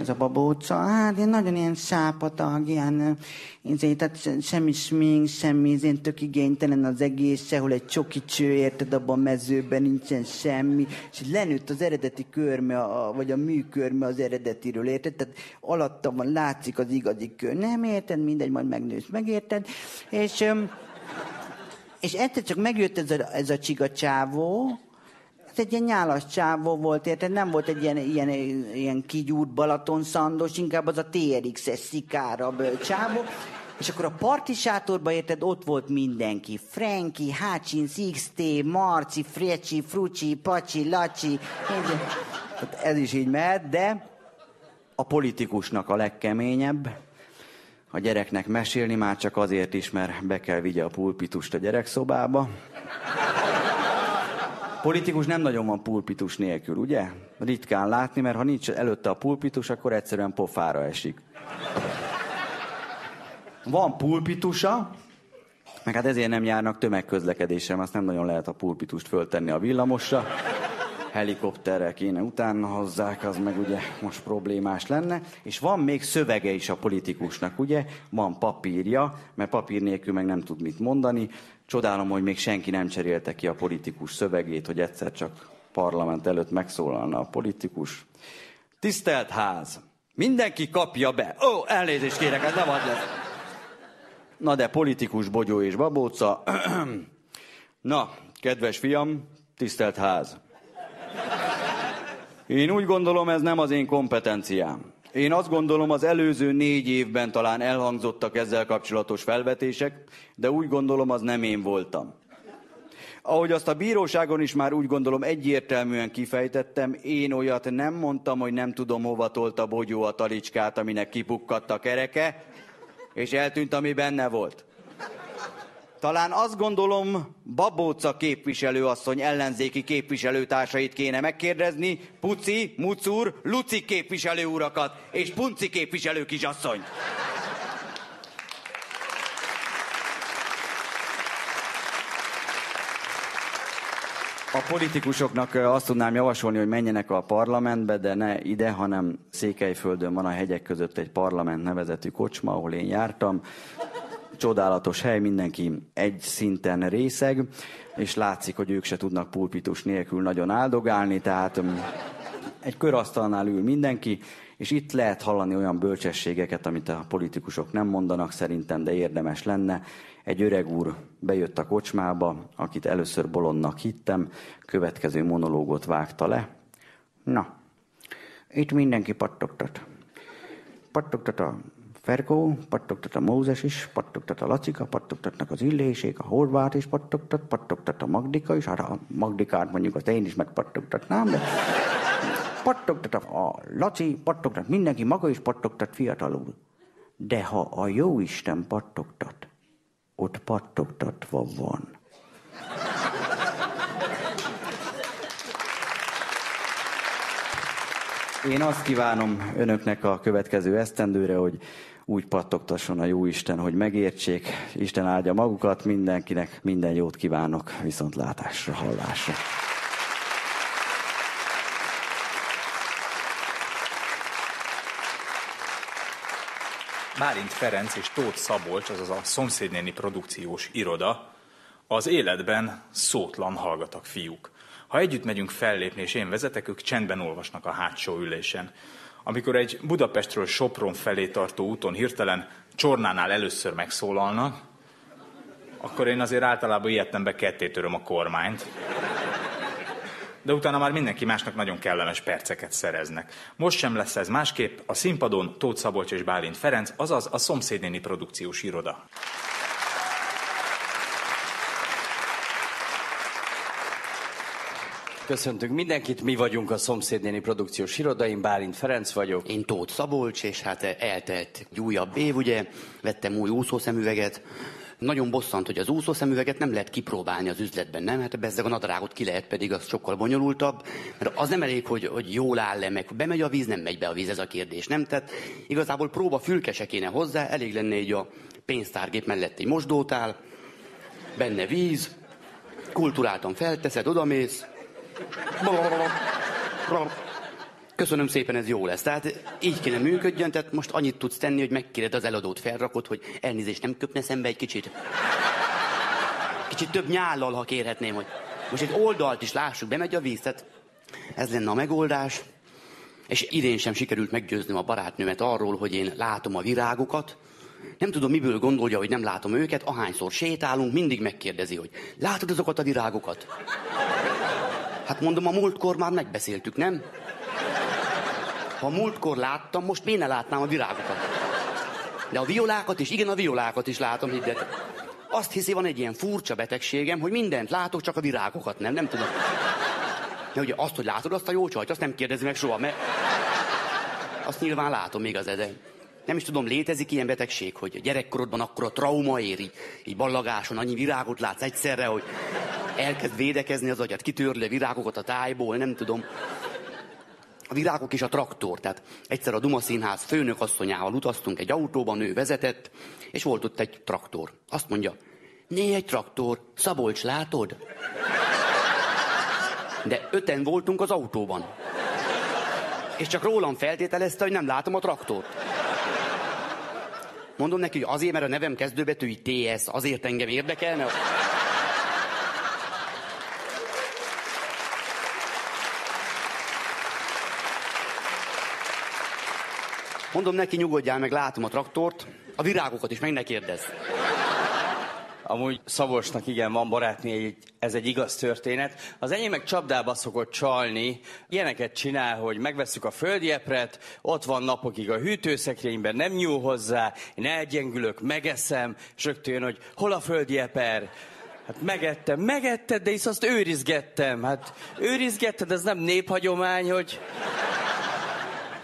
ez a babóca, hát én nagyon ilyen sápatag, ilyen, izé, tehát semmi smink, semmi, én tök igénytelen az egész, sehol egy csoki cső, érted, abban a mezőben nincsen semmi, és lenőtt az eredeti körme, a, vagy a műkörme az eredetiről, érted? Tehát alatta van, látszik az igazi kör. Nem érted, mindegy, majd megnősz, megérted? És, és egyszer csak megjött ez a, ez a csiga csávó, egy ilyen nyálas csávó volt, érted? Nem volt egy ilyen, ilyen, ilyen kigyúrt Balaton szandos, inkább az a TRX-es szikárabb csávó. És akkor a parti sátorba érted, ott volt mindenki. Franki, Hácsin, XT, Marci, Frecsi, Frucsi, Pacsi, Lacsi. Ez is így mehet, de a politikusnak a legkeményebb. A gyereknek mesélni már csak azért is, mert be kell vigye a pulpitust a gyerekszobába. Politikus nem nagyon van pulpitus nélkül, ugye? Ritkán látni, mert ha nincs előtte a pulpitus, akkor egyszerűen pofára esik. Van pulpitusa, meg hát ezért nem járnak tömegközlekedésre, azt nem nagyon lehet a pulpitust föltenni a villamosra. Helikopterrel kéne utána hozzák, az meg ugye most problémás lenne. És van még szövege is a politikusnak, ugye? Van papírja, mert papír nélkül meg nem tud mit mondani. Csodálom, hogy még senki nem cserélte ki a politikus szövegét, hogy egyszer csak parlament előtt megszólalna a politikus. Tisztelt ház! Mindenki kapja be. Ó, elnézést kérek, ez nem ad lesz. Na de politikus, bogyó és babóca. (clears throat) Na, kedves fiam, tisztelt ház. Én úgy gondolom, ez nem az én kompetenciám. Én azt gondolom, az előző négy évben talán elhangzottak ezzel kapcsolatos felvetések, de úgy gondolom, az nem én voltam. Ahogy azt a bíróságon is már úgy gondolom egyértelműen kifejtettem, én olyat nem mondtam, hogy nem tudom, hova tolt a bogyó a talicskát, aminek kipukkadt a kereke, és eltűnt, ami benne volt. Talán azt gondolom, Babóca képviselőasszony ellenzéki képviselőtársait kéne megkérdezni, Puci, Mucur, Luci képviselő urakat, és Punci képviselő kisasszony. A politikusoknak azt tudnám javasolni, hogy menjenek a parlamentbe, de ne ide, hanem Székelyföldön van a hegyek között egy parlament nevezetű kocsma, ahol én jártam csodálatos hely, mindenki egy szinten részeg, és látszik, hogy ők se tudnak pulpitus nélkül nagyon áldogálni, tehát um, egy körasztalnál ül mindenki, és itt lehet hallani olyan bölcsességeket, amit a politikusok nem mondanak szerintem, de érdemes lenne. Egy öreg úr bejött a kocsmába, akit először bolondnak hittem, következő monológot vágta le. Na, itt mindenki pattogtat. Pattogtat a Ferkó, pattogtat a Mózes is, pattogtat a Lacika, pattogtatnak az illésék, a Horváth is pattogtat, pattogtat a Magdika is, hát a Magdikát mondjuk azt én is megpattogtatnám, de pattogtat a Laci, pattogtat mindenki, maga is pattogtat fiatalul. De ha a jó Isten pattogtat, ott pattogtatva van. Én azt kívánom önöknek a következő esztendőre, hogy úgy pattogtasson a jó Isten, hogy megértsék. Isten áldja magukat, mindenkinek minden jót kívánok, viszontlátásra, hallásra.
Bálint Ferenc és Tóth Szabolcs, azaz a szomszédnéni produkciós iroda, az életben szótlan hallgatak fiúk. Ha együtt megyünk fellépni, és én vezetek, ők csendben olvasnak a hátsó ülésen. Amikor egy Budapestről Sopron felé tartó úton hirtelen Csornánál először megszólalnak, akkor én azért általában ilyettembe ketté töröm a kormányt. De utána már mindenki másnak nagyon kellemes perceket szereznek. Most sem lesz ez másképp, a színpadon Tóth Szabolcs és Bálint Ferenc, azaz a szomszédnéni produkciós iroda.
Köszöntünk mindenkit, mi vagyunk a szomszédnéni produkciós iroda, én Bálint Ferenc vagyok.
Én Tóth Szabolcs, és hát eltelt egy újabb év, ugye, vettem új úszószemüveget, nagyon bosszant, hogy az úszószemüveget nem lehet kipróbálni az üzletben, nem? Hát bezzeg a nadrágot ki lehet, pedig az sokkal bonyolultabb, mert az nem elég, hogy, hogy jól áll le, meg bemegy a víz, nem megy be a víz, ez a kérdés, nem? Tehát igazából próba fülke se kéne hozzá, elég lenne egy a pénztárgép mellett egy mosdótál, benne víz, kulturáltan felteszed, odamész, Köszönöm szépen, ez jó lesz. Tehát így kéne működjön, tehát most annyit tudsz tenni, hogy megkéred az eladót felrakod, hogy elnézést nem köpne szembe egy kicsit. Kicsit több nyállal, ha kérhetném, hogy most egy oldalt is lássuk, bemegy a víz, tehát ez lenne a megoldás. És idén sem sikerült meggyőznöm a barátnőmet arról, hogy én látom a virágokat. Nem tudom, miből gondolja, hogy nem látom őket. Ahányszor sétálunk, mindig megkérdezi, hogy látod azokat a virágokat? Hát mondom, a múltkor már megbeszéltük, nem? Ha múltkor láttam, most miért ne látnám a virágokat? De a violákat is, igen, a violákat is látom, higgyet. Azt hiszi, van egy ilyen furcsa betegségem, hogy mindent látok, csak a virágokat nem, nem tudom. De ugye azt, hogy látod azt a jó csajt, azt nem kérdezi meg soha, mert azt nyilván látom még az ede. Nem is tudom, létezik ilyen betegség, hogy a gyerekkorodban akkor a trauma ér, így, így ballagáson, annyi virágot látsz egyszerre, hogy elkezd védekezni az agyat, kitörli a virágokat a tájból, nem tudom a virágok és a traktor. Tehát egyszer a Duma Színház főnök asszonyával utaztunk egy autóban, ő vezetett, és volt ott egy traktor. Azt mondja, né egy traktor, Szabolcs, látod? De öten voltunk az autóban. És csak rólam feltételezte, hogy nem látom a traktort. Mondom neki, hogy azért, mert a nevem kezdőbetűi TS, azért engem érdekel, mert... Mondom neki, nyugodjál meg, látom a traktort, a virágokat is meg ne kérdezz.
Amúgy Szabolcsnak igen, van barátnő, ez egy igaz történet. Az enyém meg csapdába szokott csalni, ilyeneket csinál, hogy megveszük a epret, ott van napokig a hűtőszekrényben, nem nyúl hozzá, én elgyengülök, megeszem, és rögtön hogy hol a eper? Hát megettem, megetted, de hisz azt őrizgettem. Hát őrizgetted, ez nem néphagyomány, hogy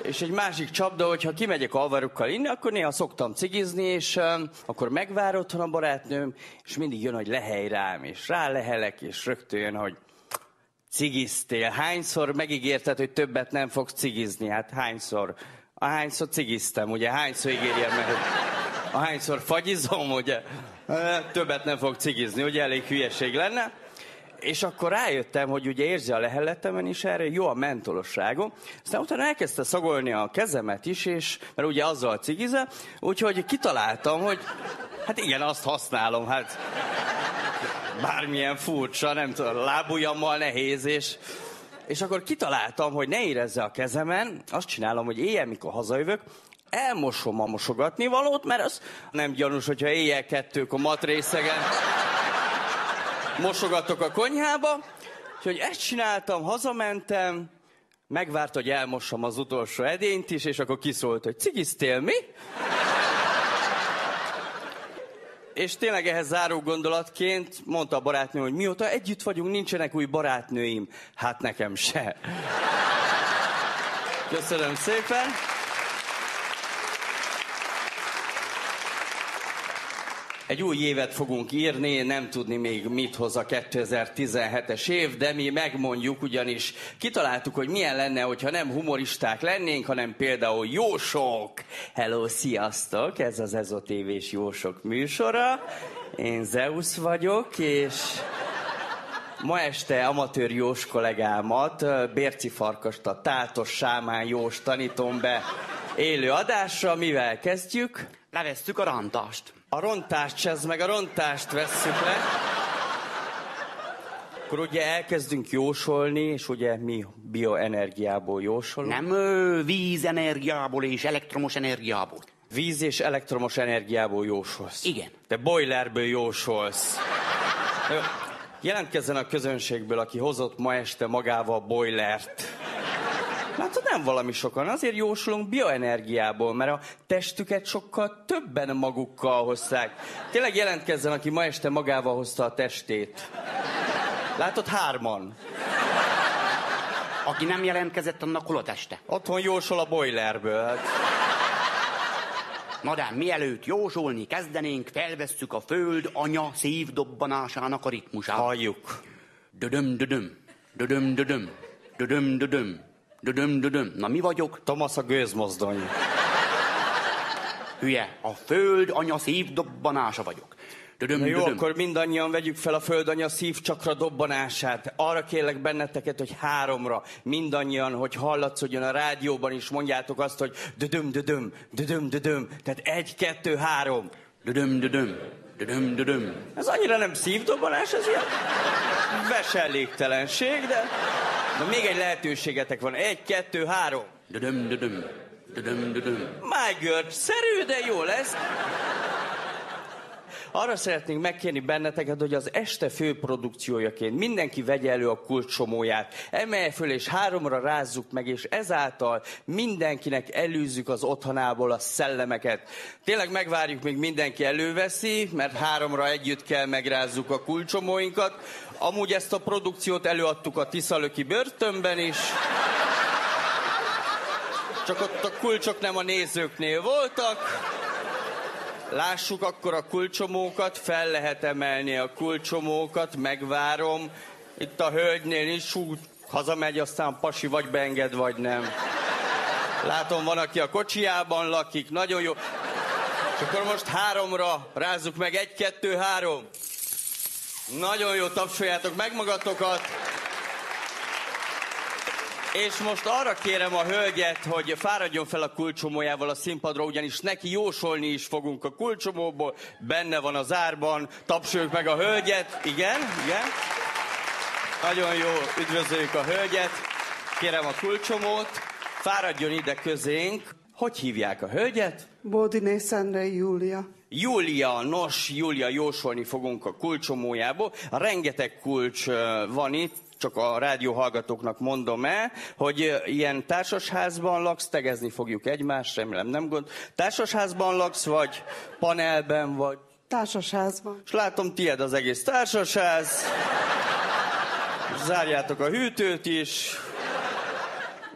és egy másik csapda, hogyha kimegyek alvarokkal inni, akkor néha szoktam cigizni, és um, akkor megvár otthon a barátnőm, és mindig jön, hogy lehely rám, és rá lehelek, és rögtön jön, hogy cigiztél. Hányszor megígérted, hogy többet nem fogsz cigizni? Hát hányszor? Ahányszor cigiztem, ugye? Hányszor ígérjem meg, hogy ahányszor fagyizom, ugye? Többet nem fog cigizni, ugye? Elég hülyeség lenne és akkor rájöttem, hogy ugye érzi a lehelletemen is erre, jó a mentolosságom. Aztán utána elkezdte szagolni a kezemet is, és, mert ugye azzal cigize, úgyhogy kitaláltam, hogy hát igen, azt használom, hát bármilyen furcsa, nem tudom, lábujjammal nehéz, és és akkor kitaláltam, hogy ne érezze a kezemen, azt csinálom, hogy éjjel, mikor hazajövök, elmosom a mosogatni valót, mert az nem gyanús, hogyha éjjel kettők a matrészegen mosogatok a konyhába, úgyhogy ezt csináltam, hazamentem, megvárt, hogy elmossam az utolsó edényt is, és akkor kiszólt, hogy cigiztél mi? és tényleg ehhez záró gondolatként mondta a barátnő, hogy mióta együtt vagyunk, nincsenek új barátnőim. Hát nekem se. Köszönöm szépen. Egy új évet fogunk írni, nem tudni még mit hoz a 2017-es év, de mi megmondjuk, ugyanis kitaláltuk, hogy milyen lenne, hogyha nem humoristák lennénk, hanem például jósok. Hello, sziasztok! Ez az Ezotévés Jósok műsora. Én Zeus vagyok, és Ma este amatőr Jós kollégámat, Bérci Farkast, a Tátos Sámán Jós tanítom be élő adásra. Mivel kezdjük?
Levesszük a rontást.
A rontást, ez meg a rontást vesszük le. Akkor ugye elkezdünk jósolni, és ugye mi bioenergiából jósolunk.
Nem ö, vízenergiából és elektromos energiából.
Víz és elektromos energiából jósolsz.
Igen.
Te boilerből jósolsz. Jó. Jelentkezzen a közönségből, aki hozott ma este magával boilert. Látod, nem valami sokan. Azért jósolunk bioenergiából, mert a testüket sokkal többen magukkal hozták. Tényleg jelentkezzen, aki ma este magával hozta a testét. Látod, hárman.
Aki nem jelentkezett, annak hol a teste?
Otthon jósol a boilerből. Hát.
Na de mielőtt jósolni kezdenénk, felvesszük a föld anya szívdobbanásának a ritmusát.
Halljuk.
Dödöm, dödöm, dödöm, dödöm, dödöm, dödöm, dödöm, dödöm. Na mi vagyok?
Thomas a gőzmozdony.
Hülye, a föld anya szívdobbanása vagyok. Dödöm,
Na jó,
dödöm.
akkor mindannyian vegyük fel a földanya szívcsakra dobbanását. Arra kérlek benneteket, hogy háromra, mindannyian, hogy hallatszódjon a rádióban is, mondjátok azt, hogy dödöm, dödöm, dödöm, dödöm. Tehát egy, kettő, három.
Dödöm, dödöm, dödöm, dödöm.
Ez annyira nem szívdobbanás, ez ilyen veselégtelenség, de, de még egy lehetőségetek van. Egy, kettő, három.
Dödöm, dödöm, dödöm, dödöm.
My God, szerű, de jó lesz. Arra szeretnénk megkérni benneteket, hogy az este főprodukciójaként mindenki vegye elő a kulcsomóját, emelje föl és háromra rázzuk meg, és ezáltal mindenkinek elűzzük az otthonából a szellemeket. Tényleg megvárjuk, míg mindenki előveszi, mert háromra együtt kell megrázzuk a kulcsomóinkat. Amúgy ezt a produkciót előadtuk a Tiszalöki börtönben is. Csak ott a kulcsok nem a nézőknél voltak. Lássuk akkor a kulcsomókat, fel lehet emelni a kulcsomókat, megvárom. Itt a hölgynél is, hú, hazamegy, aztán pasi vagy beenged, vagy nem. Látom, van, aki a kocsiában lakik, nagyon jó. És akkor most háromra rázzuk meg, egy, kettő, három. Nagyon jó, tapsoljátok meg magatokat. És most arra kérem a hölgyet, hogy fáradjon fel a kulcsomójával a színpadra, ugyanis neki jósolni is fogunk a kulcsomóból, benne van az árban, tapsoljuk meg a hölgyet. Igen, igen. Nagyon jó, üdvözöljük a hölgyet. Kérem a kulcsomót, fáradjon ide közénk. Hogy hívják a hölgyet?
Bódiné Szendrei Júlia.
Júlia, nos, Júlia, jósolni fogunk a kulcsomójából. Rengeteg kulcs van itt, csak a rádió hallgatóknak mondom el, hogy ilyen társasházban laksz, tegezni fogjuk egymást, remélem nem gond. Társasházban laksz, vagy panelben, vagy...
Társasházban.
És látom, tied az egész társasház. Zárjátok a hűtőt is.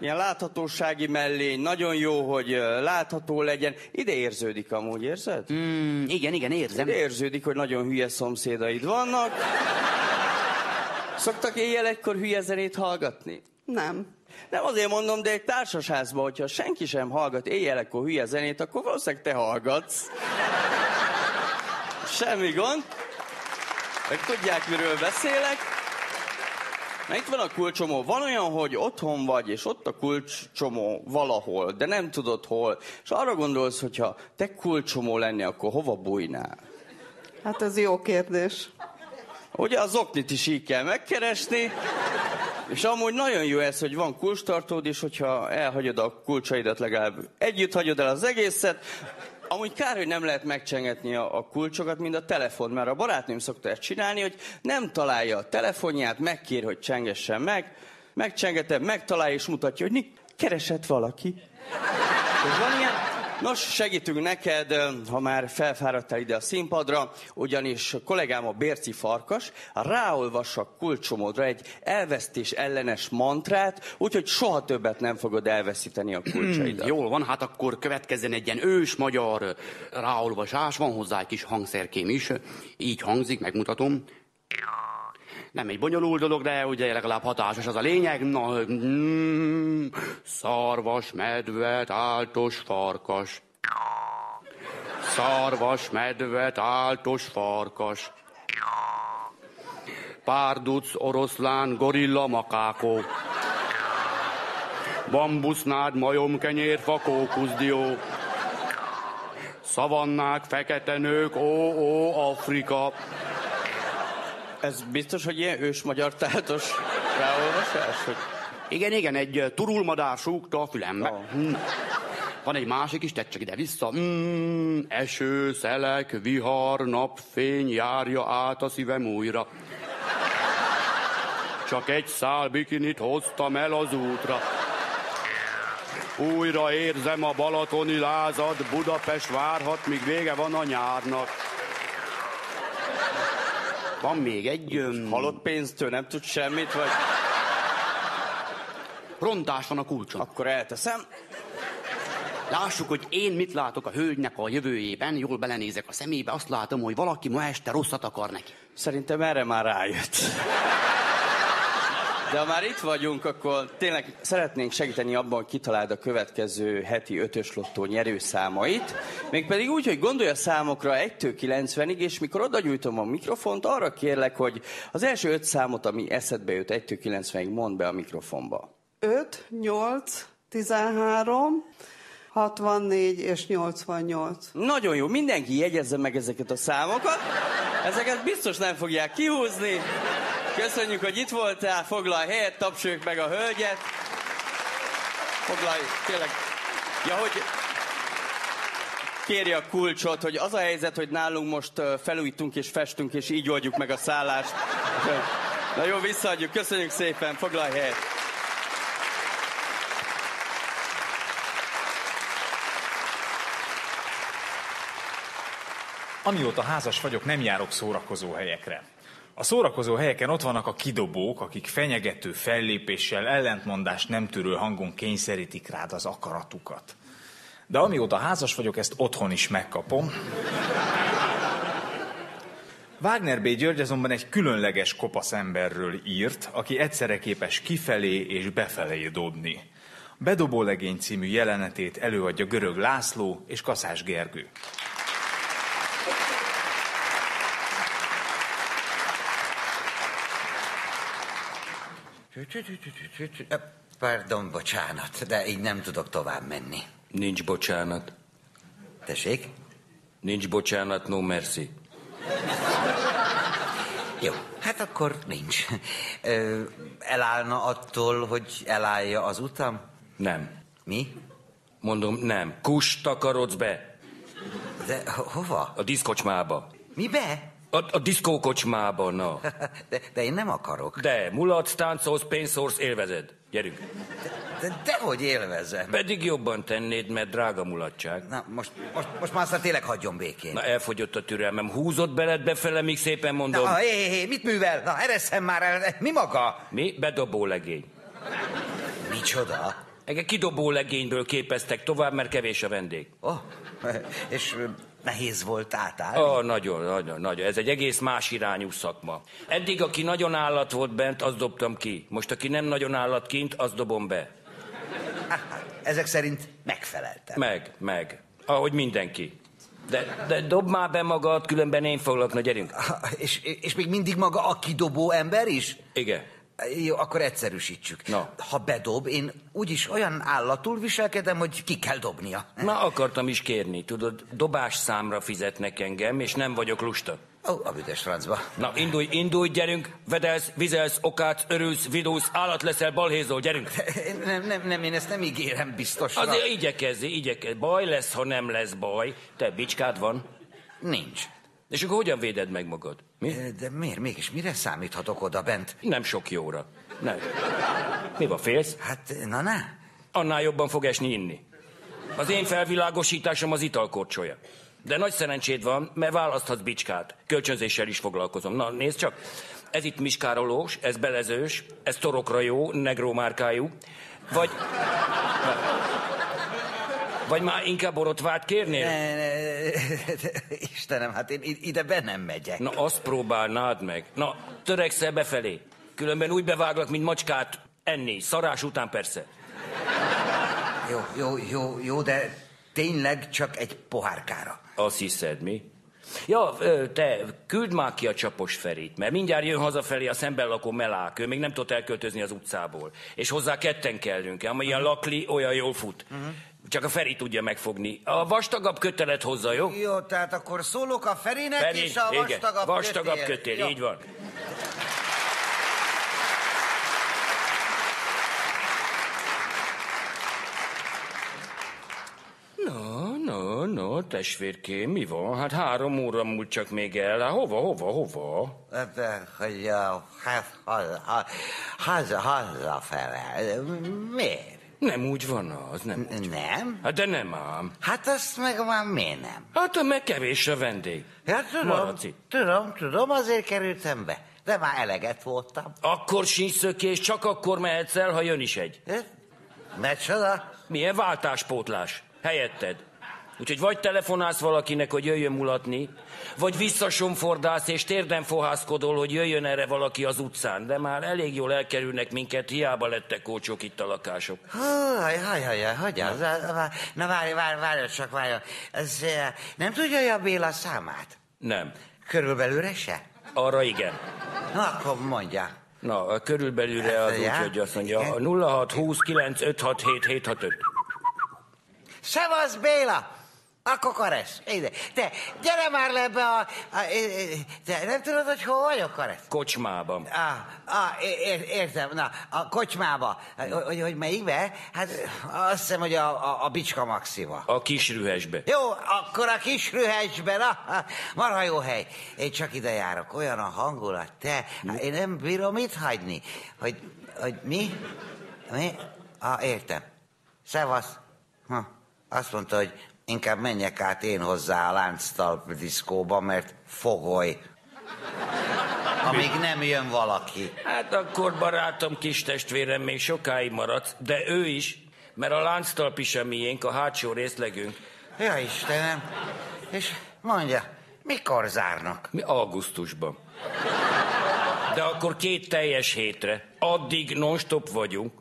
Ilyen láthatósági mellény, nagyon jó, hogy látható legyen. Ide érződik amúgy, érzed?
Mm, igen, igen, érzem.
Ide érződik, hogy nagyon hülye szomszédaid vannak. Szoktak éjjel egykor hülye zenét hallgatni?
Nem.
Nem azért mondom, de egy társasházban, hogyha senki sem hallgat éjjelekkor hülye zenét, akkor valószínűleg te hallgatsz. Semmi gond. Meg tudják, miről beszélek. Na itt van a kulcsomó. Van olyan, hogy otthon vagy, és ott a kulcsomó valahol, de nem tudod hol. És arra gondolsz, hogyha te kulcsomó lennél, akkor hova bújnál?
Hát ez jó kérdés.
Ugye az oknit is így kell megkeresni, és amúgy nagyon jó ez, hogy van kulcstartód, és hogyha elhagyod a kulcsaidat legalább együtt hagyod el az egészet, Amúgy kár, hogy nem lehet megcsengetni a, a kulcsokat, mint a telefon, mert a barátnőm szokta ezt csinálni, hogy nem találja a telefonját, megkér, hogy csengessen meg, megcsengetem, megtalálja és mutatja, hogy keresett valaki. És van ilyen, Nos, segítünk neked, ha már felfáradtál ide a színpadra, ugyanis a kollégám a Bérci Farkas ráolvassa a kulcsomodra egy elvesztés ellenes mantrát, úgyhogy soha többet nem fogod elveszíteni a kulcsaidat.
Hmm, jól van, hát akkor következzen egy ilyen ős magyar ráolvasás, van hozzá egy kis hangszerkém is. Így hangzik, megmutatom. Nem egy bonyolult dolog, de ugye legalább hatásos az a lényeg. Na, mm, szarvas, medve, áltos, farkas. Szarvas, medve, áltos, farkas. Párduc, oroszlán, gorilla, makákó. Bambusznád, majomkenyér, fakókuszdió. Szavannák, fekete nők, ó, ó, Afrika.
Ez biztos, hogy ilyen ős magyar tátos ráolvasás? Hogy...
Igen, igen, egy turulmadár súgta a fülembe. Oh. Van egy másik is, tedd csak ide vissza. Mm, eső, szelek, vihar, napfény járja át a szívem újra. Csak egy szál bikinit hoztam el az útra. Újra érzem a balatoni lázad, Budapest várhat, míg vége van a nyárnak. Van még egy... Öm...
Halott pénztől nem tud semmit, vagy...
Rontás van a kulcson.
Akkor elteszem.
Lássuk, hogy én mit látok a hölgynek a jövőjében, jól belenézek a szemébe, azt látom, hogy valaki ma este rosszat akar neki.
Szerintem erre már rájött. De ha már itt vagyunk, akkor tényleg szeretnénk segíteni abban, hogy kitaláld a következő heti ötös lottó nyerőszámait. Mégpedig úgy, hogy gondolj a számokra 1-től 90-ig, és mikor oda gyújtom a mikrofont, arra kérlek, hogy az első öt számot, ami eszedbe jut 1-től 90-ig, mondd be a mikrofonba.
5, 8, 13, 64 és 88.
Nagyon jó, mindenki jegyezze meg ezeket a számokat. Ezeket biztos nem fogják kihúzni. Köszönjük, hogy itt voltál, foglalj helyet, tapsoljuk meg a hölgyet. Foglalj, tényleg. Ja, hogy kéri a kulcsot, hogy az a helyzet, hogy nálunk most felújítunk és festünk, és így oldjuk meg a szállást. Na jó, visszaadjuk. Köszönjük szépen, foglalj helyet.
Amióta házas vagyok, nem járok szórakozó helyekre. A szórakozó helyeken ott vannak a kidobók, akik fenyegető fellépéssel, ellentmondás nem tűrő hangon kényszerítik rád az akaratukat. De amióta házas vagyok, ezt otthon is megkapom. Wagner B. György azonban egy különleges kopasz emberről írt, aki egyszerre képes kifelé és befelé dobni. Bedobó legény című jelenetét előadja Görög László és Kaszás Gergő.
Pardon, bocsánat, de így nem tudok tovább menni.
Nincs bocsánat.
Tessék?
Nincs bocsánat, no merci.
Jó, hát akkor nincs. Ö, elállna attól, hogy elállja az utam?
Nem.
Mi?
Mondom, nem. Kus takarodsz be.
De ho- hova?
A diszkocsmába.
Mibe?
A, a diszkókocsmába, na. (laughs)
De, de én nem akarok.
De, mulatsz, táncolsz, pénzszórsz, élvezed. Gyerünk.
De dehogy élvezem.
Pedig jobban tennéd, mert drága mulatság.
Na, most, most, most már aztán tényleg hagyjon békén.
Na, elfogyott a türelmem. Húzott beled befele, míg szépen mondom.
Na, hé, hé, hé, mit művel? Na, eresszem már el. Mi maga?
Mi? Bedobó legény.
Micsoda?
Ege kidobó legényből képeztek tovább, mert kevés a vendég.
Oh, (laughs) és nehéz volt átállni?
Ó, nagyon, nagyon, nagyon. Ez egy egész más irányú szakma. Eddig, aki nagyon állat volt bent, azt dobtam ki. Most, aki nem nagyon állat kint, azt dobom be.
Ezek szerint megfeleltem.
Meg, meg. Ahogy mindenki. De, de dob már be magad, különben én foglak, na gyerünk.
És, és még mindig maga a kidobó ember is?
Igen.
Jó, akkor egyszerűsítsük.
Na.
Ha bedob, én úgyis olyan állatul viselkedem, hogy ki kell dobnia.
Na, akartam is kérni, tudod, dobás számra fizetnek engem, és nem vagyok lusta.
Ó, a büdös francba.
Na, indulj, indulj, gyerünk, vedelsz, vizelsz, okátsz, örülsz, vidulsz, állat leszel, balhézol, gyerünk. (laughs)
Nem, nem, nem, én ezt nem ígérem biztosra.
Azért igyekezz, igyekezz. Baj lesz, ha nem lesz baj. Te bicskád van?
Nincs.
És akkor hogyan véded meg magad? Mi?
De miért? Mégis mire számíthatok oda bent?
Nem sok jóra. Nem. Mi van, félsz?
Hát, na ne.
Annál jobban fog esni inni. Az én felvilágosításom az italkorcsolya. De nagy szerencséd van, mert választhatsz bicskát. Kölcsönzéssel is foglalkozom. Na, nézd csak. Ez itt miskárolós, ez belezős, ez torokra jó, negró márkájú. Vagy... Vagy már inkább borotvát kérnél?
Ne, ne, (laughs) Istenem, hát én ide be nem megyek.
Na, azt próbálnád meg. Na, törekszel befelé. Különben úgy beváglak, mint macskát enni. Szarás után persze.
Jó, jó, jó, jó, de tényleg csak egy pohárkára.
Azt hiszed, mi? Ja, te, küld már ki a csapos Ferit, mert mindjárt jön hazafelé a szemben lakó melák, ő még nem tudott elköltözni az utcából. És hozzá ketten kellünk, amilyen lakli, olyan jól fut. Csak a Feri tudja megfogni. A vastagabb kötelet hozza, jó?
Jó, tehát akkor szólok a Ferinek,
Feri,
és a
igen,
vastagabb,
vastagabb kötél,
Jó.
így van. Na, na, na, testvérkém, mi van? Hát három óra múlt csak még el. Hát hova, hova, hova?
Hát, haza, haza, hazafele. Miért?
Nem úgy van az, nem úgy
Nem?
Hát de nem ám.
Hát azt meg már miért nem?
Hát meg kevés a vendég.
Ja, tudom,
Maradsz itt.
tudom, tudom, azért kerültem be. De már eleget voltam.
Akkor sincs szökés, csak akkor mehetsz el, ha jön is egy.
Mecsoda?
Milyen váltáspótlás? Helyetted. Úgyhogy vagy telefonálsz valakinek, hogy jöjjön mulatni, vagy visszasomfordálsz és térden fohászkodol, hogy jöjjön erre valaki az utcán. De már elég jól elkerülnek minket, hiába lettek kócsok itt a lakások.
Haj, haj, haj, haj? Na várj, várj, várj, csak várj. Ez, eh, nem tudja a Béla számát?
Nem.
Körülbelülre se?
Arra igen.
Na, akkor mondja.
Na, körülbelülre az úgy, hogy azt mondja, 06 20 9 56 7 7 6 5.
Szevasz, Béla! Akkor Karesz, ide. Te, gyere már le ebbe a... a, a te nem tudod, hogy hol vagyok, Karesz?
Kocsmában.
Ah, ah, ér, értem, na, a kocsmába. Hogy, hogy melyikbe? Hát azt hiszem, hogy a, a, a Bicska Maxiba.
A kis rühesbe.
Jó, akkor a kis rühesben, na, marha jó hely. Én csak ide járok, olyan a hangulat, te, hát én nem bírom itt hagyni. Hogy, hogy mi? Mi? Ah, értem. Szevasz. Ha, azt mondta, hogy inkább menjek át én hozzá a lánctalp diszkóba, mert fogoly. Amíg nem jön valaki.
Hát akkor barátom, kis testvérem még sokáig maradt, de ő is, mert a lánctalp is a miénk, a hátsó részlegünk.
Ja, Istenem. És mondja, mikor zárnak?
Mi augusztusban. De akkor két teljes hétre. Addig non-stop vagyunk.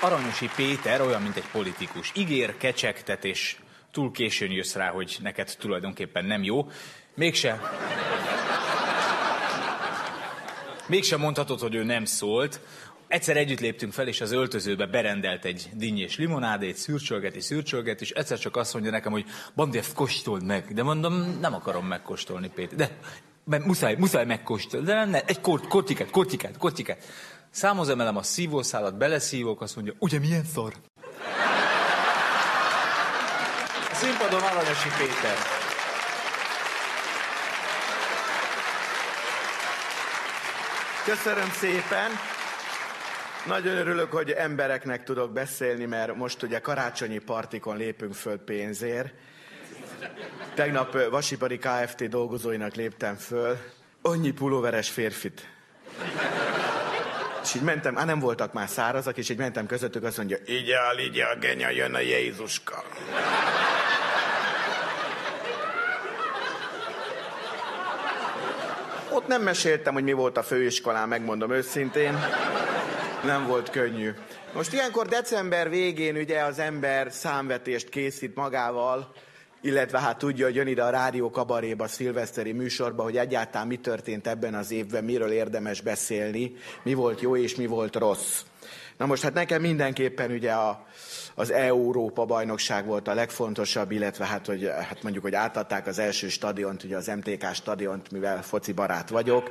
Aranyosi Péter olyan, mint egy politikus. Ígér, kecsegtet, és túl későn jössz rá, hogy neked tulajdonképpen nem jó. Mégse... Mégsem mondhatod, hogy ő nem szólt. Egyszer együtt léptünk fel, és az öltözőbe berendelt egy dinnyés limonádét, szürcsölgeti, szürcsölget, és egyszer csak azt mondja nekem, hogy Bandev, kóstold meg. De mondom, nem akarom megkóstolni, Péter. De mert muszáj, muszáj megkóstolni. De nem, nem, egy kort, kortikát, kortikát, kortikát. Számhoz emelem a szívószálat, beleszívok, azt mondja, ugye milyen szar? A színpadon Aranyosi Péter.
Köszönöm szépen. Nagyon örülök, hogy embereknek tudok beszélni, mert most ugye karácsonyi partikon lépünk föl pénzért. Tegnap Vasipari Kft. dolgozóinak léptem föl. Annyi pulóveres férfit. És így mentem, á nem voltak már szárazak, és így mentem közöttük, azt mondja, így áll, így áll, genya, jön a Jézuska. Ott nem meséltem, hogy mi volt a főiskolán, megmondom őszintén. Nem volt könnyű. Most ilyenkor december végén ugye az ember számvetést készít magával, illetve hát tudja, hogy jön ide a rádió kabaréba, a szilveszteri műsorba, hogy egyáltalán mi történt ebben az évben, miről érdemes beszélni, mi volt jó és mi volt rossz. Na most hát nekem mindenképpen ugye a, az Európa bajnokság volt a legfontosabb, illetve hát, hogy, hát mondjuk, hogy átadták az első stadiont, ugye az MTK stadiont, mivel foci barát vagyok.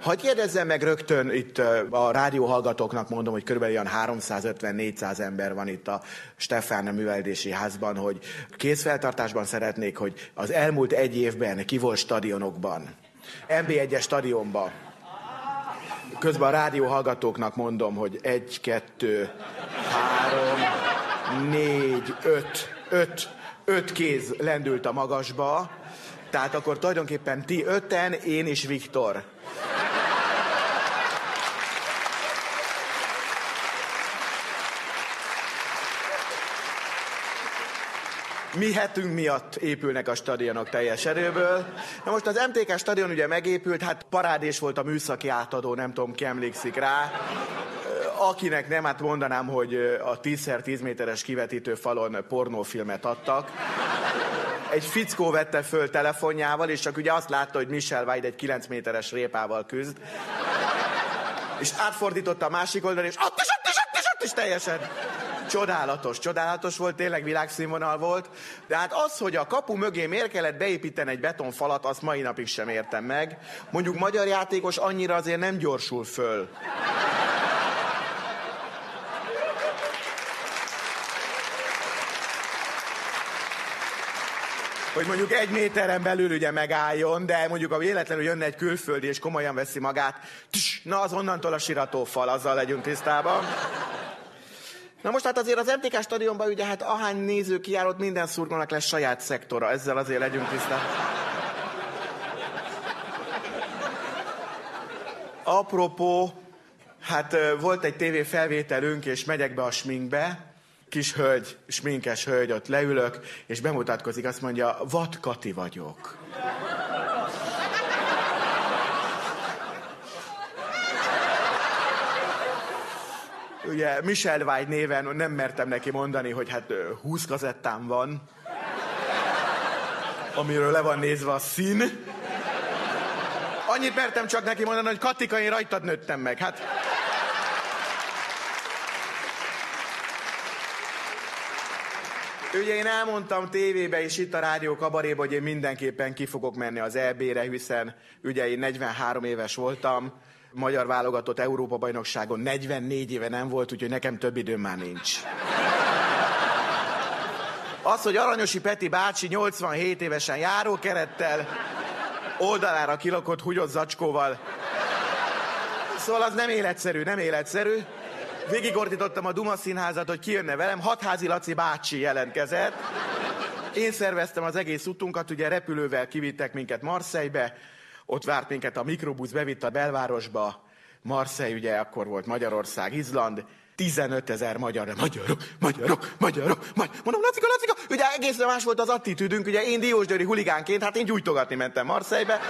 Hadd kérdezzem meg rögtön itt a rádióhallgatóknak mondom, hogy körülbelül olyan 350-400 ember van itt a Stefán Műveldési Házban, hogy készfeltartásban szeretnék, hogy az elmúlt egy évben ki volt stadionokban. MB1-es stadionba. Közben a rádió hallgatóknak mondom, hogy egy, kettő, három, négy, öt, öt, öt kéz lendült a magasba. Tehát akkor tulajdonképpen ti öten, én és Viktor. Mi hetünk miatt épülnek a stadionok teljes erőből. Na most az MTK stadion ugye megépült, hát parádés volt a műszaki átadó, nem tudom, ki emlékszik rá. Akinek nem, hát mondanám, hogy a 10x10 méteres kivetítő falon pornófilmet adtak. Egy fickó vette föl telefonjával, és csak ugye azt látta, hogy Michel White egy 9 méteres répával küzd. És átfordította a másik oldalra, és ott is, ott is, ott is, ott is teljesen Csodálatos, csodálatos volt, tényleg világszínvonal volt. De hát az, hogy a kapu mögé miért kellett beépíteni egy betonfalat, azt mai napig sem értem meg. Mondjuk magyar játékos annyira azért nem gyorsul föl. hogy mondjuk egy méteren belül ugye megálljon, de mondjuk a véletlenül jönne egy külföldi és komolyan veszi magát, tss, na az onnantól a siratófal, azzal legyünk tisztában. Na most hát azért az MTK stadionban ugye hát ahány néző kiállott, minden szurkolónak lesz saját szektora. Ezzel azért legyünk tisztán. Apropó, hát volt egy tévé felvételünk, és megyek be a sminkbe, kis hölgy, sminkes hölgy, ott leülök, és bemutatkozik, azt mondja, Vat Kati vagyok. Ugye Michel White néven nem mertem neki mondani, hogy hát 20 kazettám van, amiről le van nézve a szín. Annyit mertem csak neki mondani, hogy Katika, én rajtad nőttem meg. Hát... Ugye én elmondtam tévébe és itt a rádió kabaréba, hogy én mindenképpen ki fogok menni az EB-re, hiszen ugye én 43 éves voltam, magyar válogatott Európa-bajnokságon 44 éve nem volt, úgyhogy nekem több időm már nincs. Az, hogy Aranyosi Peti bácsi 87 évesen járókerettel, oldalára kilakott húgyott zacskóval. Szóval az nem életszerű, nem életszerű. Végigordítottam a Duma színházat, hogy kijönne velem. Hatházi Laci bácsi jelentkezett. Én szerveztem az egész utunkat, ugye repülővel kivittek minket Marseille-be, ott várt minket a mikrobusz, bevitt a belvárosba, Marseille, ugye akkor volt Magyarország, Izland, 15 ezer magyar, magyarok, magyarok, magyarok, magyar. Mondom, Lacika, Lacika, ugye egészen más volt az attitűdünk, ugye én Diósgyőri huligánként, hát én gyújtogatni mentem Marseille-be.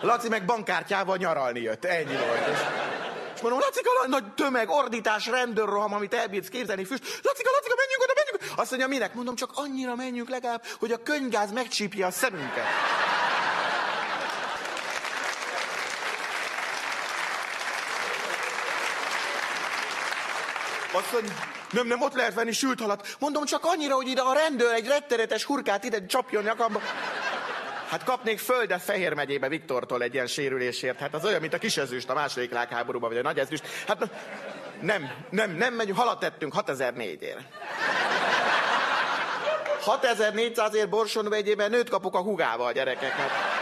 Laci meg bankkártyával nyaralni jött, ennyi volt. És, és mondom, Lacika, nagy tömeg, ordítás, rendőrroham, amit elbírsz képzelni, füst. Lacika, Lacika, menjünk oda, menjünk. Azt mondja, minek? Mondom, csak annyira menjünk legalább, hogy a könyvgáz megcsípje a szemünket. Azt mondja, nem, nem, ott lehet venni sült halat. Mondom, csak annyira, hogy ide a rendőr egy rettenetes hurkát ide csapjon nyakamba. Hát kapnék földet Fehér megyébe Viktortól egy ilyen sérülésért. Hát az olyan, mint a kisezőst a második világháborúban, vagy a nagy ezüst. Hát nem, nem, nem megyünk, halat tettünk 6004-ért. 6400-ért Borson vegyében nőt kapok a hugával, gyerekek. Hát.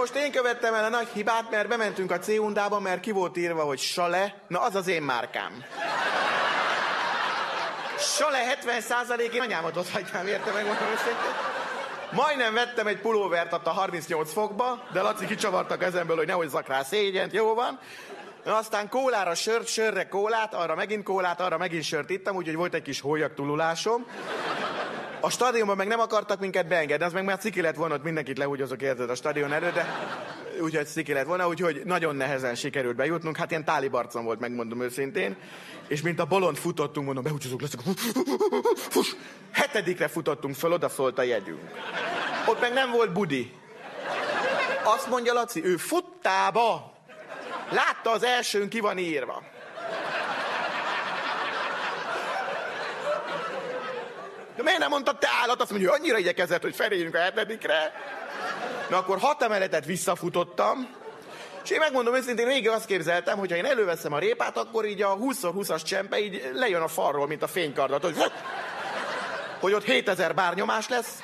Most én követtem el a nagy hibát, mert bementünk a c mert ki volt írva, hogy Sale, na az az én márkám. Sale 70 én anyámat ott hagyjám, érte meg mondom őszintén. Majdnem vettem egy pulóvert a 38 fokba, de Laci kicsavarta a kezemből, hogy nehogy zak rá szégyent, jó van. Aztán kólára sört, sörre kólát, arra megint kólát, arra megint sört ittam, úgyhogy volt egy kis hólyak tululásom. A stadionban meg nem akartak minket beengedni, az meg már ciki lett volna, ott mindenkit lehúgyozok, érted a stadion előtt, de úgyhogy ciki lett volna, úgyhogy nagyon nehezen sikerült bejutnunk. Hát ilyen tálibarcon volt, megmondom őszintén. És mint a bolond futottunk, mondom, behúgyozok, leszek. Fuss! Hetedikre futottunk föl, oda szólt a jegyünk. Ott meg nem volt budi. Azt mondja Laci, ő futtába. Látta az elsőn, ki van írva. De miért nem mondta te állat? Azt mondja, hogy annyira igyekezett, hogy felérjünk a hetedikre. Na akkor hat emeletet visszafutottam, És én megmondom őszintén, végig azt képzeltem, hogy ha én előveszem a répát, akkor így a 20x20-as csempe így lejön a falról, mint a fénykardat, hogy, hogy ott 7000 bárnyomás lesz.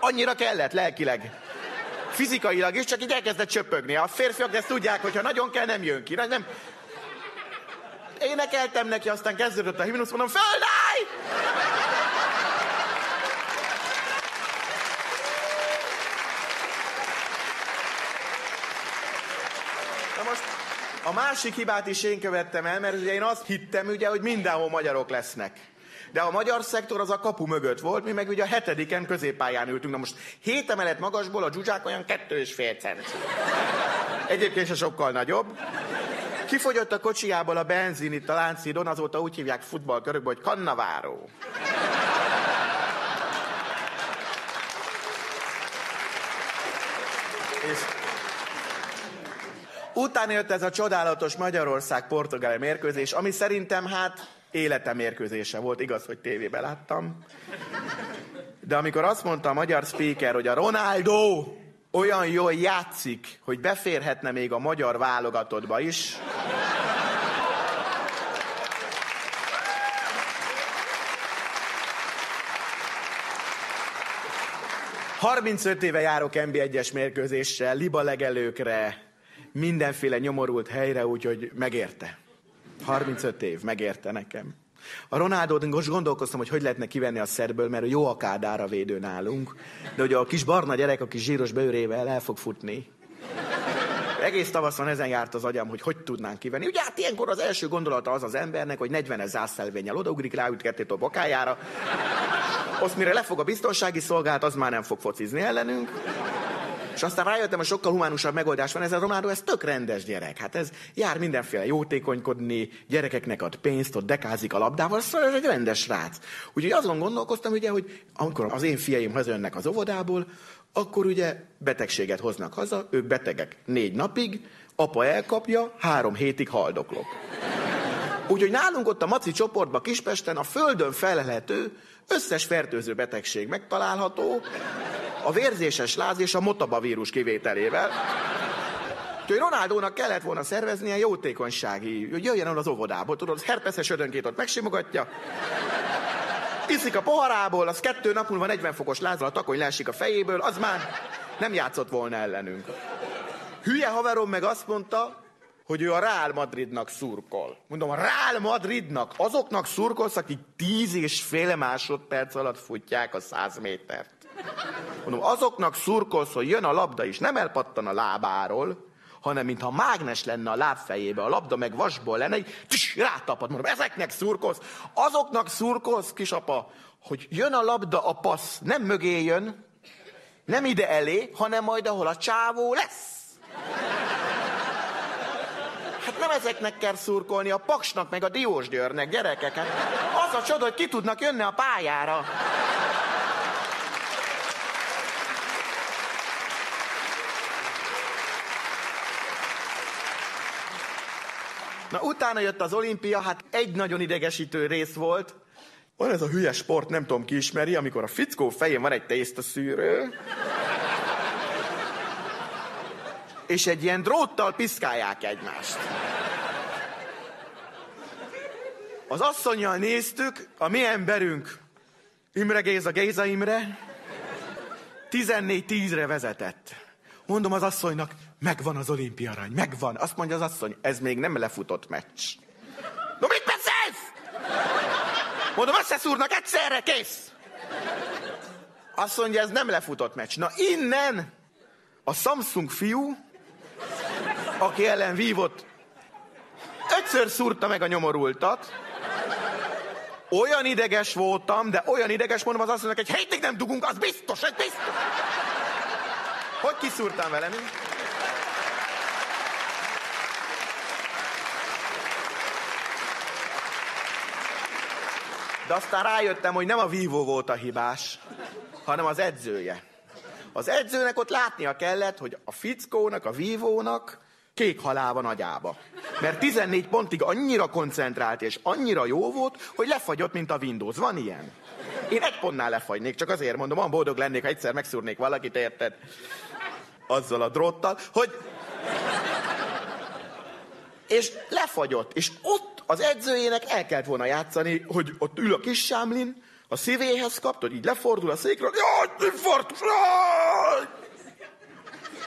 Annyira kellett lelkileg. Fizikailag is, csak így elkezdett csöpögni. A férfiak ezt tudják, hogy ha nagyon kell, nem jön ki. Nem. Énekeltem neki, aztán kezdődött a himnusz, mondom, földállj! Na most a másik hibát is én követtem el, mert ugye én azt hittem, ugye, hogy mindenhol magyarok lesznek. De a magyar szektor az a kapu mögött volt, mi meg ugye a hetediken középpályán ültünk. Na most hét emelet magasból a dzsuzsák olyan kettő és fél cent. Egyébként se sokkal nagyobb. Kifogyott a kocsijából a benzin itt a Lánchídon, azóta úgy hívják futballkörökbe, hogy Kannaváró. És utána jött ez a csodálatos Magyarország-Portugál mérkőzés, ami szerintem hát életem mérkőzése volt, igaz, hogy tévében láttam. De amikor azt mondta a magyar speaker, hogy a Ronaldo olyan jól játszik, hogy beférhetne még a magyar válogatottba is, 35 éve járok NB1-es mérkőzéssel, liba legelőkre, mindenféle nyomorult helyre, úgyhogy megérte. 35 év, megérte nekem. A Ronaldot most gondolkoztam, hogy hogy lehetne kivenni a szerből, mert jó a kádára védő nálunk, de ugye a kis barna gyerek a kis zsíros bőrével el fog futni. Egész tavaszon ezen járt az agyam, hogy hogy tudnánk kivenni. Ugye hát ilyenkor az első gondolata az az embernek, hogy 40 zászlelvénnyel odaugrik, ráüt a bokájára, azt mire lefog a biztonsági szolgálat, az már nem fog focizni ellenünk. És aztán rájöttem, hogy sokkal humánusabb megoldás van, ez a Ronaldo, ez tök rendes gyerek. Hát ez jár mindenféle jótékonykodni, gyerekeknek ad pénzt, ott dekázik a labdával, szóval ez egy rendes srác. Úgyhogy azon gondolkoztam, ugye, hogy amikor az én fiaim hazajönnek az óvodából, akkor ugye betegséget hoznak haza, ők betegek négy napig, apa elkapja, három hétig haldoklok. Úgyhogy nálunk ott a Maci csoportban Kispesten a földön felelhető összes fertőző betegség megtalálható, a vérzéses láz és a motaba kivételével. Úgyhogy Ronaldónak kellett volna szervezni ilyen jótékonysági, hogy jöjjön el az óvodából, tudod, az herpeszes ödönkét ott megsimogatja, iszik a poharából, az kettő nap múlva 40 fokos lázzal a takony leesik a fejéből, az már nem játszott volna ellenünk. Hülye haverom meg azt mondta, hogy ő a Real Madridnak szurkol. Mondom, a Real Madridnak, azoknak szurkolsz, akik tíz és fél másodperc alatt futják a száz métert. Mondom, azoknak szurkolsz, hogy jön a labda is, nem elpattan a lábáról, hanem mintha mágnes lenne a lábfejébe, a labda meg vasból lenne, egy tss, rátapad. Mondom, ezeknek szurkolsz, azoknak szurkolsz, kisapa, hogy jön a labda, a passz, nem mögé jön, nem ide elé, hanem majd ahol a csávó lesz. Hát nem ezeknek kell szurkolni, a Paksnak meg a Diós Győrnek. Hát az a csoda, hogy ki tudnak jönni a pályára. Na utána jött az olimpia, hát egy nagyon idegesítő rész volt. Van ez a hülye sport, nem tudom ki ismeri, amikor a fickó fején van egy tésztaszűrő, és egy ilyen dróttal piszkálják egymást. Az asszonyjal néztük, a mi emberünk, Imre Géza, Géza Imre, 14-10-re vezetett. Mondom az asszonynak, megvan az olimpiarany, megvan. Azt mondja az asszony, ez még nem lefutott meccs. No mit beszélsz? Mondom, összeszúrnak egyszerre, kész. Azt mondja, ez nem lefutott meccs. Na innen a Samsung fiú, aki ellen vívott, ötször szúrta meg a nyomorultat, olyan ideges voltam, de olyan ideges, mondom az asszonynak, egy hétig nem dugunk, az biztos, egy biztos. Hogy kiszúrtál velem? De aztán rájöttem, hogy nem a vívó volt a hibás, hanem az edzője. Az edzőnek ott látnia kellett, hogy a fickónak, a vívónak kék halál van agyába. Mert 14 pontig annyira koncentrált és annyira jó volt, hogy lefagyott, mint a Windows. Van ilyen? Én egy pontnál lefagynék, csak azért mondom, olyan boldog lennék, ha egyszer megszúrnék valakit, érted? azzal a dróttal, hogy... És lefagyott, és ott az edzőjének el kellett volna játszani, hogy ott ül a kis sámlin, a szívéhez kaptad, így lefordul a székről, jaj, infarktus, jaj!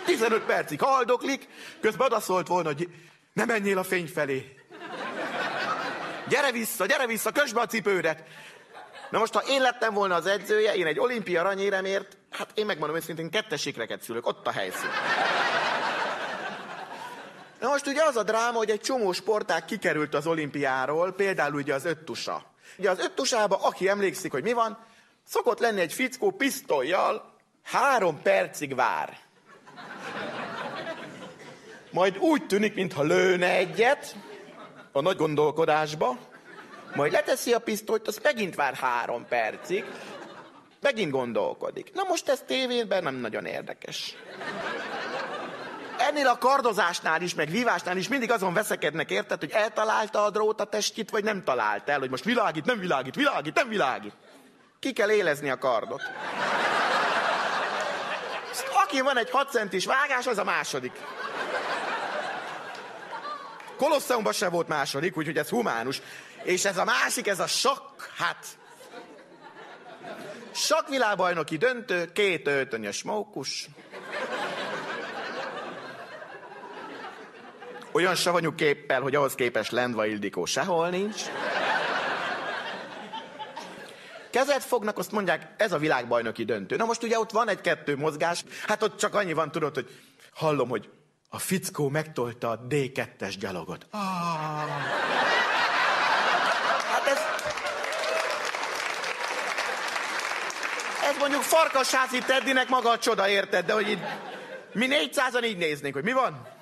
15 percig haldoklik, közben odaszólt volna, hogy ne menjél a fény felé. Gyere vissza, gyere vissza, kösd be a cipődet. Na most, ha én lettem volna az edzője, én egy olimpia aranyéremért, hát én megmondom őszintén, kettes sikreket szülök, ott a helyszín. Na most ugye az a dráma, hogy egy csomó sportág kikerült az olimpiáról, például ugye az öttusa. Ugye az öttusába, aki emlékszik, hogy mi van, szokott lenni egy fickó pisztolyjal, három percig vár. Majd úgy tűnik, mintha lőne egyet a nagy gondolkodásba, majd leteszi a pisztolyt, az megint vár három percig, megint gondolkodik. Na most ez tévében nem nagyon érdekes. Ennél a kardozásnál is, meg vívásnál is mindig azon veszekednek, érted, hogy eltalálta a drót a testkit, vagy nem talált el, hogy most világít, nem világít, világít, nem világít. Ki kell élezni a kardot. Aki van egy 6 centis vágás, az a második. Kolosseumban se volt második, úgyhogy ez humánus. És ez a másik, ez a sok, hát... Sakvilágbajnoki döntő, két öltönyös mókus. Olyan savanyú képpel, hogy ahhoz képest Lendva Ildikó sehol nincs. Kezet fognak, azt mondják, ez a világbajnoki döntő. Na most ugye ott van egy-kettő mozgás, hát ott csak annyi van, tudod, hogy hallom, hogy a fickó megtolta a D2-es gyalogot. Ah. Hát ez... Ez mondjuk farkasházi Teddynek maga a csoda, érted? De hogy így... Mi 400-an így néznénk, hogy mi van?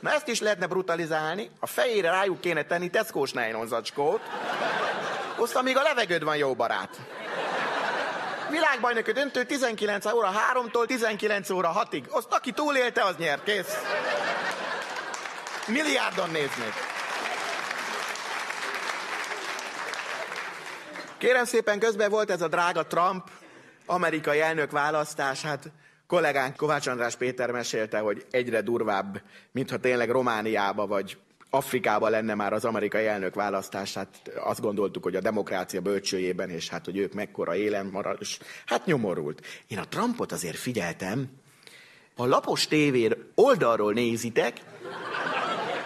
Na ezt is lehetne brutalizálni, a fejére rájuk kéne tenni teszkós zacskót, azt amíg a levegőd van jó barát. Világbajnoki döntő 19 óra 3-tól 19 óra 6-ig. Azt aki túlélte, az nyert. Kész. Milliárdon néznék. Kérem szépen, közben volt ez a drága Trump amerikai elnök választás, hát kollégánk Kovács András Péter mesélte, hogy egyre durvább, mintha tényleg Romániába vagy Afrikába lenne már az amerikai elnök választás, hát azt gondoltuk, hogy a demokrácia bölcsőjében, és hát, hogy ők mekkora élen marad, és hát nyomorult. Én a Trumpot azért figyeltem, a lapos tévér oldalról nézitek,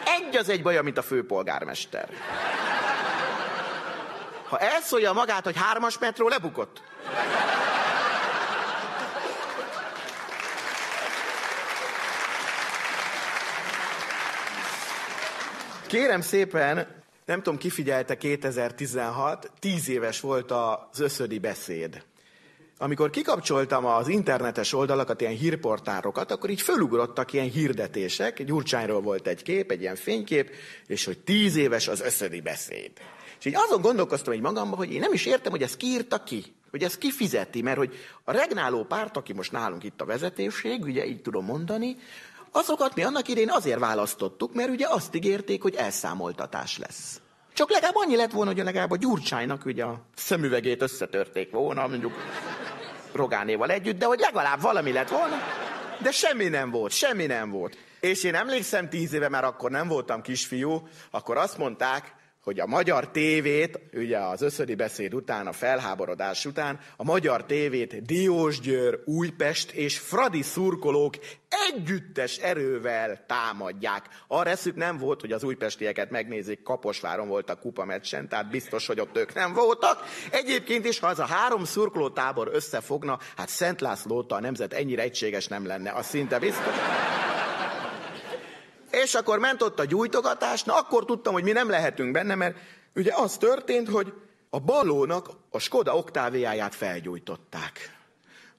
egy az egy baja, mint a főpolgármester. Ha elszólja magát, hogy hármas metró, lebukott. Kérem szépen, nem tudom, kifigyelte 2016, tíz éves volt az összödi beszéd. Amikor kikapcsoltam az internetes oldalakat, ilyen hírportárokat, akkor így fölugrottak ilyen hirdetések, Gyurcsányról volt egy kép, egy ilyen fénykép, és hogy tíz éves az összödi beszéd. És így azon gondolkoztam egy magamban, hogy én nem is értem, hogy ezt kiírta ki, hogy ezt kifizeti, mert hogy a regnáló párt, aki most nálunk itt a vezetőség, ugye így tudom mondani, Azokat mi annak idén azért választottuk, mert ugye azt ígérték, hogy elszámoltatás lesz. Csak legalább annyi lett volna, hogy legalább a Gyurcsánynak ugye a szemüvegét összetörték volna, mondjuk Rogánéval együtt, de hogy legalább valami lett volna. De semmi nem volt, semmi nem volt. És én emlékszem tíz éve, mert akkor nem voltam kisfiú, akkor azt mondták, hogy a magyar tévét, ugye az összödi beszéd után, a felháborodás után, a magyar tévét Diósgyőr, Újpest és Fradi szurkolók együttes erővel támadják. Arra eszük nem volt, hogy az újpestieket megnézik, Kaposváron volt a kupa meccsen, tehát biztos, hogy ott ők nem voltak. Egyébként is, ha az a három szurkoló tábor összefogna, hát Szent László a nemzet ennyire egységes nem lenne, az szinte biztos. És akkor ment ott a gyújtogatás, na akkor tudtam, hogy mi nem lehetünk benne, mert ugye az történt, hogy a balónak a Skoda oktáviáját felgyújtották.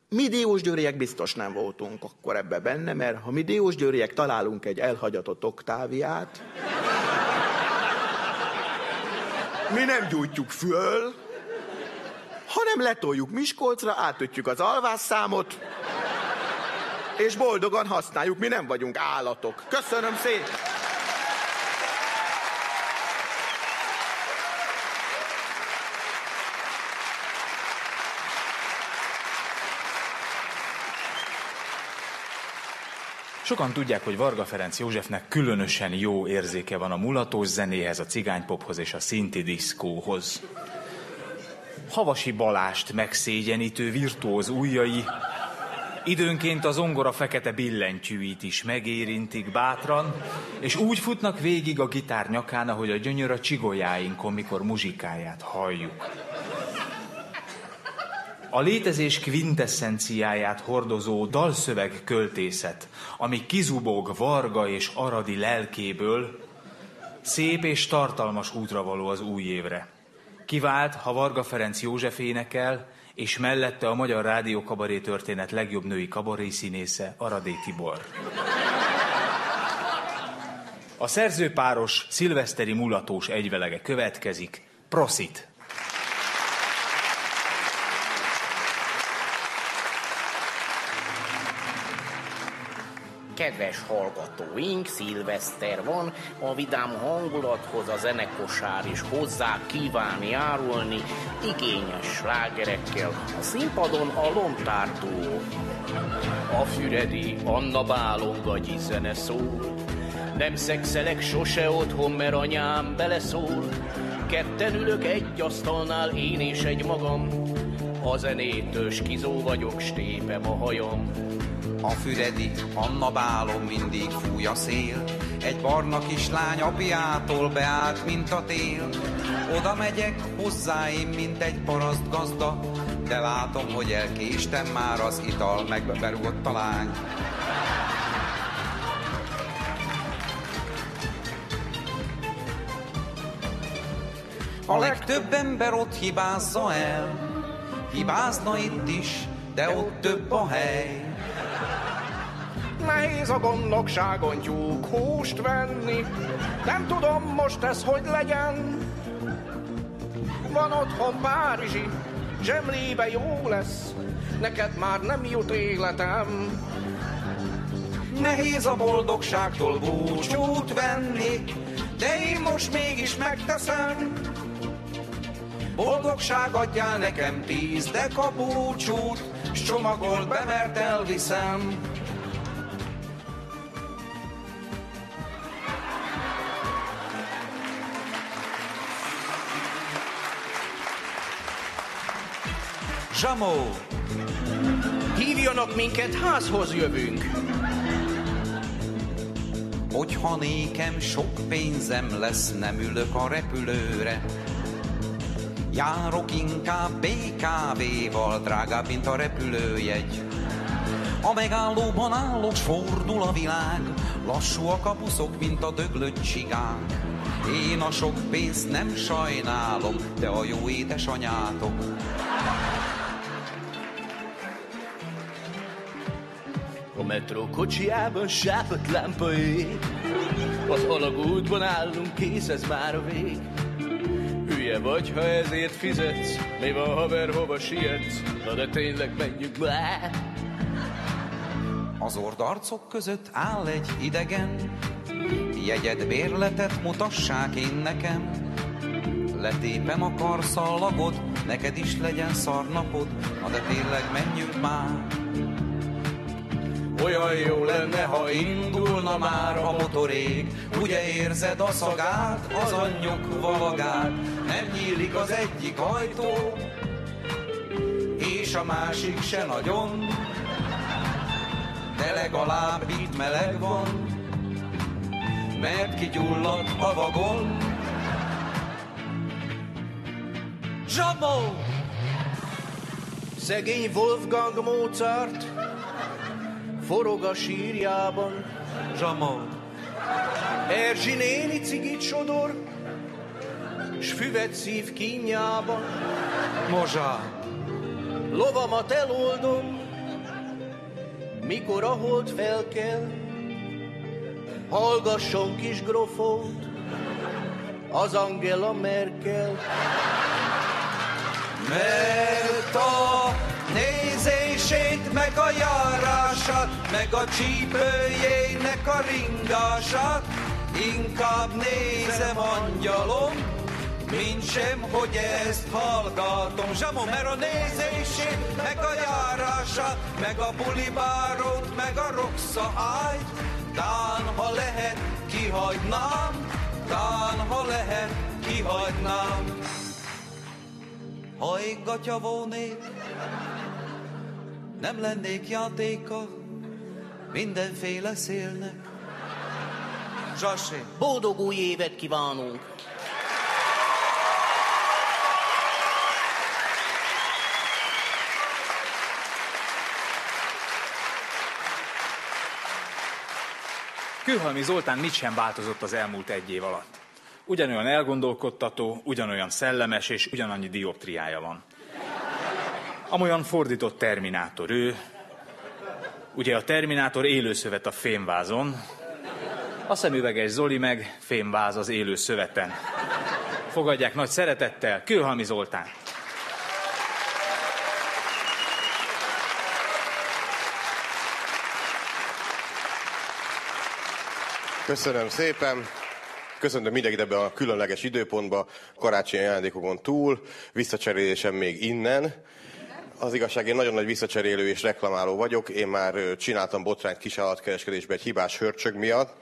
Mi diósgyőriek biztos nem voltunk akkor ebbe benne, mert ha mi diósgyőriek találunk egy elhagyatott oktáviát, mi nem gyújtjuk föl, hanem letoljuk Miskolcra, átütjük az alvásszámot, és boldogan használjuk, mi nem vagyunk állatok. Köszönöm szépen!
Sokan tudják, hogy Varga Ferenc Józsefnek különösen jó érzéke van a mulatós zenéhez, a cigánypophoz és a szinti diszkóhoz. Havasi Balást megszégyenítő virtuóz ujjai időnként az ongora fekete billentyűit is megérintik bátran, és úgy futnak végig a gitár nyakán, ahogy a gyönyör a csigolyáinkon, mikor muzsikáját halljuk. A létezés kvintessenciáját hordozó dalszöveg költészet, ami kizubog Varga és Aradi lelkéből, szép és tartalmas útra való az új évre. Kivált, ha Varga Ferenc József énekel, és mellette a Magyar Rádió kabaré történet legjobb női kabaré színésze, Aradé Tibor. A szerzőpáros szilveszteri mulatós egyvelege következik. Prosit!
Kedves hallgatóink, szilveszter van, a vidám hangulathoz a zenekosár is hozzá kíván járulni, igényes slágerekkel. A színpadon a lontártó. A füredi, Anna Bálongagyi zene szól. Nem szexelek sose otthon, mert anyám beleszól. Ketten ülök egy asztalnál, én és egy magam. A zenétől skizó vagyok, stépem a hajam.
A füredi Anna bálom mindig fúj a szél, egy barna kislány apjától beállt, mint a tél. Oda megyek hozzáim, mint egy paraszt gazda, de látom, hogy elkéstem már az ital, megbeberúgott a lány. A legtöbb ember ott hibázza el, hibázna itt is, de ott több a hely.
Nehéz a gondnokságon tyúk húst venni, nem tudom most ez hogy legyen. Van otthon Párizsi, zsemlébe jó lesz, neked már nem jut életem.
Nehéz a boldogságtól búcsút venni, de én most mégis megteszem. Boldogság adjál nekem tíz deka búcsút, s csomagolt be, mert elviszem. Zsamó!
Hívjanak minket, házhoz jövünk.
Hogyha nékem sok pénzem lesz, nem ülök a repülőre. Járok inkább BKV-val, drágább, mint a repülőjegy. A megállóban állok, fordul a világ, lassúak a buszok, mint a döglött csigák. Én a sok pénzt nem sajnálom, de a jó édesanyátok.
A metró kocsiában sápat lámpa ég, az alagútban állunk, kész ez már a vég. Hülye vagy, ha ezért fizetsz, mi van haver, hova sietsz, na de tényleg menjünk már.
Az ordarcok között áll egy idegen, jegyed bérletet mutassák én nekem. Letépem a karszallagod, neked is legyen szarnapod, na de tényleg menjünk már.
Olyan jó lenne, ha
indulna már a motorég, ugye érzed a szagát, az anyjuk valagát, nem nyílik az egyik ajtó, és a másik se nagyon, de legalább itt meleg van, mert kigyulladt a vagon.
Zsabó! Szegény Wolfgang Mozart forog a sírjában.
Zsamó!
Erzsi néni cigit sodor, s füvet szív kínjában.
Mozsa!
Lovamat eloldom, mikor a hold felkel, hallgasson kis grofót, az Angela Merkel.
Mert a nézését, meg a járását, meg a csípőjének a ringását, inkább nézem angyalom,
mint sem, hogy ezt hallgatom. Zsamó, mert a nézését, meg a járása, meg a bulibárót, meg a roxa ájt. Tán, ha lehet, kihagynám, tán, ha lehet, kihagynám. Ha én gatya volnék, nem lennék játéka mindenféle szélnek. Zsassi.
Boldog új évet kívánunk!
Kőhalmi Zoltán mit sem változott az elmúlt egy év alatt. Ugyanolyan elgondolkodtató, ugyanolyan szellemes és ugyanannyi dioptriája van. Amolyan fordított terminátor ő, ugye a terminátor élőszövet a fémvázon, a szemüveges Zoli meg fémváz az élő szöveten. Fogadják nagy szeretettel Kőhalmi Zoltán.
Köszönöm szépen. Köszönöm mindenkit ebben a különleges időpontban, karácsonyi ajándékokon túl, visszacserélésem még innen. Az igazság, én nagyon nagy visszacserélő és reklamáló vagyok. Én már csináltam botrányt kisállatkereskedésbe egy hibás hörcsög miatt.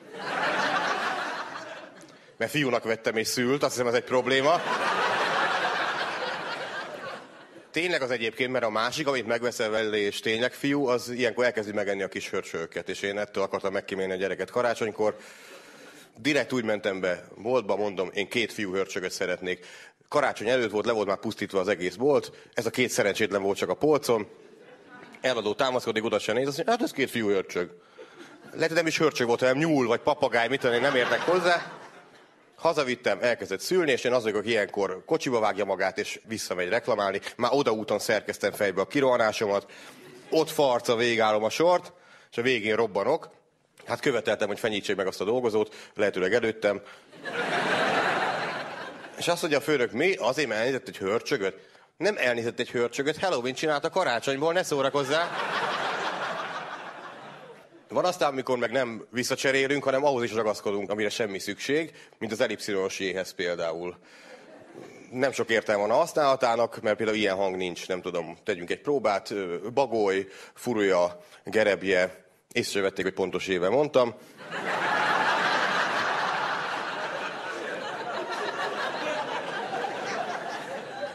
Mert fiúnak vettem és szült, azt hiszem ez egy probléma. Tényleg az egyébként, mert a másik, amit megveszel vele, és tényleg fiú, az ilyenkor elkezdi megenni a kis hörcsögöket, és én ettől akartam megkímélni a gyereket karácsonykor. Direkt úgy mentem be boltba, mondom, én két fiú hörcsögöt szeretnék. Karácsony előtt volt, le volt már pusztítva az egész bolt, ez a két szerencsétlen volt csak a polcon. Eladó támaszkodik, oda sem néz, azt mondja, hát ez két fiú hörcsög. Lehet, hogy nem is hörcsög volt, hanem nyúl vagy papagáj, mit tudom, én nem értek hozzá. Hazavittem, elkezdett szülni, és én az vagyok, aki ilyenkor kocsiba vágja magát, és visszamegy reklamálni. Már odaúton szerkeztem fejbe a kirohanásomat, ott farca végállom a sort, és a végén robbanok. Hát követeltem, hogy fenyítsék meg azt a dolgozót, lehetőleg előttem. És azt mondja a főnök, mi? Azért, mert elnézett egy hörcsögöt? Nem elnézett egy hörcsögöt, Halloween csinálta karácsonyból, ne szórakozzál! Van aztán, amikor meg nem visszacserélünk, hanem ahhoz is ragaszkodunk, amire semmi szükség, mint az ellipsziloséhez például. Nem sok értelme van a használatának, mert például ilyen hang nincs, nem tudom, tegyünk egy próbát, bagoly, furúja, gerebje, észrevették, hogy pontos éve mondtam.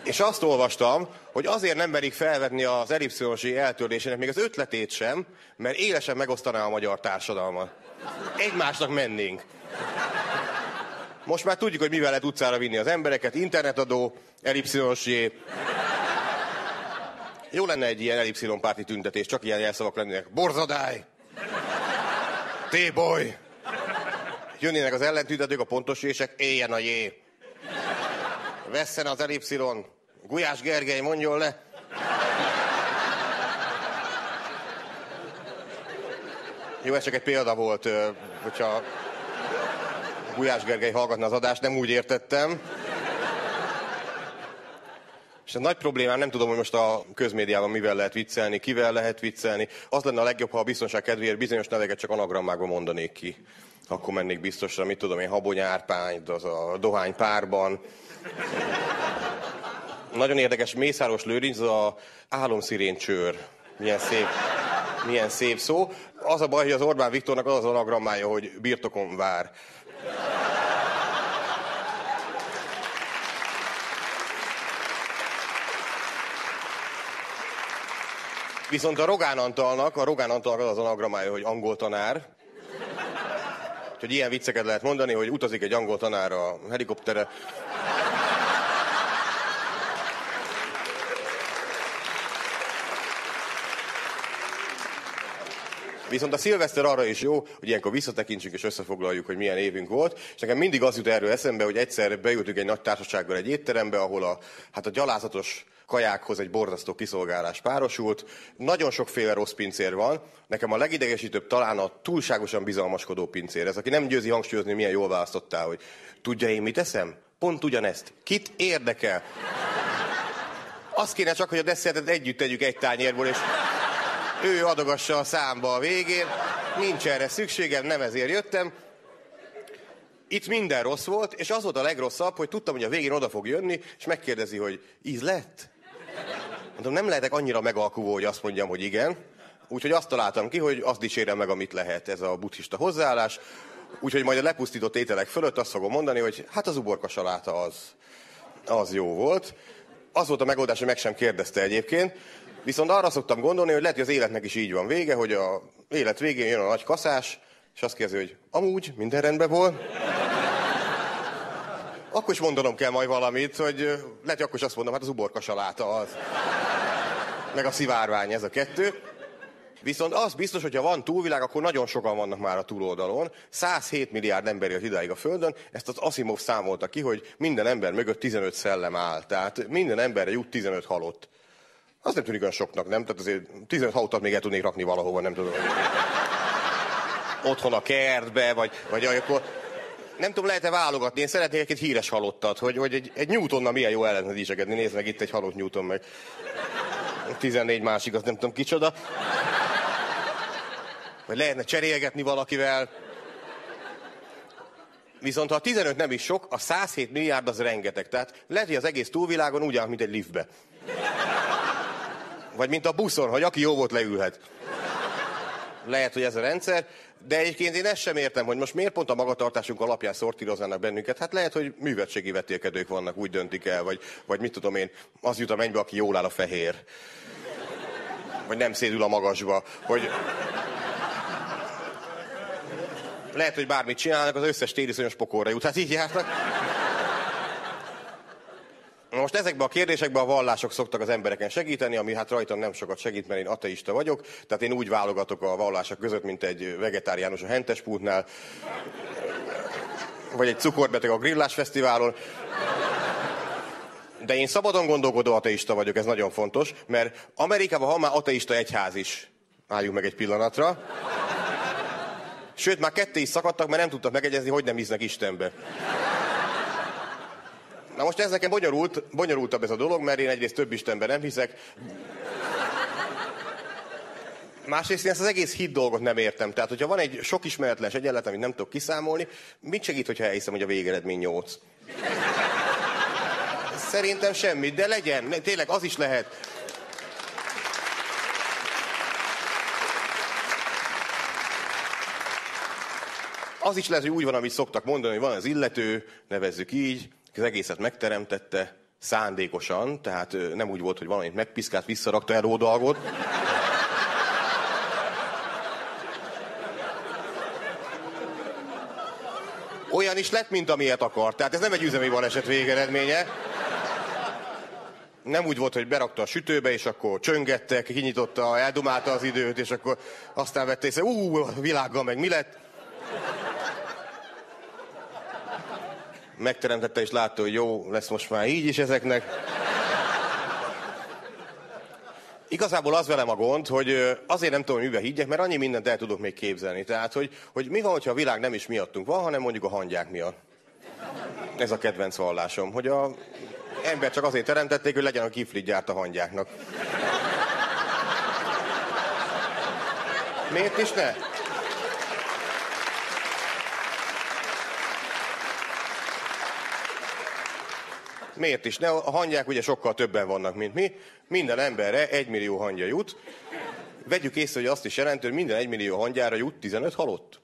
És azt olvastam, hogy azért nem merik felvetni az ellipszionosi eltörlésének még az ötletét sem, mert élesen megosztaná a magyar társadalmat. Egymásnak mennénk. Most már tudjuk, hogy mivel lehet utcára vinni az embereket, internetadó, ellipszilonosé. Jó lenne egy ilyen ellipszilon párti tüntetés, csak ilyen jelszavak lennének. Borzadály! Téboly! Jönnének az ellentüntetők, a pontosések, éljen a jé! Vesszen az ellipszilon! Gulyás Gergely, mondjon le! Jó, ez csak egy példa volt, hogyha Gulyás Gergely hallgatna az adást, nem úgy értettem. És a nagy problémám, nem tudom, hogy most a közmédiában mivel lehet viccelni, kivel lehet viccelni. Az lenne a legjobb, ha a biztonság kedvéért bizonyos neveket csak anagrammákban mondanék ki. Akkor mennék biztosra, mit tudom én, Habony Árpány, az a Dohány párban. Nagyon érdekes, Mészáros Lőrinc, az a álomszirén csőr. Milyen szép, milyen szép szó. Az a baj, hogy az Orbán Viktornak az az anagrammája, hogy birtokon vár. Viszont a Rogán Antalnak, a Rogán Antalnak az az anagrammája, hogy angol tanár. Úgyhogy ilyen vicceket lehet mondani, hogy utazik egy angol tanár a helikoptere. Viszont a szilveszter arra is jó, hogy ilyenkor visszatekintsünk és összefoglaljuk, hogy milyen évünk volt. És nekem mindig az jut erről eszembe, hogy egyszer beültünk egy nagy társasággal egy étterembe, ahol a, hát a gyalázatos kajákhoz egy borzasztó kiszolgálás párosult. Nagyon sokféle rossz pincér van. Nekem a legidegesítőbb talán a túlságosan bizalmaskodó pincér. Ez, aki nem győzi hangsúlyozni, milyen jól választottál, hogy tudja én mit eszem? Pont ugyanezt. Kit érdekel? Azt kéne csak, hogy a desszertet együtt tegyük egy tányérból, és ő adogassa a számba a végén. Nincs erre szükségem, nem ezért jöttem. Itt minden rossz volt, és az volt a legrosszabb, hogy tudtam, hogy a végén oda fog jönni, és megkérdezi, hogy íz lett? Mondom, nem lehetek annyira megalkuvó, hogy azt mondjam, hogy igen. Úgyhogy azt találtam ki, hogy azt dicsérem meg, amit lehet ez a buddhista hozzáállás. Úgyhogy majd a lepusztított ételek fölött azt fogom mondani, hogy hát az uborka saláta az, az jó volt. Az volt a megoldás, hogy meg sem kérdezte egyébként. Viszont arra szoktam gondolni, hogy lehet, hogy az életnek is így van vége, hogy a élet végén jön a nagy kaszás, és azt kérdezi, hogy amúgy minden rendben volt. Akkor is mondanom kell majd valamit, hogy lehet, hogy akkor is azt mondom, hát az uborka saláta az. Meg a szivárvány, ez a kettő. Viszont az biztos, hogy ha van túlvilág, akkor nagyon sokan vannak már a túloldalon. 107 milliárd ember jött idáig a Földön, ezt az Asimov számolta ki, hogy minden ember mögött 15 szellem áll. Tehát minden emberre jut 15 halott. Az nem tűnik olyan soknak, nem? Tehát azért 15 halottat még el tudnék rakni valahova, nem tudom. Otthon a kertbe, vagy, vagy akkor... Nem tudom, lehet-e válogatni? Én szeretnék egy híres halottat, hogy, hogy egy, egy Newtonnal milyen jó el lehetne dicsekedni. Nézd meg itt egy halott Newton meg. 14 másik, azt nem tudom kicsoda. Vagy lehetne cserélgetni valakivel. Viszont ha a 15 nem is sok, a 107 milliárd az rengeteg. Tehát lehet, hogy az egész túlvilágon úgy áll, mint egy liftbe. Vagy mint a buszon, hogy aki jó volt, leülhet. Lehet, hogy ez a rendszer, de egyébként én ezt sem értem, hogy most miért pont a magatartásunk alapján szortíroznának bennünket. Hát lehet, hogy művetségi vetélkedők vannak, úgy döntik el, vagy, vagy mit tudom én, az jut a mennybe, aki jól áll a fehér. Vagy nem szédül a magasba. Hogy... Lehet, hogy bármit csinálnak, az összes tériszonyos pokolra jut. Hát így jártak. Na Most ezekben a kérdésekben a vallások szoktak az embereken segíteni, ami hát rajtam nem sokat segít, mert én ateista vagyok, tehát én úgy válogatok a vallások között, mint egy vegetáriánus a Hentespútnál, vagy egy cukorbeteg a Grillás Fesztiválon. De én szabadon gondolkodó ateista vagyok, ez nagyon fontos, mert Amerikában van már ateista egyház is. Álljunk meg egy pillanatra. Sőt, már ketté is szakadtak, mert nem tudtak megegyezni, hogy nem hisznek Istenbe. Na most ez nekem bonyolult, bonyolultabb ez a dolog, mert én egyrészt több Istenben nem hiszek. Másrészt én ezt az egész hit dolgot nem értem. Tehát, hogyha van egy sok ismeretlen egyenlet, amit nem tudok kiszámolni, mit segít, hogyha elhiszem, hogy a végeredmény 8? Szerintem semmit, de legyen. Tényleg az is lehet. Az is lehet, hogy úgy van, amit szoktak mondani, hogy van az illető, nevezzük így, az egészet megteremtette szándékosan, tehát nem úgy volt, hogy valamit megpiszkált, visszarakta el dolgot. Olyan is lett, mint amilyet akart. Tehát ez nem egy üzemi baleset végeredménye. Nem úgy volt, hogy berakta a sütőbe, és akkor csöngettek, kinyitotta, eldumálta az időt, és akkor aztán vette észre, ú, világgal meg mi lett. Megteremtette, és látta, hogy jó lesz most már így is ezeknek. Igazából az velem a gond, hogy azért nem tudom, miben higgyek, mert annyi mindent el tudok még képzelni. Tehát, hogy, hogy mi van, hogyha a világ nem is miattunk van, hanem mondjuk a hangyák miatt. Ez a kedvenc vallásom, hogy a ember csak azért teremtették, hogy legyen a kiflit gyárt a hangyáknak. Miért is ne? Miért is ne? A hangyák ugye sokkal többen vannak, mint mi. Minden emberre egy millió hangya jut. Vegyük észre, hogy azt is jelenti, hogy minden egy millió hangyára jut 15 halott.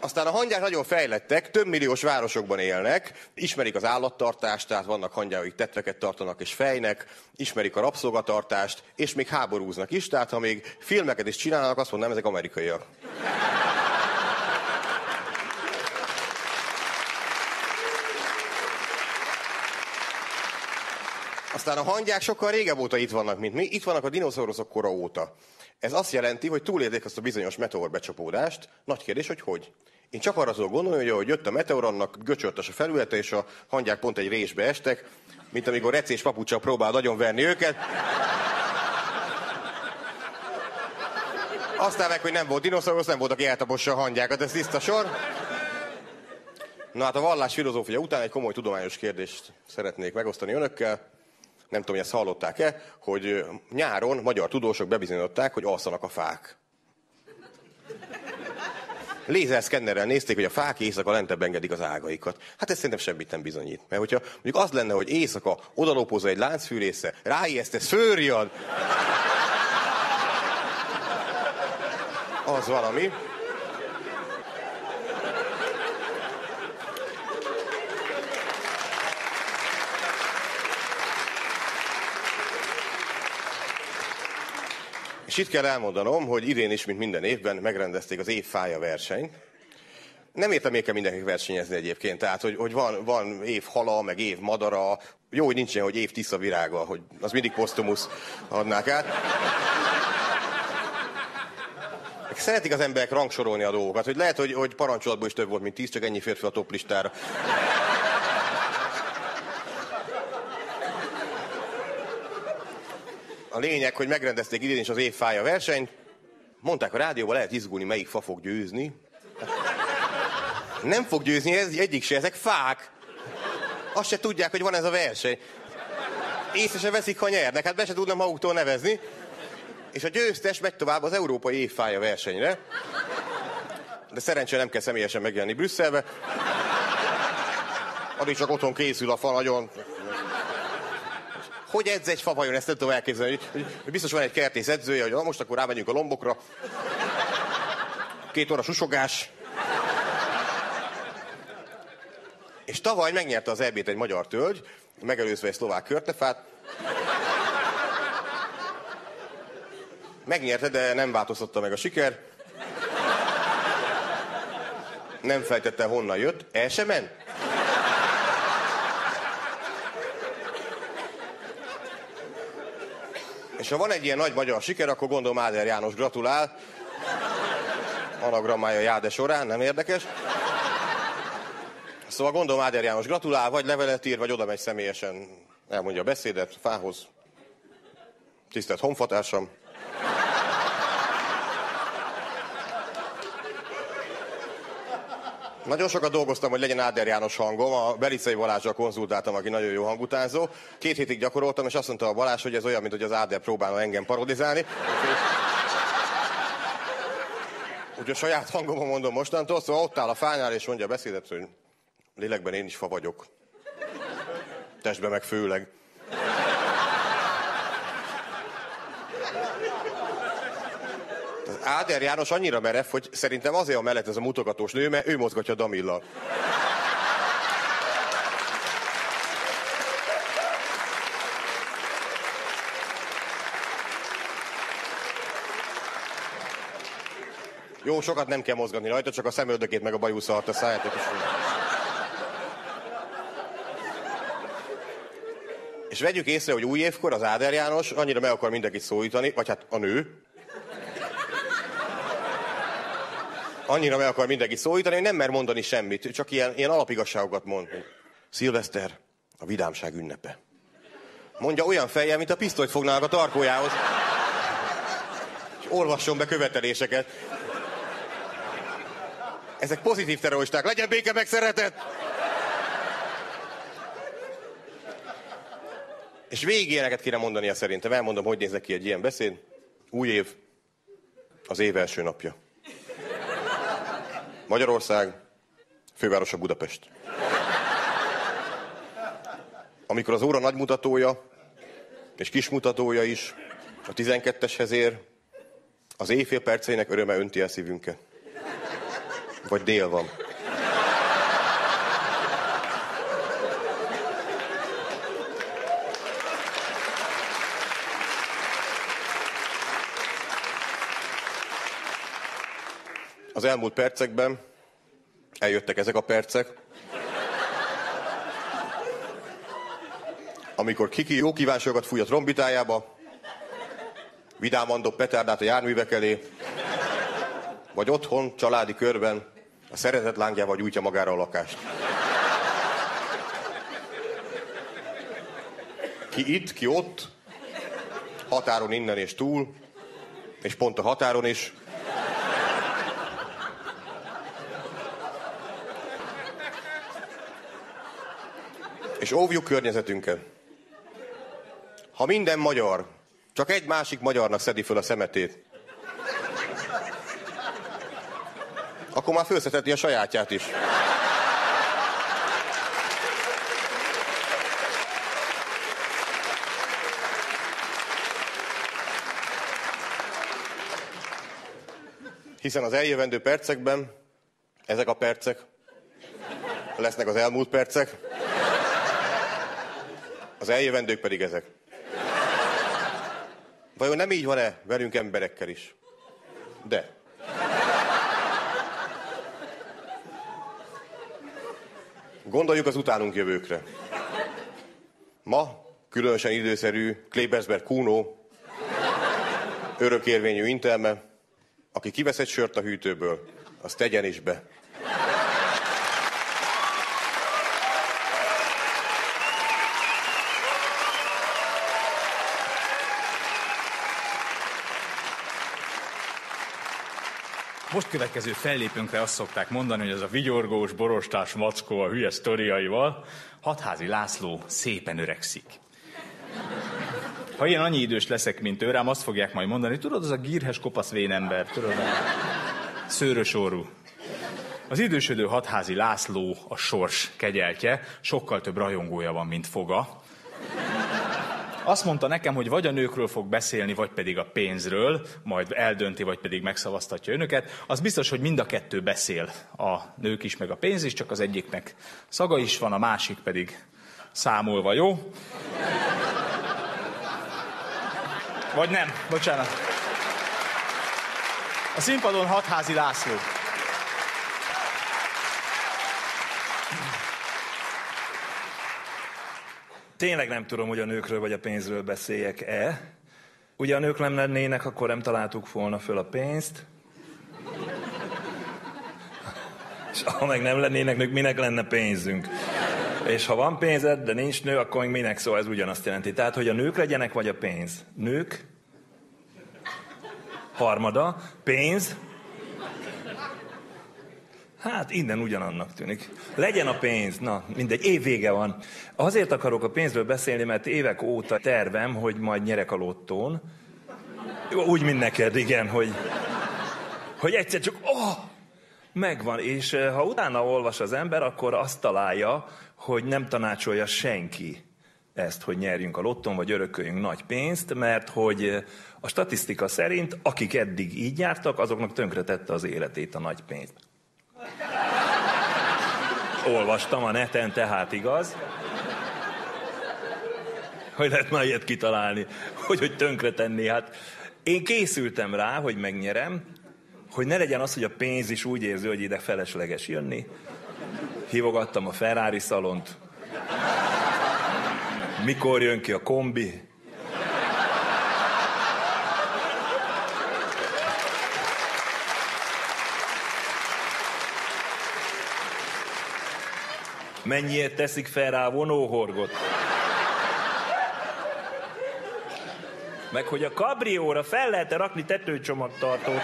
Aztán a hangyák nagyon fejlettek, több milliós városokban élnek, ismerik az állattartást, tehát vannak hangyák, akik tetveket tartanak és fejnek, ismerik a rabszolgatartást, és még háborúznak is, tehát ha még filmeket is csinálnak, azt mondanám, ezek amerikaiak. Aztán a hangyák sokkal régebb óta itt vannak, mint mi. Itt vannak a dinoszauruszok kora óta. Ez azt jelenti, hogy túlélték azt a bizonyos meteorbecsapódást. Nagy kérdés, hogy hogy? Én csak arra tudok gondolni, hogy ahogy jött a meteor, annak göcsöltes a felülete, és a hangyák pont egy résbe estek, mint amikor recés papucsal próbál nagyon verni őket. Aztán meg, hogy nem volt dinoszaurusz, nem volt, aki eltapossa a hangyákat, ez tiszta sor. Na hát a vallás filozófia után egy komoly tudományos kérdést szeretnék megosztani önökkel. Nem tudom, hogy ezt hallották-e, hogy nyáron magyar tudósok bebizonyították, hogy alszanak a fák. Lézerszkennerrel nézték, hogy a fák éjszaka lentebb engedik az ágaikat. Hát ez szerintem semmit nem bizonyít. Mert hogyha mondjuk az lenne, hogy éjszaka odalopozza egy láncfűrésze, ráijeszt, ez főriad. Az valami. És itt kell elmondanom, hogy idén is, mint minden évben, megrendezték az évfája versenyt. Nem értem, miért kell mindenki versenyezni egyébként. Tehát, hogy, hogy van, van év hala, meg év madara. Jó, hogy nincsen, hogy év tisza virága, hogy az mindig posztumusz adnák át. Szeretik az emberek rangsorolni a dolgokat, hogy lehet, hogy, hogy parancsolatból is több volt, mint tíz, csak ennyi férfi a top A lényeg, hogy megrendezték idén is az évfája versenyt. Mondták a rádióban, lehet izgulni, melyik fa fog győzni. Nem fog győzni, ez egyik se, ezek fák. Azt se tudják, hogy van ez a verseny. Észre se veszik, ha nyernek, hát be se tudnak maguktól nevezni. És a győztes megy tovább az Európai Évfája versenyre. De szerencsére nem kell személyesen megjelenni Brüsszelbe. Addig csak otthon készül a fa nagyon. Hogy edz egy fa vajon? Ezt nem tudom elképzelni. Hogy, hogy biztos van egy kertész edzője, hogy na most akkor rámegyünk a lombokra. Két óra susogás. És tavaly megnyerte az EB-t egy magyar tölgy, megelőzve egy szlovák körtefát. Megnyerte, de nem változtatta meg a siker. Nem fejtette, honnan jött. El sem ment. És ha van egy ilyen nagy magyar siker, akkor gondolom Áder János gratulál. Anagrammája Jáde során, nem érdekes. Szóval gondolom Áder János gratulál, vagy levelet ír, vagy oda megy személyesen, elmondja a beszédet fához. Tisztelt honfatársam! Nagyon sokat dolgoztam, hogy legyen Áder János hangom. A Belicei Balázsra konzultáltam, aki nagyon jó hangutánzó. Két hétig gyakoroltam, és azt mondta a Balázs, hogy ez olyan, mint hogy az Áder próbálna engem parodizálni. Úgyhogy saját hangomon mondom mostantól, szóval ott áll a fánál, és mondja a beszédet, hogy lélekben én is fa vagyok. Testben meg főleg. Áder János annyira merev, hogy szerintem azért a mellett ez a mutogatós nő, mert ő mozgatja Damillal. Jó, sokat nem kell mozgatni rajta, csak a szemöldökét meg a bajuszart a száját. És, és vegyük észre, hogy új évkor az Áder János annyira meg akar mindenkit szólítani, vagy hát a nő, annyira meg akar mindenki szólítani, hogy nem mer mondani semmit, csak ilyen, ilyen alapigasságokat mond. Szilveszter, a vidámság ünnepe. Mondja olyan fejjel, mint a pisztolyt fognának a tarkójához. És olvasson be követeléseket. Ezek pozitív terroristák. Legyen béke meg szeretet! És végig ilyeneket kéne mondania szerintem. Elmondom, hogy nézek ki egy ilyen beszéd. Új év, az év első napja. Magyarország, fővárosa Budapest. Amikor az óra nagymutatója és kismutatója is a 12-eshez ér, az éjfél perceinek öröme önti el szívünket. Vagy dél van. Az elmúlt percekben eljöttek ezek a percek, amikor Kiki jó kívánságokat fúj a trombitájába, vidáman dob petárdát a járművek elé, vagy otthon, családi körben a szeretet lángjával gyújtja magára a lakást. Ki itt, ki ott, határon innen és túl, és pont a határon is. És óvjuk környezetünket. Ha minden magyar csak egy másik magyarnak szedi föl a szemetét, Akkor már főzheteti a sajátját is. Hiszen az eljövendő percekben ezek a percek lesznek az elmúlt percek, az eljövendők pedig ezek. Vajon nem így van-e velünk emberekkel is? De. Gondoljuk az utánunk jövőkre. Ma különösen időszerű Klebersberg Kuno, örökérvényű intelme, aki kivesz egy sört a hűtőből, azt tegyen is be.
Most következő fellépünkre azt szokták mondani, hogy ez a vigyorgós, borostás mackó a hülye sztoriaival, Hatházi László szépen öregszik. Ha én annyi idős leszek, mint ő, rám azt fogják majd mondani, tudod, az a gírhes kopasz vénember, tudod, a szőrös orrú. Az idősödő hatházi László a sors kegyeltje, sokkal több rajongója van, mint foga. Azt mondta nekem, hogy vagy a nőkről fog beszélni, vagy pedig a pénzről, majd eldönti, vagy pedig megszavaztatja önöket. Az biztos, hogy mind a kettő beszél, a nők is, meg a pénz is, csak az egyiknek szaga is van, a másik pedig számolva, jó? Vagy nem, bocsánat. A színpadon Hatházi László.
Tényleg nem tudom, hogy a nőkről vagy a pénzről beszéljek-e. Ugye a nők nem lennének, akkor nem találtuk volna föl a pénzt. És ha meg nem lennének nők, minek lenne pénzünk? És ha van pénzed, de nincs nő, akkor még minek szó, ez ugyanazt jelenti. Tehát, hogy a nők legyenek, vagy a pénz. Nők, harmada, pénz, Hát innen ugyanannak tűnik. Legyen a pénz, na mindegy, év vége van. Azért akarok a pénzről beszélni, mert évek óta tervem, hogy majd nyerek a lottón. Úgy, mint neked, igen, hogy, hogy egyszer csak, oh, megvan. És eh, ha utána olvas az ember, akkor azt találja, hogy nem tanácsolja senki ezt, hogy nyerjünk a lotton, vagy örököljünk nagy pénzt, mert hogy eh, a statisztika szerint, akik eddig így jártak, azoknak tönkretette az életét a nagy pénz. Olvastam a neten, tehát igaz. Hogy lehet már ilyet kitalálni, hogy, hogy tönkretenni. Hát én készültem rá, hogy megnyerem, hogy ne legyen az, hogy a pénz is úgy érzi, hogy ide felesleges jönni. Hívogattam a Ferrari szalont. Mikor jön ki a kombi? Mennyiért teszik fel rá vonóhorgot? Meg hogy a kabrióra fel lehet-e rakni tetőcsomagtartót?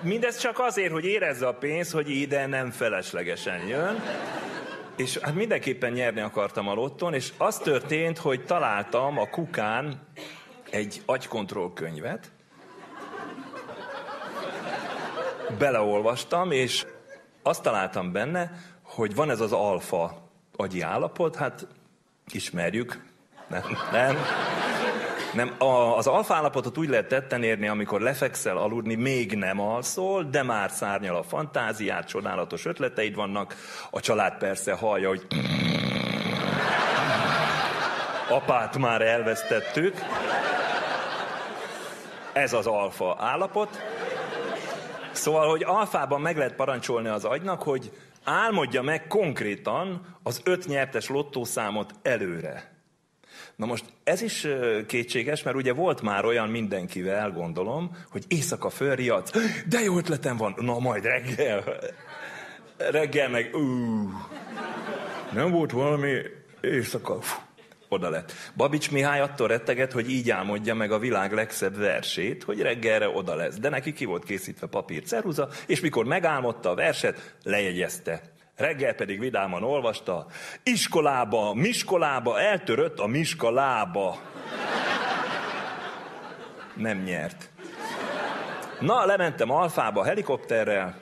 Mindez csak azért, hogy érezze a pénz, hogy ide nem feleslegesen jön. És hát mindenképpen nyerni akartam a lotton, és az történt, hogy találtam a kukán egy agykontroll könyvet, beleolvastam, és azt találtam benne, hogy van ez az alfa agyi állapot, hát ismerjük, nem, nem. Nem, a, az alfa állapotot úgy lehet tetten érni, amikor lefekszel aludni, még nem alszol, de már szárnyal a fantáziát, csodálatos ötleteid vannak. A család persze hallja, hogy apát már elvesztettük. Ez az alfa állapot. Szóval, hogy alfában meg lehet parancsolni az agynak, hogy álmodja meg konkrétan az öt nyertes lottószámot előre. Na most ez is kétséges, mert ugye volt már olyan mindenkivel, gondolom, hogy éjszaka fölriadsz, de jó ötletem van, na majd reggel. Reggel meg, ú, nem volt valami éjszaka, fú, oda lett. Babics Mihály attól retteget, hogy így álmodja meg a világ legszebb versét, hogy reggelre oda lesz. De neki ki volt készítve papír ceruza, és mikor megálmodta a verset, lejegyezte. Reggel pedig vidáman olvasta, iskolába, miskolába, eltörött a miska lába. Nem nyert. Na, lementem Alfába helikopterrel.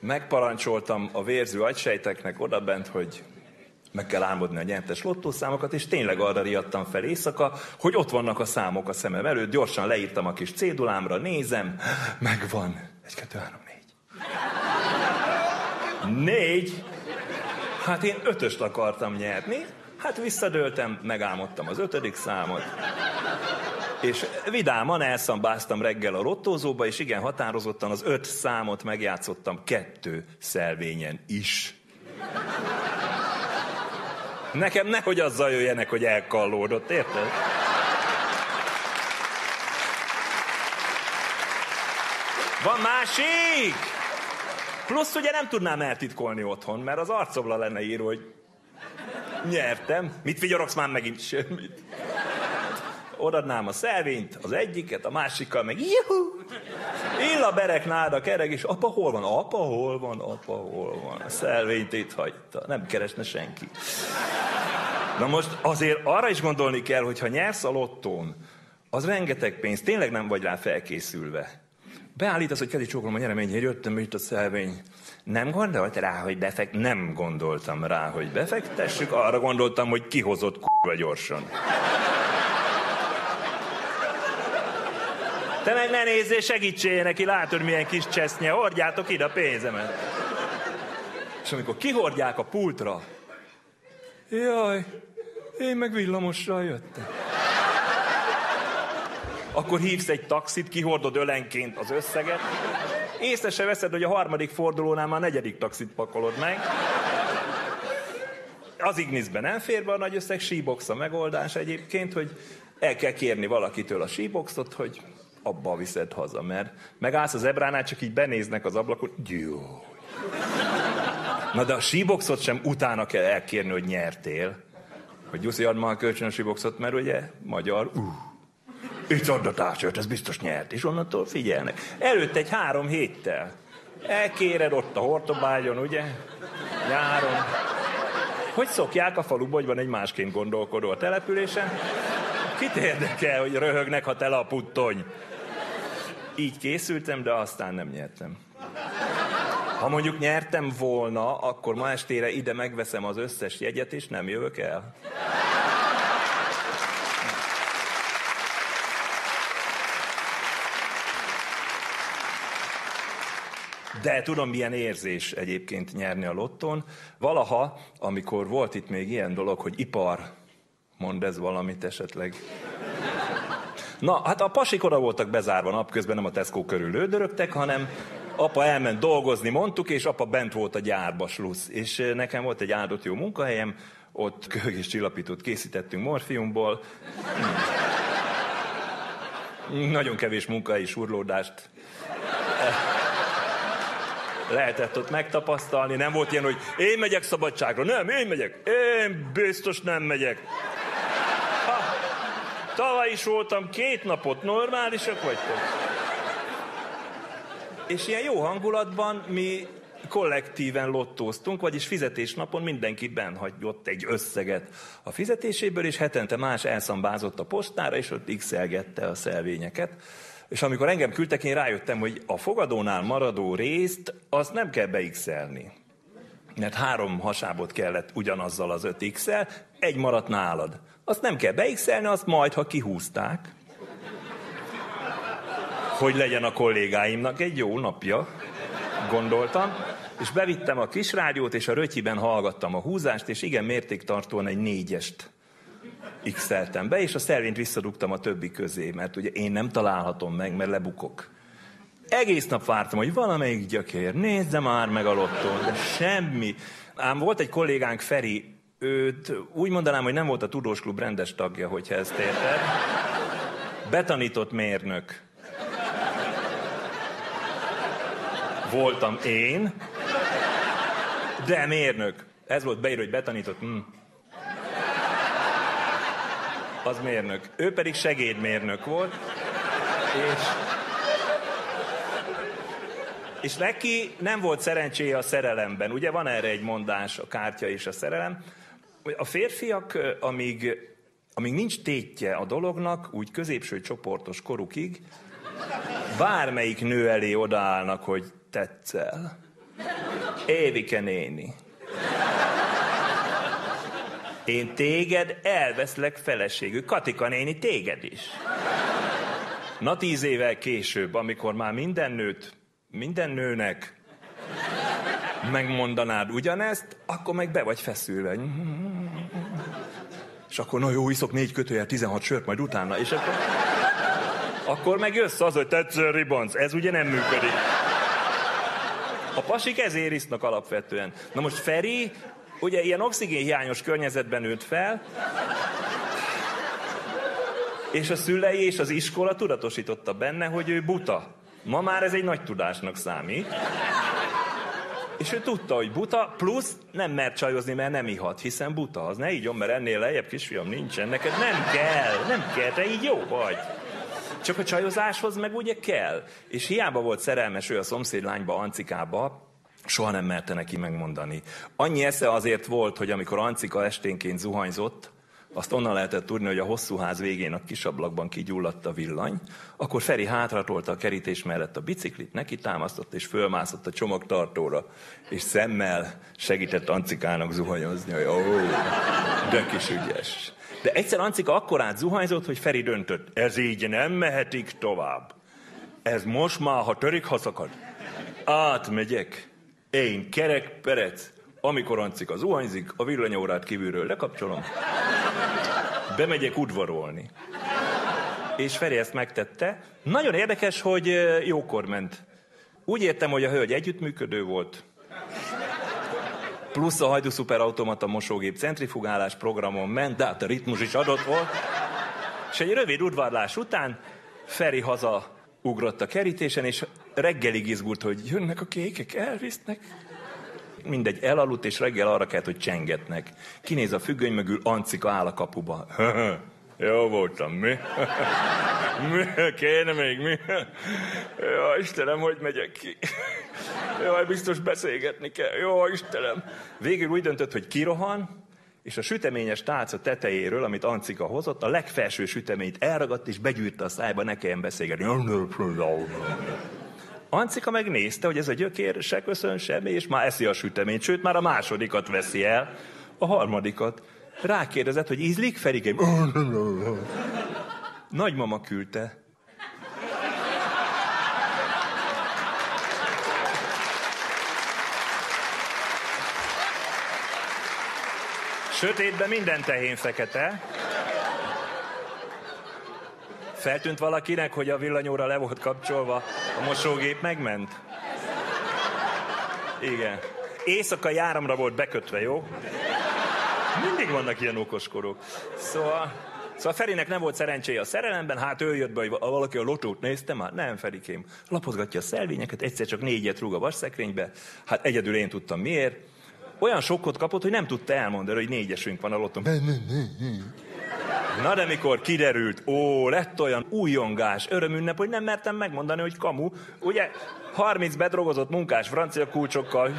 Megparancsoltam a vérző agysejteknek odabent, hogy meg kell álmodni a nyertes lottószámokat, és tényleg arra riadtam fel éjszaka, hogy ott vannak a számok a szemem előtt. Gyorsan leírtam a kis cédulámra, nézem, megvan. Egy, kettő, három, négy. Négy? Hát én ötöst akartam nyerni, hát visszadőltem, megálmodtam az ötödik számot. És vidáman elszambáztam reggel a rottózóba, és igen, határozottan az öt számot megjátszottam kettő szelvényen is. Nekem nehogy azzal jöjjenek, hogy elkallódott, érted? Van másik! Plusz ugye nem tudnám eltitkolni otthon, mert az arcomra lenne írva, hogy nyertem. Mit vigyorogsz már megint? Semmit. Odadnám a szelvényt, az egyiket, a másikkal meg juhu! Illa berek náda kereg, és apa hol van? Apa hol van? Apa hol van? A szelvényt itt hagyta. Nem keresne senki. Na most azért arra is gondolni kell, hogy ha nyersz a lottón, az rengeteg pénz, tényleg nem vagy rá felkészülve. Beállítasz, hogy kedi csókolom a nyereményért, jöttem itt a szelvény. Nem gondolt rá, hogy befekt... Nem gondoltam rá, hogy befektessük, arra gondoltam, hogy kihozott kurva gyorsan. Te meg ne nézzél, segítsél neki, látod milyen kis csesznye, hordjátok ide a pénzemet. És amikor kihordják a pultra, jaj, én meg villamossal jöttem. Akkor hívsz egy taxit, kihordod ölenként az összeget, észre se veszed, hogy a harmadik fordulónál már a negyedik taxit pakolod meg. Az Ignisben nem fér be a nagy összeg, síbox a megoldás egyébként, hogy el kell kérni valakitől a síboxot, hogy abba viszed haza, mert megállsz az ebránál, csak így benéznek az ablakon, jó. Na de a síboxot sem utána kell elkérni, hogy nyertél. Hogy Gyuszi, add már a kölcsönös síboxot, mert ugye magyar, uh, itt add a társat, ez biztos nyert, és onnantól figyelnek. Előtt egy három héttel. Elkéred ott a hortobágyon, ugye? Nyáron. Hogy szokják a faluba, hogy van egy másként gondolkodó a településen? Kit érdekel, hogy röhögnek, ha tele a puttony? Így készültem, de aztán nem nyertem. Ha mondjuk nyertem volna, akkor ma estére ide megveszem az összes jegyet, és nem jövök el. De tudom, milyen érzés egyébként nyerni a lotton. Valaha, amikor volt itt még ilyen dolog, hogy ipar, mond ez valamit esetleg. Na, hát a pasik oda voltak bezárva napközben, nem a Tesco körül lődörögtek, hanem apa elment dolgozni, mondtuk, és apa bent volt a gyárba, slusz. És nekem volt egy áldott jó munkahelyem, ott kövegés csillapítót készítettünk morfiumból. Nagyon kevés munkai surlódást lehetett ott megtapasztalni. Nem volt ilyen, hogy én megyek szabadságra. Nem, én megyek. Én biztos nem megyek. Tavaly is voltam két napot, normálisak vagytok. És ilyen jó hangulatban mi kollektíven lottóztunk, vagyis fizetésnapon mindenki benhagyott egy összeget a fizetéséből, és hetente más elszambázott a postára, és ott x a szelvényeket. És amikor engem küldtek, én rájöttem, hogy a fogadónál maradó részt azt nem kell beixelni. Mert három hasábot kellett ugyanazzal az öt x egy maradt nálad. Azt nem kell beixelni, azt majd, ha kihúzták. Hogy legyen a kollégáimnak egy jó napja, gondoltam. És bevittem a kis rádiót, és a rötyiben hallgattam a húzást, és igen, mértéktartóan egy négyest x be, és a szervényt visszadugtam a többi közé, mert ugye én nem találhatom meg, mert lebukok. Egész nap vártam, hogy valamelyik gyökér, nézze már meg a lottón, de semmi. Ám volt egy kollégánk, Feri, őt úgy mondanám, hogy nem volt a Tudós Klub rendes tagja, hogyha ezt érted. Betanított mérnök. Voltam én, de mérnök. Ez volt beírva, hogy betanított. Hm az mérnök. Ő pedig segédmérnök volt, és, és neki nem volt szerencséje a szerelemben. Ugye van erre egy mondás, a kártya és a szerelem. A férfiak, amíg, amíg nincs tétje a dolognak, úgy középső csoportos korukig, bármelyik nő elé odaállnak, hogy tetszel. Évike néni. Én téged elveszlek feleségül. Katika néni, téged is. Na tíz évvel később, amikor már minden nőt, minden nőnek megmondanád ugyanezt, akkor meg be vagy feszülve. És akkor, na jó, iszok négy kötőjel, 16 sört majd utána, és akkor... Akkor meg jössz az, hogy tetsző ribanc. Ez ugye nem működik. A pasik ezért isznak alapvetően. Na most Feri, ugye ilyen oxigénhiányos környezetben nőtt fel, és a szülei és az iskola tudatosította benne, hogy ő buta. Ma már ez egy nagy tudásnak számít. És ő tudta, hogy buta, plusz nem mert csajozni, mert nem ihat, hiszen buta. Az ne így mert ennél lejjebb kisfiam nincsen. Neked nem kell, nem kell, te így jó vagy. Csak a csajozáshoz meg ugye kell. És hiába volt szerelmes ő a szomszédlányba, Ancikába, soha nem merte neki megmondani. Annyi esze azért volt, hogy amikor Ancika esténként zuhanyzott, azt onnan lehetett tudni, hogy a hosszú ház végén a kis ablakban kigyulladt a villany, akkor Feri hátratolta a kerítés mellett a biciklit, neki támasztott és fölmászott a csomagtartóra, és szemmel segített Ancikának zuhanyozni, hogy ó, de kis ügyes. De egyszer Ancika akkorát zuhanyzott, hogy Feri döntött, ez így nem mehetik tovább. Ez most már, ha törik, ha szakad. Átmegyek. Én kerek perec. Amikor Ancika zuhanyzik, a villanyórát kívülről lekapcsolom. Bemegyek udvarolni. És Feri ezt megtette. Nagyon érdekes, hogy jókor ment. Úgy értem, hogy a hölgy együttműködő volt, plusz a hajdu szuperautomata mosógép centrifugálás programon ment, de hát a ritmus is adott volt. És egy rövid udvarlás után Feri haza ugrott a kerítésen, és reggelig izgult, hogy jönnek a kékek, elvisznek. Mindegy, elaludt, és reggel arra kellett, hogy csengetnek. Kinéz a függöny mögül, Ancika áll a kapuba. (laughs) Jó voltam, mi? (laughs) mi? Kéne még mi? (laughs) Jó, Istenem, hogy megyek ki? Jaj, biztos beszélgetni kell. Jó, Istenem. Végül úgy döntött, hogy kirohan, és a süteményes tálca tetejéről, amit Ancika hozott, a legfelső süteményt elragadt, és begyűrte a szájba, ne kelljen beszélgetni. Ancika megnézte, hogy ez a gyökér se köszön semmi, és már eszi a süteményt, sőt, már a másodikat veszi el, a harmadikat. Rákérdezett, hogy ízlik, Ferikém? (laughs) Nagymama küldte. Sötétben minden tehén fekete. Feltűnt valakinek, hogy a villanyóra le volt kapcsolva, a mosógép megment? Igen. Éjszaka járamra volt bekötve, jó? Mindig vannak ilyen okoskorok. Szóval, szóval Ferinek nem volt szerencséje a szerelemben, hát ő jött be, hogy valaki a lotót nézte, már nem, Ferikém. Lapozgatja a szelvényeket, egyszer csak négyet rúg a vasszekrénybe, hát egyedül én tudtam miért. Olyan sokkot kapott, hogy nem tudta elmondani, hogy négyesünk van a lotón. Na de mikor kiderült, ó, lett olyan újongás, örömünnep, hogy nem mertem megmondani, hogy kamu. Ugye 30 bedrogozott munkás francia kulcsokkal.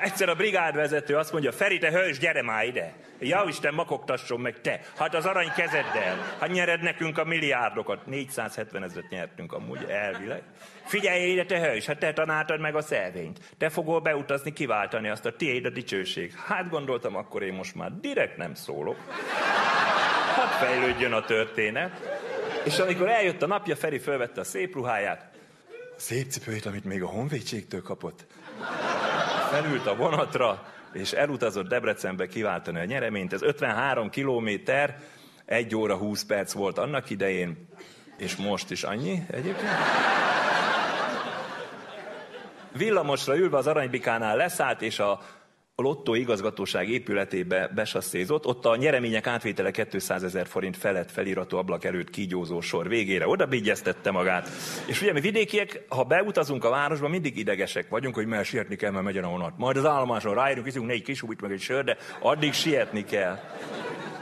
Egyszer a brigádvezető azt mondja, Feri, te hős, gyere már ide. Ja, Isten, makogtasson meg te. Hát az arany kezeddel. Hát nyered nekünk a milliárdokat. 470 ezeret nyertünk amúgy elvileg. Figyelj ide, te hős, hát te tanáltad meg a szelvényt. Te fogol beutazni, kiváltani azt a tiéd a dicsőség. Hát gondoltam, akkor én most már direkt nem szólok. Hát fejlődjön a történet. És amikor eljött a napja, Feri fölvette a szép ruháját, a szép cipőjét, amit még a honvédségtől kapott felült a vonatra, és elutazott Debrecenbe kiváltani a nyereményt. Ez 53 kilométer, 1 óra 20 perc volt annak idején, és most is annyi egyébként. Villamosra ülve az Aranybikánál leszállt, és a a Lottó igazgatóság épületébe besasszézott, ott a nyeremények átvétele 200 ezer forint felett feliratú ablak előtt kígyózó sor végére oda bigyeztette magát. És ugye mi vidékiek, ha beutazunk a városba, mindig idegesek vagyunk, hogy mert sietni kell, mert megyen a vonat. Majd az állomáson ráérünk, iszunk négy kis meg egy sör, de addig sietni kell.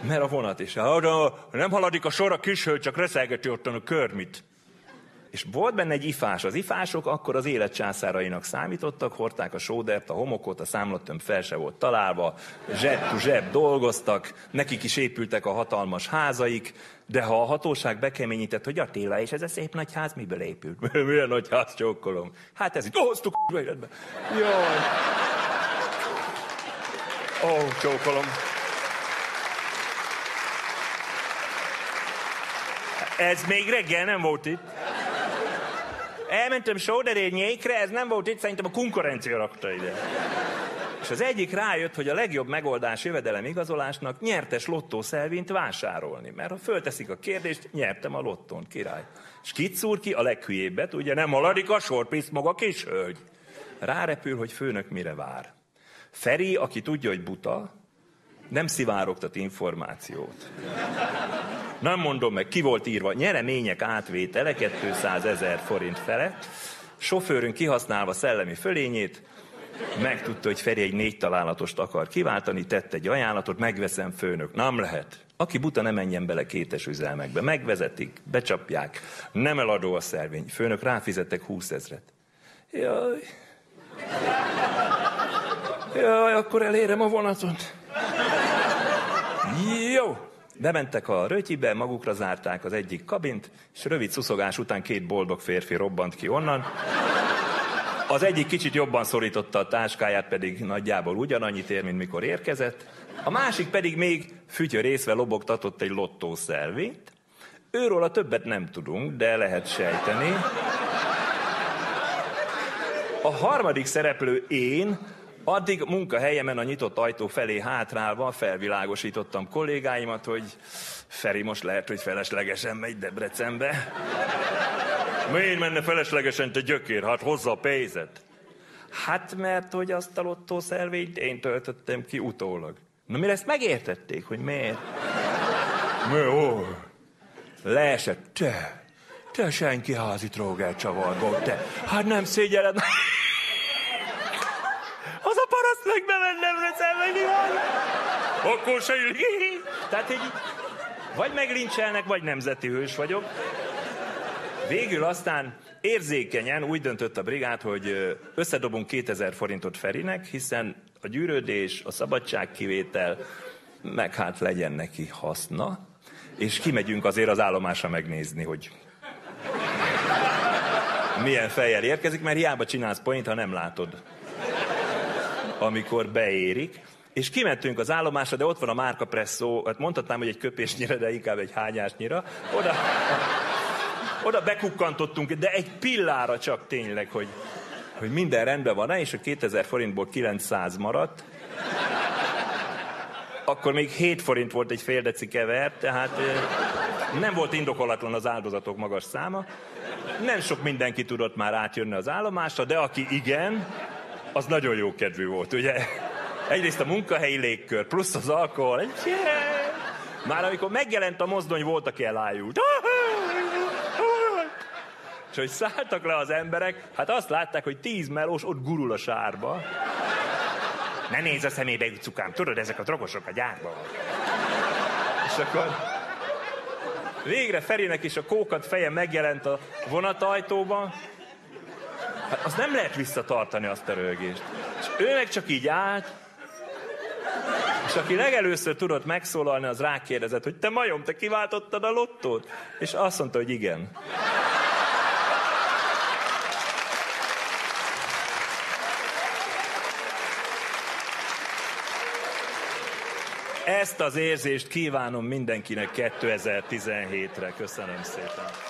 Mert a vonat is. Ha nem haladik a sor, a kis hölgy csak reszelgeti ottan a körmit. És volt benne egy ifás. Az ifások akkor az élet császárainak számítottak, hordták a sódert, a homokot, a számlottöm fel se volt találva, zseb zseb dolgoztak, nekik is épültek a hatalmas házaik, de ha a hatóság bekeményített, hogy Attila, és ez a szép nagy ház miből épült? (laughs) Milyen nagy ház csókolom? Hát ez itt, hoztuk kurva életbe. Jaj. Ó, oh, csókolom. Ez még reggel nem volt itt. Elmentem sóderényékre, ez nem volt itt, szerintem a konkurencia rakta ide. És az egyik rájött, hogy a legjobb megoldás jövedelem igazolásnak nyertes lottószelvint vásárolni. Mert ha fölteszik a kérdést, nyertem a lottón, király. És kit szúr ki? A leghülyébbet, ugye nem haladik a sorpiszt maga kis hölgy. Rárepül, hogy főnök mire vár. Feri, aki tudja, hogy buta, nem szivárogtat információt. Nem mondom meg, ki volt írva, nyeremények átvétele 200 ezer forint felett, sofőrünk kihasználva szellemi fölényét, megtudta, hogy Feri egy négy találatost akar kiváltani, tett egy ajánlatot, megveszem főnök. Nem lehet. Aki buta, ne menjen bele kétes üzelmekbe. Megvezetik, becsapják, nem eladó a szervény. Főnök, ráfizettek 20 ezret. Jaj. Jaj, akkor elérem a vonatot. Jó. Bementek a rötyibe, magukra zárták az egyik kabint, és rövid szuszogás után két boldog férfi robbant ki onnan. Az egyik kicsit jobban szorította a táskáját, pedig nagyjából ugyanannyit ér, mint mikor érkezett. A másik pedig még fütyörészve lobogtatott egy lottószelvényt. Őról a többet nem tudunk, de lehet sejteni. A harmadik szereplő én, addig munkahelyemen a nyitott ajtó felé hátrálva felvilágosítottam kollégáimat, hogy Feri most lehet, hogy feleslegesen megy Debrecenbe. Miért menne feleslegesen, te gyökér? Hát hozza a pénzet. Hát mert, hogy azt a lottószervényt én töltöttem ki utólag. Na mire ezt megértették, hogy miért? Mi, ó, leesett, te, te senki házi tróger csavargó, te. Hát nem szégyeled. Paraszt meg bemennem mi van? Akkor se (laughs) Tehát így, vagy meglincselnek, vagy nemzeti hős vagyok. Végül aztán érzékenyen úgy döntött a brigád, hogy összedobunk 2000 forintot Ferinek, hiszen a gyűrődés, a szabadságkivétel, meg hát legyen neki haszna, és kimegyünk azért az állomásra megnézni, hogy milyen fejjel érkezik, mert hiába csinálsz point, ha nem látod, amikor beérik. És kimentünk az állomásra, de ott van a Márka Presszó, hát mondhatnám, hogy egy köpésnyira, de inkább egy hányásnyira. Oda, oda bekukkantottunk, de egy pillára csak tényleg, hogy, hogy minden rendben van-e, és a 2000 forintból 900 maradt. Akkor még 7 forint volt egy fél deci kever, tehát nem volt indokolatlan az áldozatok magas száma. Nem sok mindenki tudott már átjönni az állomásra, de aki igen, az nagyon jó kedvű volt, ugye? Egyrészt a munkahelyi légkör, plusz az alkohol. Már amikor megjelent a mozdony, volt, aki elájult. És hogy szálltak le az emberek, hát azt látták, hogy tíz melós ott gurul a sárba. Ne nézz a szemébe, cukám, tudod, ezek a drogosok a gyárban. És akkor végre Ferinek is a kókat feje megjelent a vonatajtóban. Hát azt nem lehet visszatartani azt a rögést. És ő meg csak így állt, és aki legelőször tudott megszólalni, az rákérdezett, hogy te majom, te kiváltottad a lottót? És azt mondta, hogy igen. Ezt az érzést kívánom mindenkinek 2017-re. Köszönöm szépen.